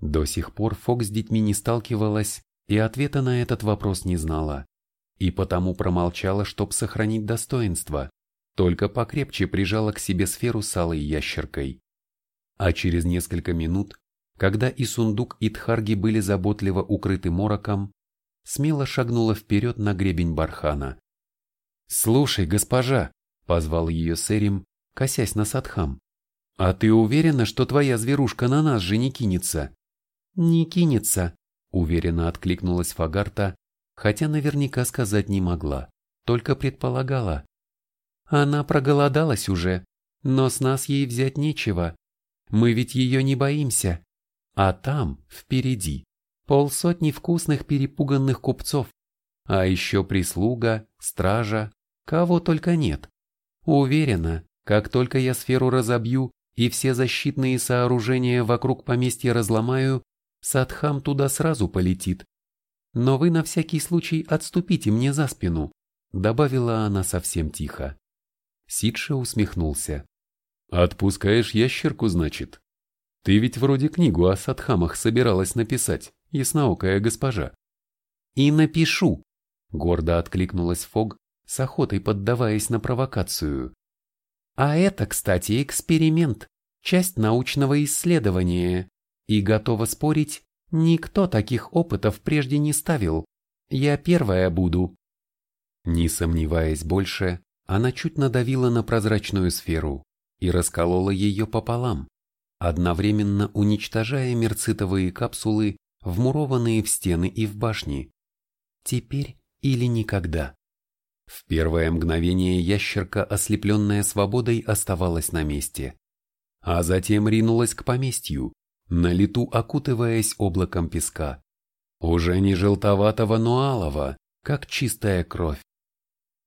До сих пор Фок с детьми не сталкивалась и ответа на этот вопрос не знала. И потому промолчала, чтоб сохранить достоинство, только покрепче прижала к себе сферу с алой ящеркой. А через несколько минут когда и сундук, и тхарги были заботливо укрыты мороком, смело шагнула вперед на гребень бархана. «Слушай, госпожа!» — позвал ее Сэрим, косясь на Садхам. «А ты уверена, что твоя зверушка на нас же не кинется?» «Не кинется», — уверенно откликнулась Фагарта, хотя наверняка сказать не могла, только предполагала. «Она проголодалась уже, но с нас ей взять нечего. Мы ведь ее не боимся. А там, впереди, полсотни вкусных перепуганных купцов, а еще прислуга, стража, кого только нет. Уверена, как только я сферу разобью и все защитные сооружения вокруг поместья разломаю, Садхам туда сразу полетит. Но вы на всякий случай отступите мне за спину, добавила она совсем тихо. Сидша усмехнулся. Отпускаешь ящерку, значит? Ты ведь вроде книгу о садхамах собиралась написать, ясноокая госпожа. И напишу, гордо откликнулась Фог, с охотой поддаваясь на провокацию. А это, кстати, эксперимент, часть научного исследования. И готова спорить, никто таких опытов прежде не ставил. Я первая буду. Не сомневаясь больше, она чуть надавила на прозрачную сферу и расколола ее пополам, одновременно уничтожая мерцитовые капсулы, вмурованные в стены и в башни. Теперь или никогда. В первое мгновение ящерка, ослепленная свободой, оставалась на месте. А затем ринулась к поместью, на лету окутываясь облаком песка. Уже не желтоватого, но алого, как чистая кровь.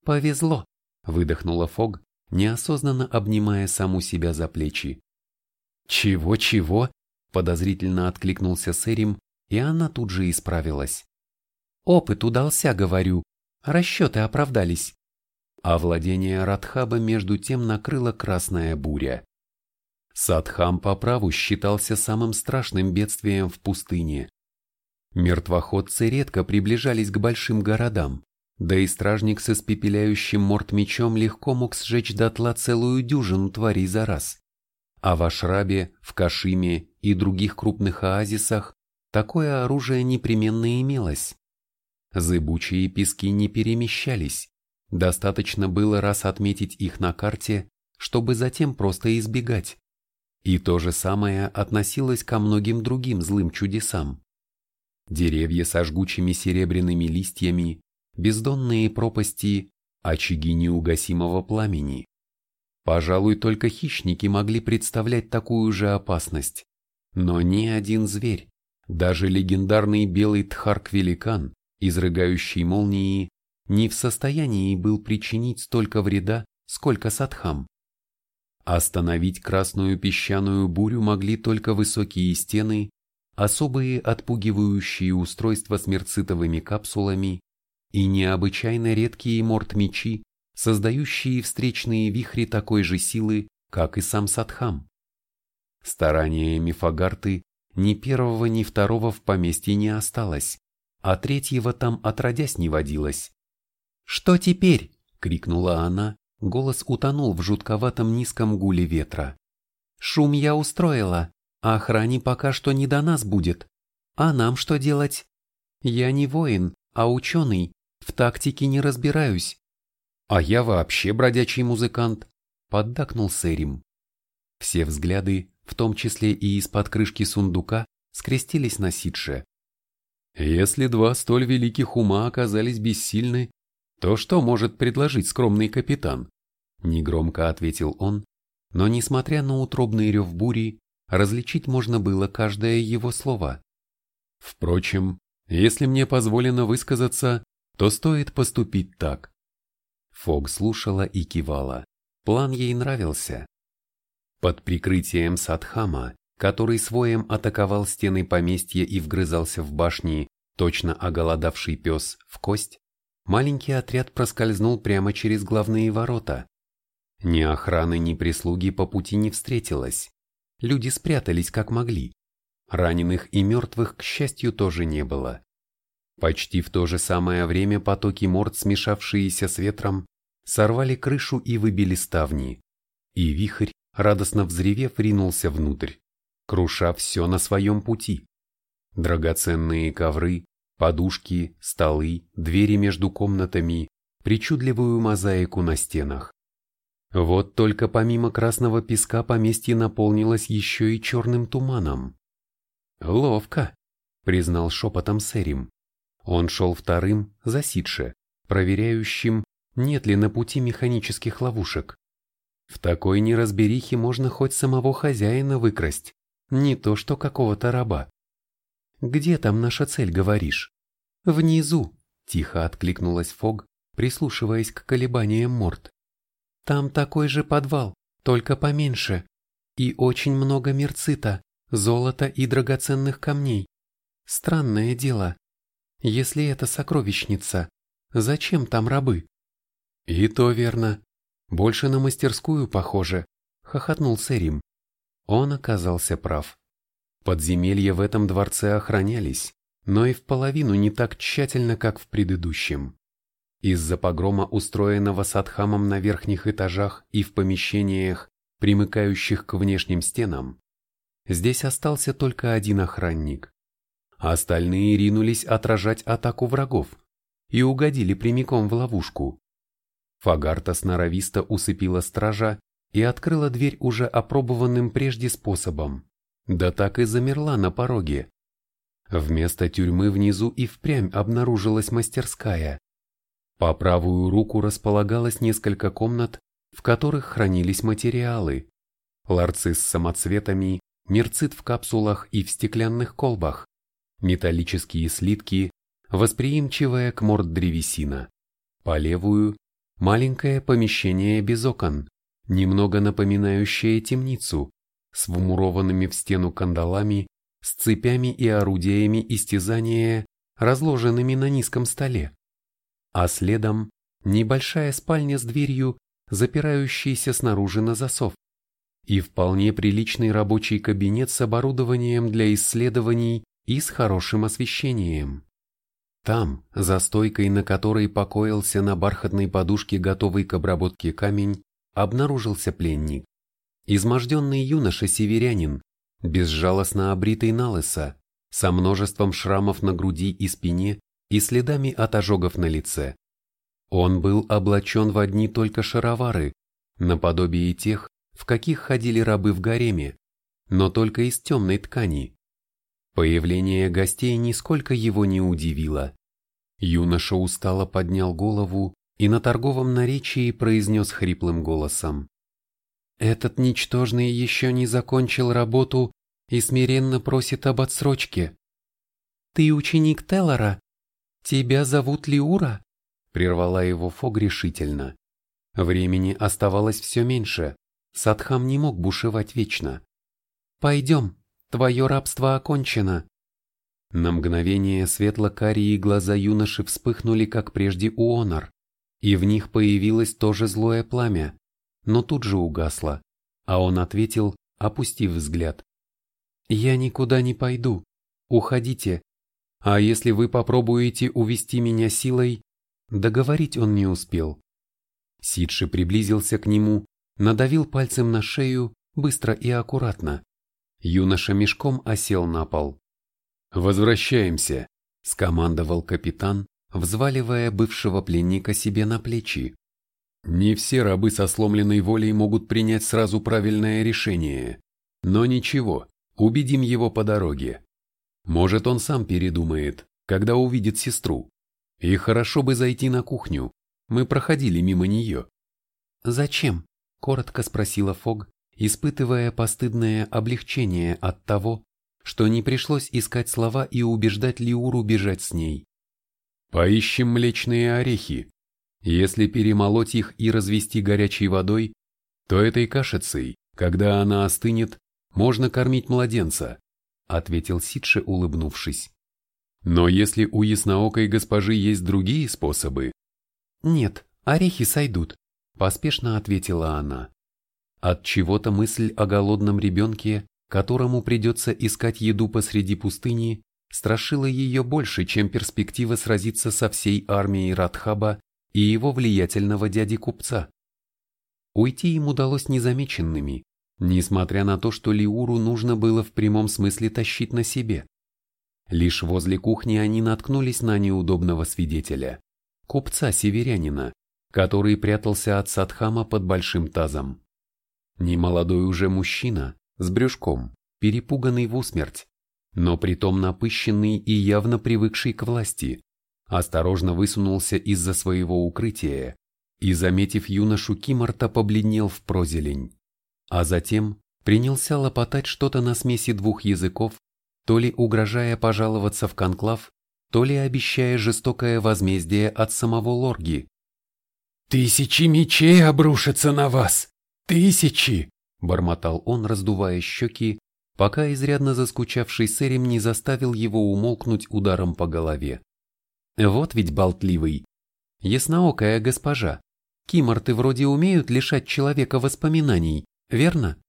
«Повезло», — выдохнула Фог, неосознанно обнимая саму себя за плечи. «Чего-чего?» – подозрительно откликнулся Сэрим, и она тут же исправилась. «Опыт удался, говорю. Расчеты оправдались». А владение Радхаба между тем накрыла красная буря. Садхам по праву считался самым страшным бедствием в пустыне. Мертвоходцы редко приближались к большим городам, да и стражник с испепеляющим морд мечом легко мог сжечь дотла целую дюжину тварей за раз. А в Ашрабе, в Кашиме и других крупных оазисах такое оружие непременно имелось. Зыбучие пески не перемещались, достаточно было раз отметить их на карте, чтобы затем просто избегать. И то же самое относилось ко многим другим злым чудесам. Деревья со жгучими серебряными листьями, бездонные пропасти, очаги неугасимого пламени. Пожалуй, только хищники могли представлять такую же опасность. Но ни один зверь, даже легендарный белый тхарк-великан, изрыгающий молнии, не в состоянии был причинить столько вреда, сколько садхам. Остановить красную песчаную бурю могли только высокие стены, особые отпугивающие устройства с мерцитовыми капсулами и необычайно редкие морт-мечи, создающие встречные вихри такой же силы, как и сам Садхам. Стараниями Фагарты ни первого, ни второго в поместье не осталось, а третьего там отродясь не водилось. «Что теперь?» — крикнула она, голос утонул в жутковатом низком гуле ветра. «Шум я устроила, а охране пока что не до нас будет. А нам что делать? Я не воин, а ученый, в тактике не разбираюсь». «А я вообще бродячий музыкант», — поддакнул Сэрим. Все взгляды, в том числе и из-под крышки сундука, скрестились на Сидше. Если два столь великих ума оказались бессильны, то что может предложить скромный капитан? Негромко ответил он, но несмотря на утробный рев бури, различить можно было каждое его слово. Впрочем, если мне позволено высказаться, то стоит поступить так. Фог слушала и кивала. План ей нравился. Под прикрытием Садхама, который своем атаковал стены поместья и вгрызался в башни, точно оголодавший пес, в кость, маленький отряд проскользнул прямо через главные ворота. Ни охраны, ни прислуги по пути не встретилось. Люди спрятались как могли. Раненых и мертвых, к счастью, тоже не было. Почти в то же самое время потоки морд, смешавшиеся с ветром, сорвали крышу и выбили ставни. И вихрь, радостно взревев, ринулся внутрь, круша все на своем пути. Драгоценные ковры, подушки, столы, двери между комнатами, причудливую мозаику на стенах. Вот только помимо красного песка поместье наполнилось еще и черным туманом. «Ловко», — признал шепотом Сэрим. Он шел вторым, засидше, проверяющим, нет ли на пути механических ловушек. В такой неразберихе можно хоть самого хозяина выкрасть, не то что какого-то раба. «Где там наша цель, говоришь?» «Внизу», — тихо откликнулась Фог, прислушиваясь к колебаниям морд. «Там такой же подвал, только поменьше, и очень много мерцита, золота и драгоценных камней. Странное дело. Если это сокровищница, зачем там рабы?» «И то верно», больше на мастерскую похоже, хохотнул Сэрим. Он оказался прав. Подземелья в этом дворце охранялись, но и в половину не так тщательно, как в предыдущем. Из-за погрома, устроенного Садхамом на верхних этажах и в помещениях, примыкающих к внешним стенам, здесь остался только один охранник. Остальные ринулись отражать атаку врагов и угодили прямиком в ловушку. Фагарта сноровисто усыпила стража и открыла дверь уже опробованным прежде способом. Да так и замерла на пороге. Вместо тюрьмы внизу и впрямь обнаружилась мастерская. По правую руку располагалось несколько комнат, в которых хранились материалы. Ларцы с самоцветами, мерцит в капсулах и в стеклянных колбах, металлические слитки, восприимчивая к морд древесина. По левую Маленькое помещение без окон, немного напоминающее темницу, с вмурованными в стену кандалами, с цепями и орудиями истязания, разложенными на низком столе. А следом небольшая спальня с дверью, запирающейся снаружи на засов, и вполне приличный рабочий кабинет с оборудованием для исследований и с хорошим освещением. Там, за стойкой, на которой покоился на бархатной подушке готовый к обработке камень, обнаружился пленник. Изможденный юноша-северянин, безжалостно обритый налысо, со множеством шрамов на груди и спине и следами от ожогов на лице. Он был облачен в одни только шаровары, наподобие тех, в каких ходили рабы в гареме, но только из темной ткани. Появление гостей нисколько его не удивило. Юноша устало поднял голову и на торговом наречии произнес хриплым голосом. «Этот ничтожный еще не закончил работу и смиренно просит об отсрочке». «Ты ученик Теллора? Тебя зовут Лиура?» Прервала его Фог решительно. Времени оставалось все меньше. Садхам не мог бушевать вечно. «Пойдем, Твое рабство окончено. На мгновение светло-карие глаза юноши вспыхнули, как прежде у Онор, и в них появилось тоже злое пламя, но тут же угасло, а он ответил, опустив взгляд. «Я никуда не пойду. Уходите. А если вы попробуете увести меня силой...» Договорить он не успел. Сидши приблизился к нему, надавил пальцем на шею, быстро и аккуратно. Юноша мешком осел на пол. «Возвращаемся», — скомандовал капитан, взваливая бывшего пленника себе на плечи. Не все рабы со сломленной волей могут принять сразу правильное решение. Но ничего, убедим его по дороге. Может, он сам передумает, когда увидит сестру. И хорошо бы зайти на кухню. Мы проходили мимо нее. «Зачем?» – коротко спросила Фог, испытывая постыдное облегчение от того, что не пришлось искать слова и убеждать Лиуру бежать с ней. Поищем млечные орехи. Если перемолоть их и развести горячей водой, то этой кашицей, когда она остынет, можно кормить младенца, ответил Сидше, улыбнувшись. Но если у ясноокой госпожи есть другие способы? Нет, орехи сойдут, поспешно ответила она. От чего-то мысль о голодном ребенке которому придется искать еду посреди пустыни, страшила ее больше, чем перспектива сразиться со всей армией Радхаба и его влиятельного дяди-купца. Уйти им удалось незамеченными, несмотря на то, что Лиуру нужно было в прямом смысле тащить на себе. Лишь возле кухни они наткнулись на неудобного свидетеля, купца-северянина, который прятался от Садхама под большим тазом. Немолодой уже мужчина, с брюшком, перепуганный в усмерть, но притом напыщенный и явно привыкший к власти, осторожно высунулся из-за своего укрытия и, заметив юношу Кимарта, побледнел в прозелень, а затем принялся лопотать что-то на смеси двух языков, то ли угрожая пожаловаться в конклав, то ли обещая жестокое возмездие от самого Лорги. «Тысячи мечей обрушатся на вас! Тысячи!» бормотал он, раздувая щеки, пока изрядно заскучавший Сэрим не заставил его умолкнуть ударом по голове. Вот ведь болтливый. Ясноокая госпожа. Киморты вроде умеют лишать человека воспоминаний, верно?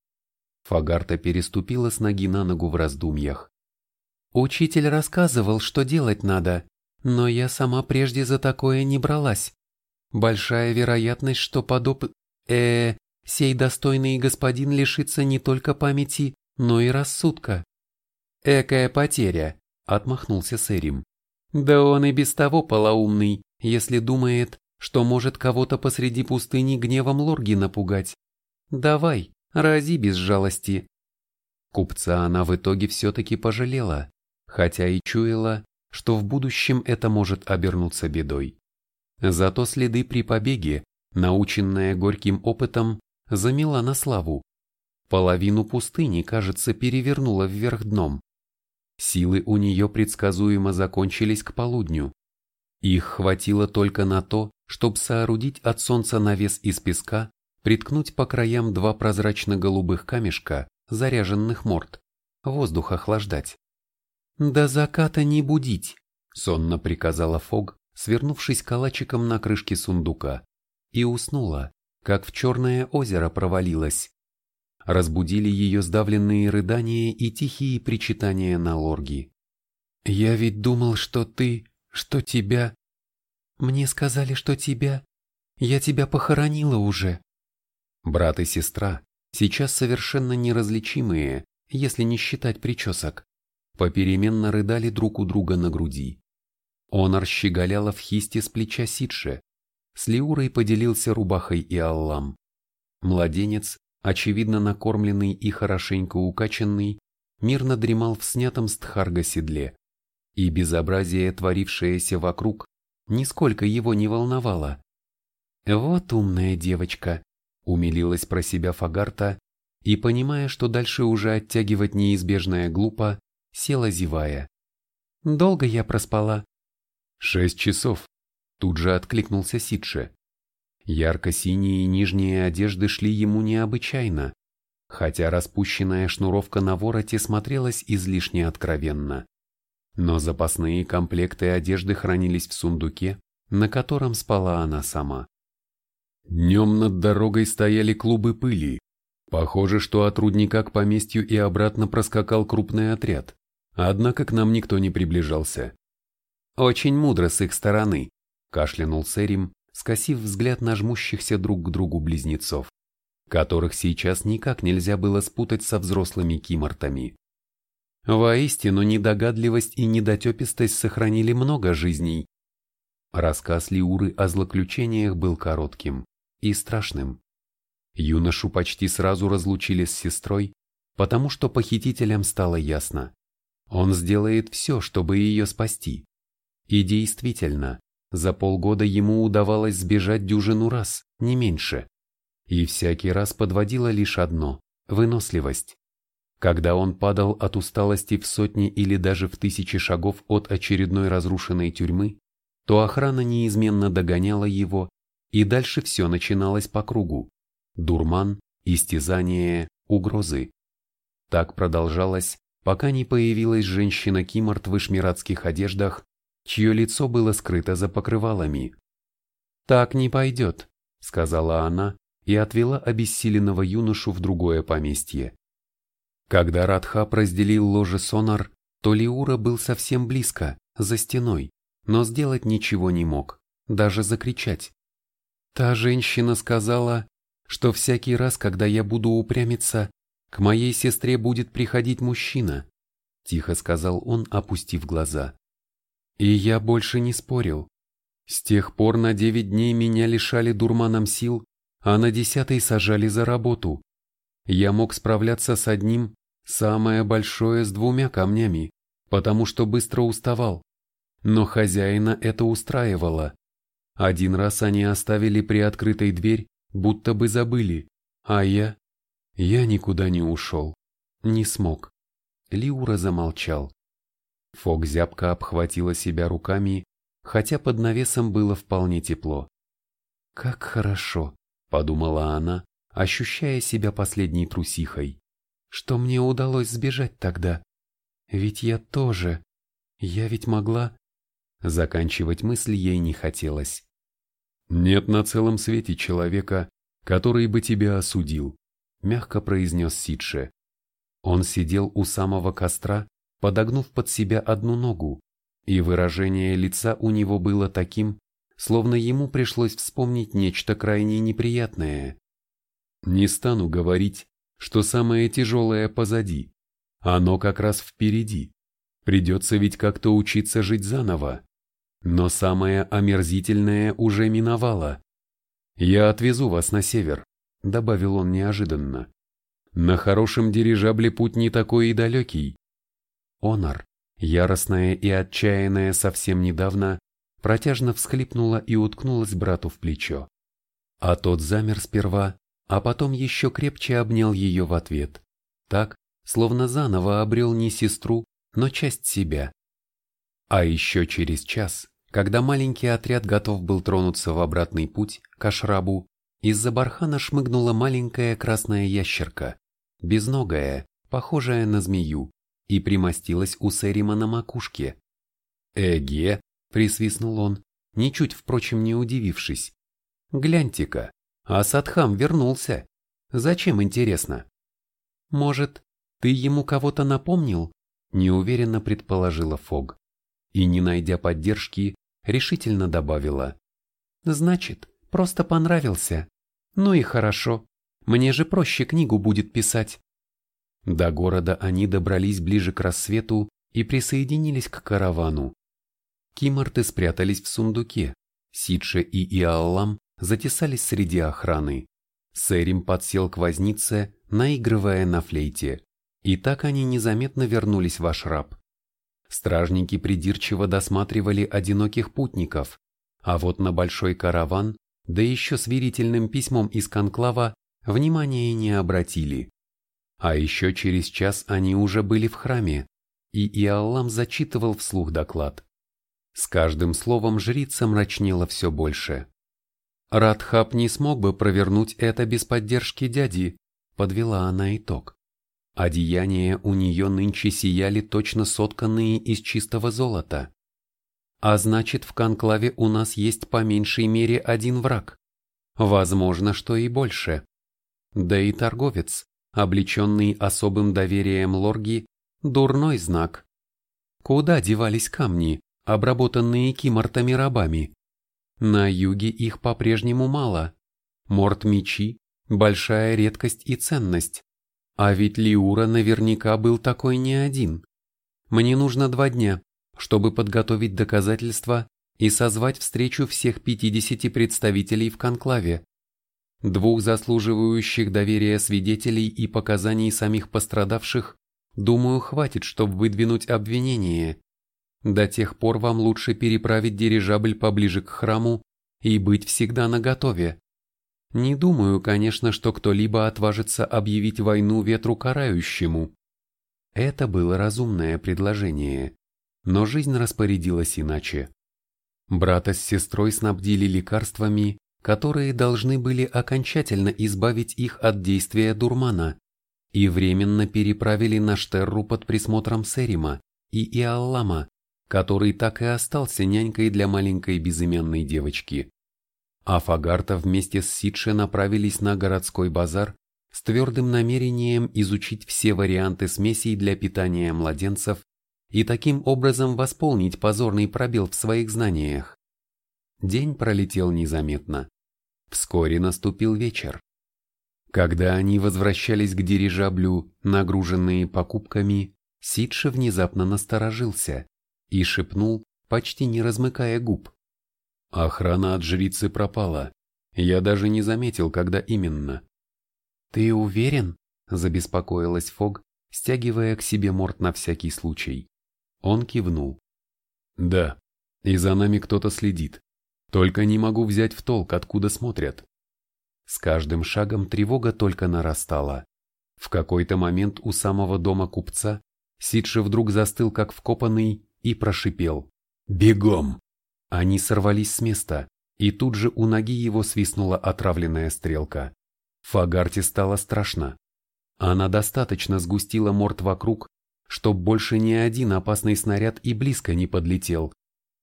Фагарта переступила с ноги на ногу в раздумьях. Учитель рассказывал, что делать надо, но я сама прежде за такое не бралась. Большая вероятность, что подоб... э Сей достойный господин лишится не только памяти, но и рассудка. Экая потеря, отмахнулся Сэрим. Да он и без того полоумный, если думает, что может кого-то посреди пустыни гневом лорги напугать. Давай, рази без жалости. Купца она в итоге все-таки пожалела, хотя и чуяла, что в будущем это может обернуться бедой. Зато следы при побеге, наученная горьким опытом, замела на славу. Половину пустыни, кажется, перевернула вверх дном. Силы у нее предсказуемо закончились к полудню. Их хватило только на то, чтобы соорудить от солнца навес из песка, приткнуть по краям два прозрачно-голубых камешка, заряженных морд, воздух охлаждать. «До заката не будить», — сонно приказала Фог, свернувшись калачиком на крышке сундука, и уснула, как в черное озеро провалилась. Разбудили ее сдавленные рыдания и тихие причитания на лорги. «Я ведь думал, что ты, что тебя...» «Мне сказали, что тебя... Я тебя похоронила уже». Брат и сестра, сейчас совершенно неразличимые, если не считать причесок, попеременно рыдали друг у друга на груди. Он щеголяла в хисте с плеча Сидше, с Лиурой поделился рубахой и аллам. Младенец, очевидно накормленный и хорошенько укачанный, мирно дремал в снятом с Тхарга седле, и безобразие, творившееся вокруг, нисколько его не волновало. «Вот умная девочка», — умилилась про себя Фагарта, и, понимая, что дальше уже оттягивать неизбежное глупо, села зевая. «Долго я проспала?» «Шесть часов», Тут же откликнулся Сидше. Ярко-синие нижние одежды шли ему необычайно, хотя распущенная шнуровка на вороте смотрелась излишне откровенно. Но запасные комплекты одежды хранились в сундуке, на котором спала она сама. Днем над дорогой стояли клубы пыли, Похоже, что от рудника к поместью и обратно проскакал крупный отряд, однако к нам никто не приближался. Очень мудро с их стороны, кашлянул Сэрим, скосив взгляд на жмущихся друг к другу близнецов, которых сейчас никак нельзя было спутать со взрослыми кимортами. Воистину, недогадливость и недотепистость сохранили много жизней. Рассказ Лиуры о злоключениях был коротким и страшным. Юношу почти сразу разлучили с сестрой, потому что похитителям стало ясно. Он сделает все, чтобы ее спасти. И действительно, за полгода ему удавалось сбежать дюжину раз, не меньше. И всякий раз подводило лишь одно – выносливость. Когда он падал от усталости в сотни или даже в тысячи шагов от очередной разрушенной тюрьмы, то охрана неизменно догоняла его, и дальше все начиналось по кругу. Дурман, истязание, угрозы. Так продолжалось, пока не появилась женщина Киморт в ишмиратских одеждах, чье лицо было скрыто за покрывалами. «Так не пойдет», — сказала она и отвела обессиленного юношу в другое поместье. Когда Радхап разделил ложе Сонар, то Лиура был совсем близко, за стеной, но сделать ничего не мог, даже закричать. Та женщина сказала, что всякий раз, когда я буду упрямиться, к моей сестре будет приходить мужчина, тихо сказал он, опустив глаза. И я больше не спорил. С тех пор на девять дней меня лишали дурманом сил, а на десятый сажали за работу. Я мог справляться с одним, Самое большое с двумя камнями, потому что быстро уставал. Но хозяина это устраивало. Один раз они оставили приоткрытой дверь, будто бы забыли, а я... Я никуда не ушел. Не смог. Лиура замолчал. Фок зябко обхватила себя руками, хотя под навесом было вполне тепло. «Как хорошо», — подумала она, ощущая себя последней трусихой что мне удалось сбежать тогда. Ведь я тоже. Я ведь могла... Заканчивать мысль ей не хотелось. «Нет на целом свете человека, который бы тебя осудил», — мягко произнес Сидше. Он сидел у самого костра, подогнув под себя одну ногу, и выражение лица у него было таким, словно ему пришлось вспомнить нечто крайне неприятное. «Не стану говорить, что самое тяжелое позади. Оно как раз впереди. Придется ведь как-то учиться жить заново. Но самое омерзительное уже миновало. «Я отвезу вас на север», — добавил он неожиданно. «На хорошем дирижабле путь не такой и далекий». Онор, яростная и отчаянная совсем недавно, протяжно всхлипнула и уткнулась брату в плечо. А тот замер сперва, а потом еще крепче обнял ее в ответ, так, словно заново обрел не сестру, но часть себя. А еще через час, когда маленький отряд готов был тронуться в обратный путь к Ашрабу, из-за бархана шмыгнула маленькая красная ящерка, безногая, похожая на змею, и примостилась у Сэрима на макушке. «Эге!» — присвистнул он, ничуть, впрочем, не удивившись. «Гляньте-ка, а Садхам вернулся. Зачем, интересно? Может, ты ему кого-то напомнил? Неуверенно предположила Фог. И, не найдя поддержки, решительно добавила. Значит, просто понравился. Ну и хорошо. Мне же проще книгу будет писать. До города они добрались ближе к рассвету и присоединились к каравану. Киморты спрятались в сундуке. Сидше и Иаллам затесались среди охраны. Сэрим подсел к вознице, наигрывая на флейте. И так они незаметно вернулись в Ашраб. Стражники придирчиво досматривали одиноких путников, а вот на большой караван, да еще с верительным письмом из конклава, внимания не обратили. А еще через час они уже были в храме, и Иаллам зачитывал вслух доклад. С каждым словом жрица мрачнела все больше. Радхаб не смог бы провернуть это без поддержки дяди, подвела она итог. Одеяния у нее нынче сияли точно сотканные из чистого золота. А значит, в конклаве у нас есть по меньшей мере один враг. Возможно, что и больше. Да и торговец, облеченный особым доверием лорги, дурной знак. Куда девались камни, обработанные кимортами рабами? На юге их по-прежнему мало. Морт-мечи – большая редкость и ценность. А ведь Лиура наверняка был такой не один. Мне нужно два дня, чтобы подготовить доказательства и созвать встречу всех 50 представителей в конклаве. Двух заслуживающих доверия свидетелей и показаний самих пострадавших, думаю, хватит, чтобы выдвинуть обвинение. До тех пор вам лучше переправить дирижабль поближе к храму и быть всегда наготове. Не думаю, конечно, что кто-либо отважится объявить войну ветру карающему. Это было разумное предложение, но жизнь распорядилась иначе. Брата с сестрой снабдили лекарствами, которые должны были окончательно избавить их от действия дурмана, и временно переправили на Штерру под присмотром Серима и Иаллама, который так и остался нянькой для маленькой безымянной девочки а Фагарта вместе с Сидше направились на городской базар с твердым намерением изучить все варианты смесей для питания младенцев и таким образом восполнить позорный пробел в своих знаниях. День пролетел незаметно. Вскоре наступил вечер. Когда они возвращались к дирижаблю, нагруженные покупками, Сидше внезапно насторожился и шепнул, почти не размыкая губ. Охрана от жрицы пропала. Я даже не заметил, когда именно. «Ты уверен?» – забеспокоилась Фог, стягивая к себе морд на всякий случай. Он кивнул. «Да, и за нами кто-то следит. Только не могу взять в толк, откуда смотрят». С каждым шагом тревога только нарастала. В какой-то момент у самого дома купца Сидши вдруг застыл как вкопанный и прошипел. «Бегом!» Они сорвались с места, и тут же у ноги его свистнула отравленная стрелка. Фагарте стало страшно. Она достаточно сгустила морд вокруг, чтоб больше ни один опасный снаряд и близко не подлетел.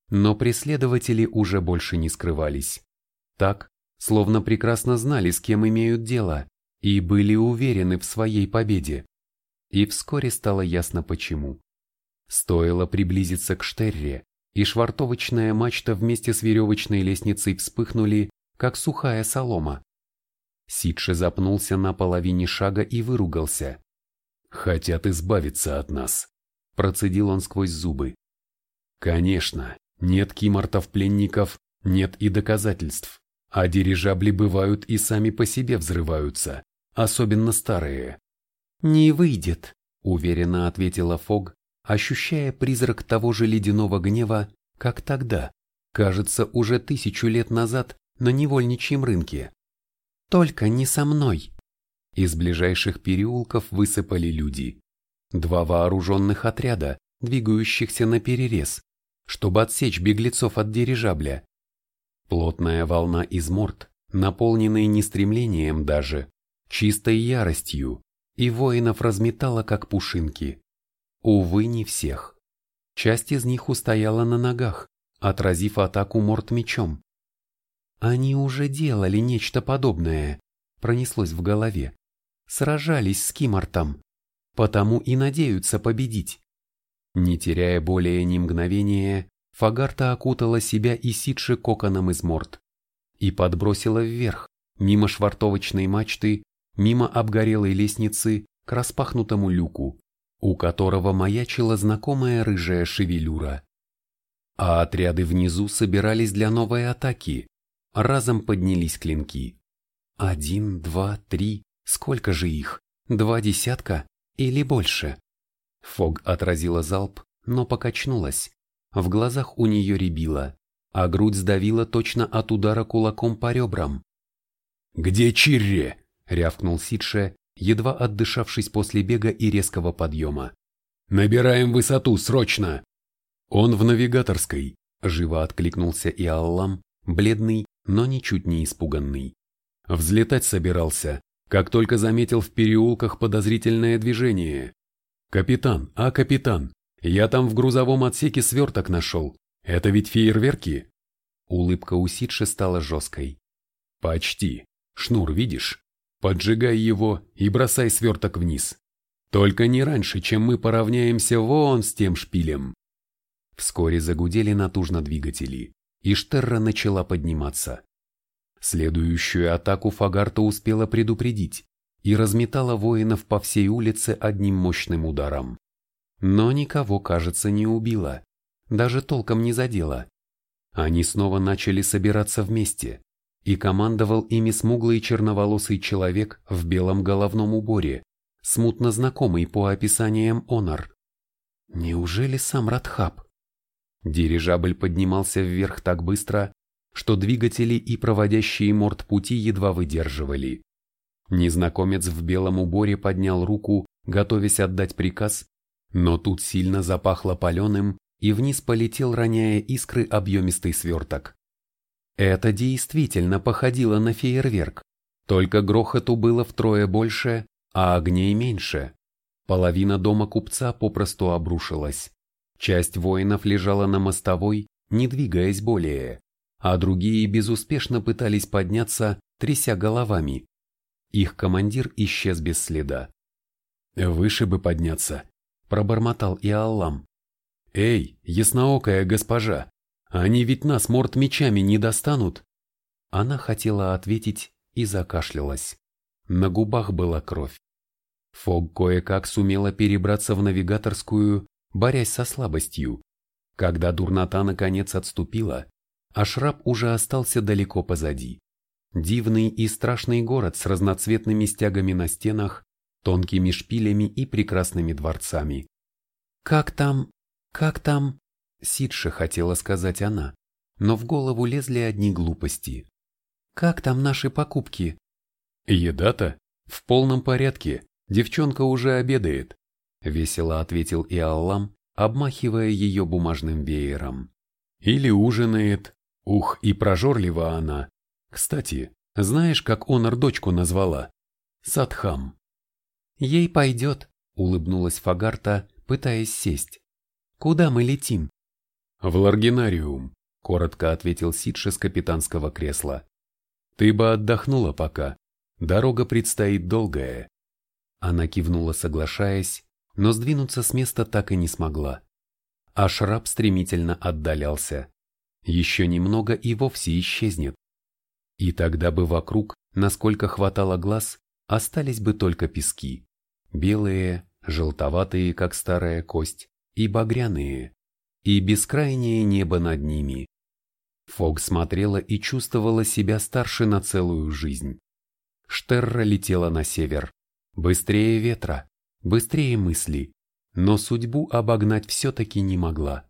Но преследователи уже больше не скрывались. Так, словно прекрасно знали, с кем имеют дело, и были уверены в своей победе. И вскоре стало ясно почему. Стоило приблизиться к Штерре, и швартовочная мачта вместе с веревочной лестницей вспыхнули, как сухая солома. Сидше запнулся на половине шага и выругался. «Хотят избавиться от нас», – процедил он сквозь зубы. «Конечно, нет кимортов-пленников, нет и доказательств, а дирижабли бывают и сами по себе взрываются, особенно старые». «Не выйдет», – уверенно ответила Фог, ощущая призрак того же ледяного гнева, как тогда, кажется, уже тысячу лет назад на невольничьем рынке. Только не со мной. Из ближайших переулков высыпали люди. Два вооруженных отряда, двигающихся на перерез, чтобы отсечь беглецов от дирижабля. Плотная волна из морд, наполненная не стремлением даже, чистой яростью, и воинов разметала как пушинки. Увы, не всех. Часть из них устояла на ногах, отразив атаку морд мечом. Они уже делали нечто подобное, пронеслось в голове. Сражались с Кимортом, потому и надеются победить. Не теряя более ни мгновения, Фагарта окутала себя и Сидши коконом из морд и подбросила вверх, мимо швартовочной мачты, мимо обгорелой лестницы, к распахнутому люку у которого маячила знакомая рыжая шевелюра. А отряды внизу собирались для новой атаки. Разом поднялись клинки. Один, два, три, сколько же их? Два десятка или больше? Фог отразила залп, но покачнулась. В глазах у нее рябило, а грудь сдавила точно от удара кулаком по ребрам. «Где Чирри?» — рявкнул Сидше, едва отдышавшись после бега и резкого подъема. «Набираем высоту, срочно!» «Он в навигаторской», — живо откликнулся и Аллам, бледный, но ничуть не испуганный. Взлетать собирался, как только заметил в переулках подозрительное движение. «Капитан, а капитан, я там в грузовом отсеке сверток нашел. Это ведь фейерверки?» Улыбка у Сидши стала жесткой. «Почти. Шнур видишь? Поджигай его и бросай сверток вниз. Только не раньше, чем мы поравняемся вон с тем шпилем. Вскоре загудели натужно двигатели, и Штерра начала подниматься. Следующую атаку Фагарта успела предупредить и разметала воинов по всей улице одним мощным ударом. Но никого, кажется, не убила, даже толком не задела. Они снова начали собираться вместе, и командовал ими смуглый черноволосый человек в белом головном уборе, смутно знакомый по описаниям Онор. Неужели сам Радхаб? Дирижабль поднимался вверх так быстро, что двигатели и проводящие морд пути едва выдерживали. Незнакомец в белом уборе поднял руку, готовясь отдать приказ, но тут сильно запахло паленым, и вниз полетел, роняя искры, объемистый сверток. Это действительно походило на фейерверк, только грохоту было втрое больше, а огней меньше. Половина дома купца попросту обрушилась. Часть воинов лежала на мостовой, не двигаясь более, а другие безуспешно пытались подняться, тряся головами. Их командир исчез без следа. «Выше бы подняться», – пробормотал Иаллам. «Эй, ясноокая госпожа, они ведь нас морд мечами не достанут!» Она хотела ответить и закашлялась. На губах была кровь. Фог кое-как сумела перебраться в навигаторскую, борясь со слабостью. Когда дурнота наконец отступила, а шраб уже остался далеко позади. Дивный и страшный город с разноцветными стягами на стенах, тонкими шпилями и прекрасными дворцами. «Как там? Как там?» Сидше хотела сказать она, но в голову лезли одни глупости. «Как там наши покупки?» «Еда-то? В полном порядке. Девчонка уже обедает», — весело ответил Иаллам, обмахивая ее бумажным веером. «Или ужинает. Ух, и прожорлива она. Кстати, знаешь, как Онор дочку назвала? Садхам». «Ей пойдет», — улыбнулась Фагарта, пытаясь сесть. «Куда мы летим?» «В Ларгинариум», — коротко ответил Сидша с капитанского кресла. «Ты бы отдохнула пока. Дорога предстоит долгая». Она кивнула, соглашаясь, но сдвинуться с места так и не смогла. А шраб стремительно отдалялся. Еще немного и вовсе исчезнет. И тогда бы вокруг, насколько хватало глаз, остались бы только пески. Белые, желтоватые, как старая кость, и багряные, и бескрайнее небо над ними. Фог смотрела и чувствовала себя старше на целую жизнь. Штерра летела на север. Быстрее ветра, быстрее мысли, но судьбу обогнать все-таки не могла.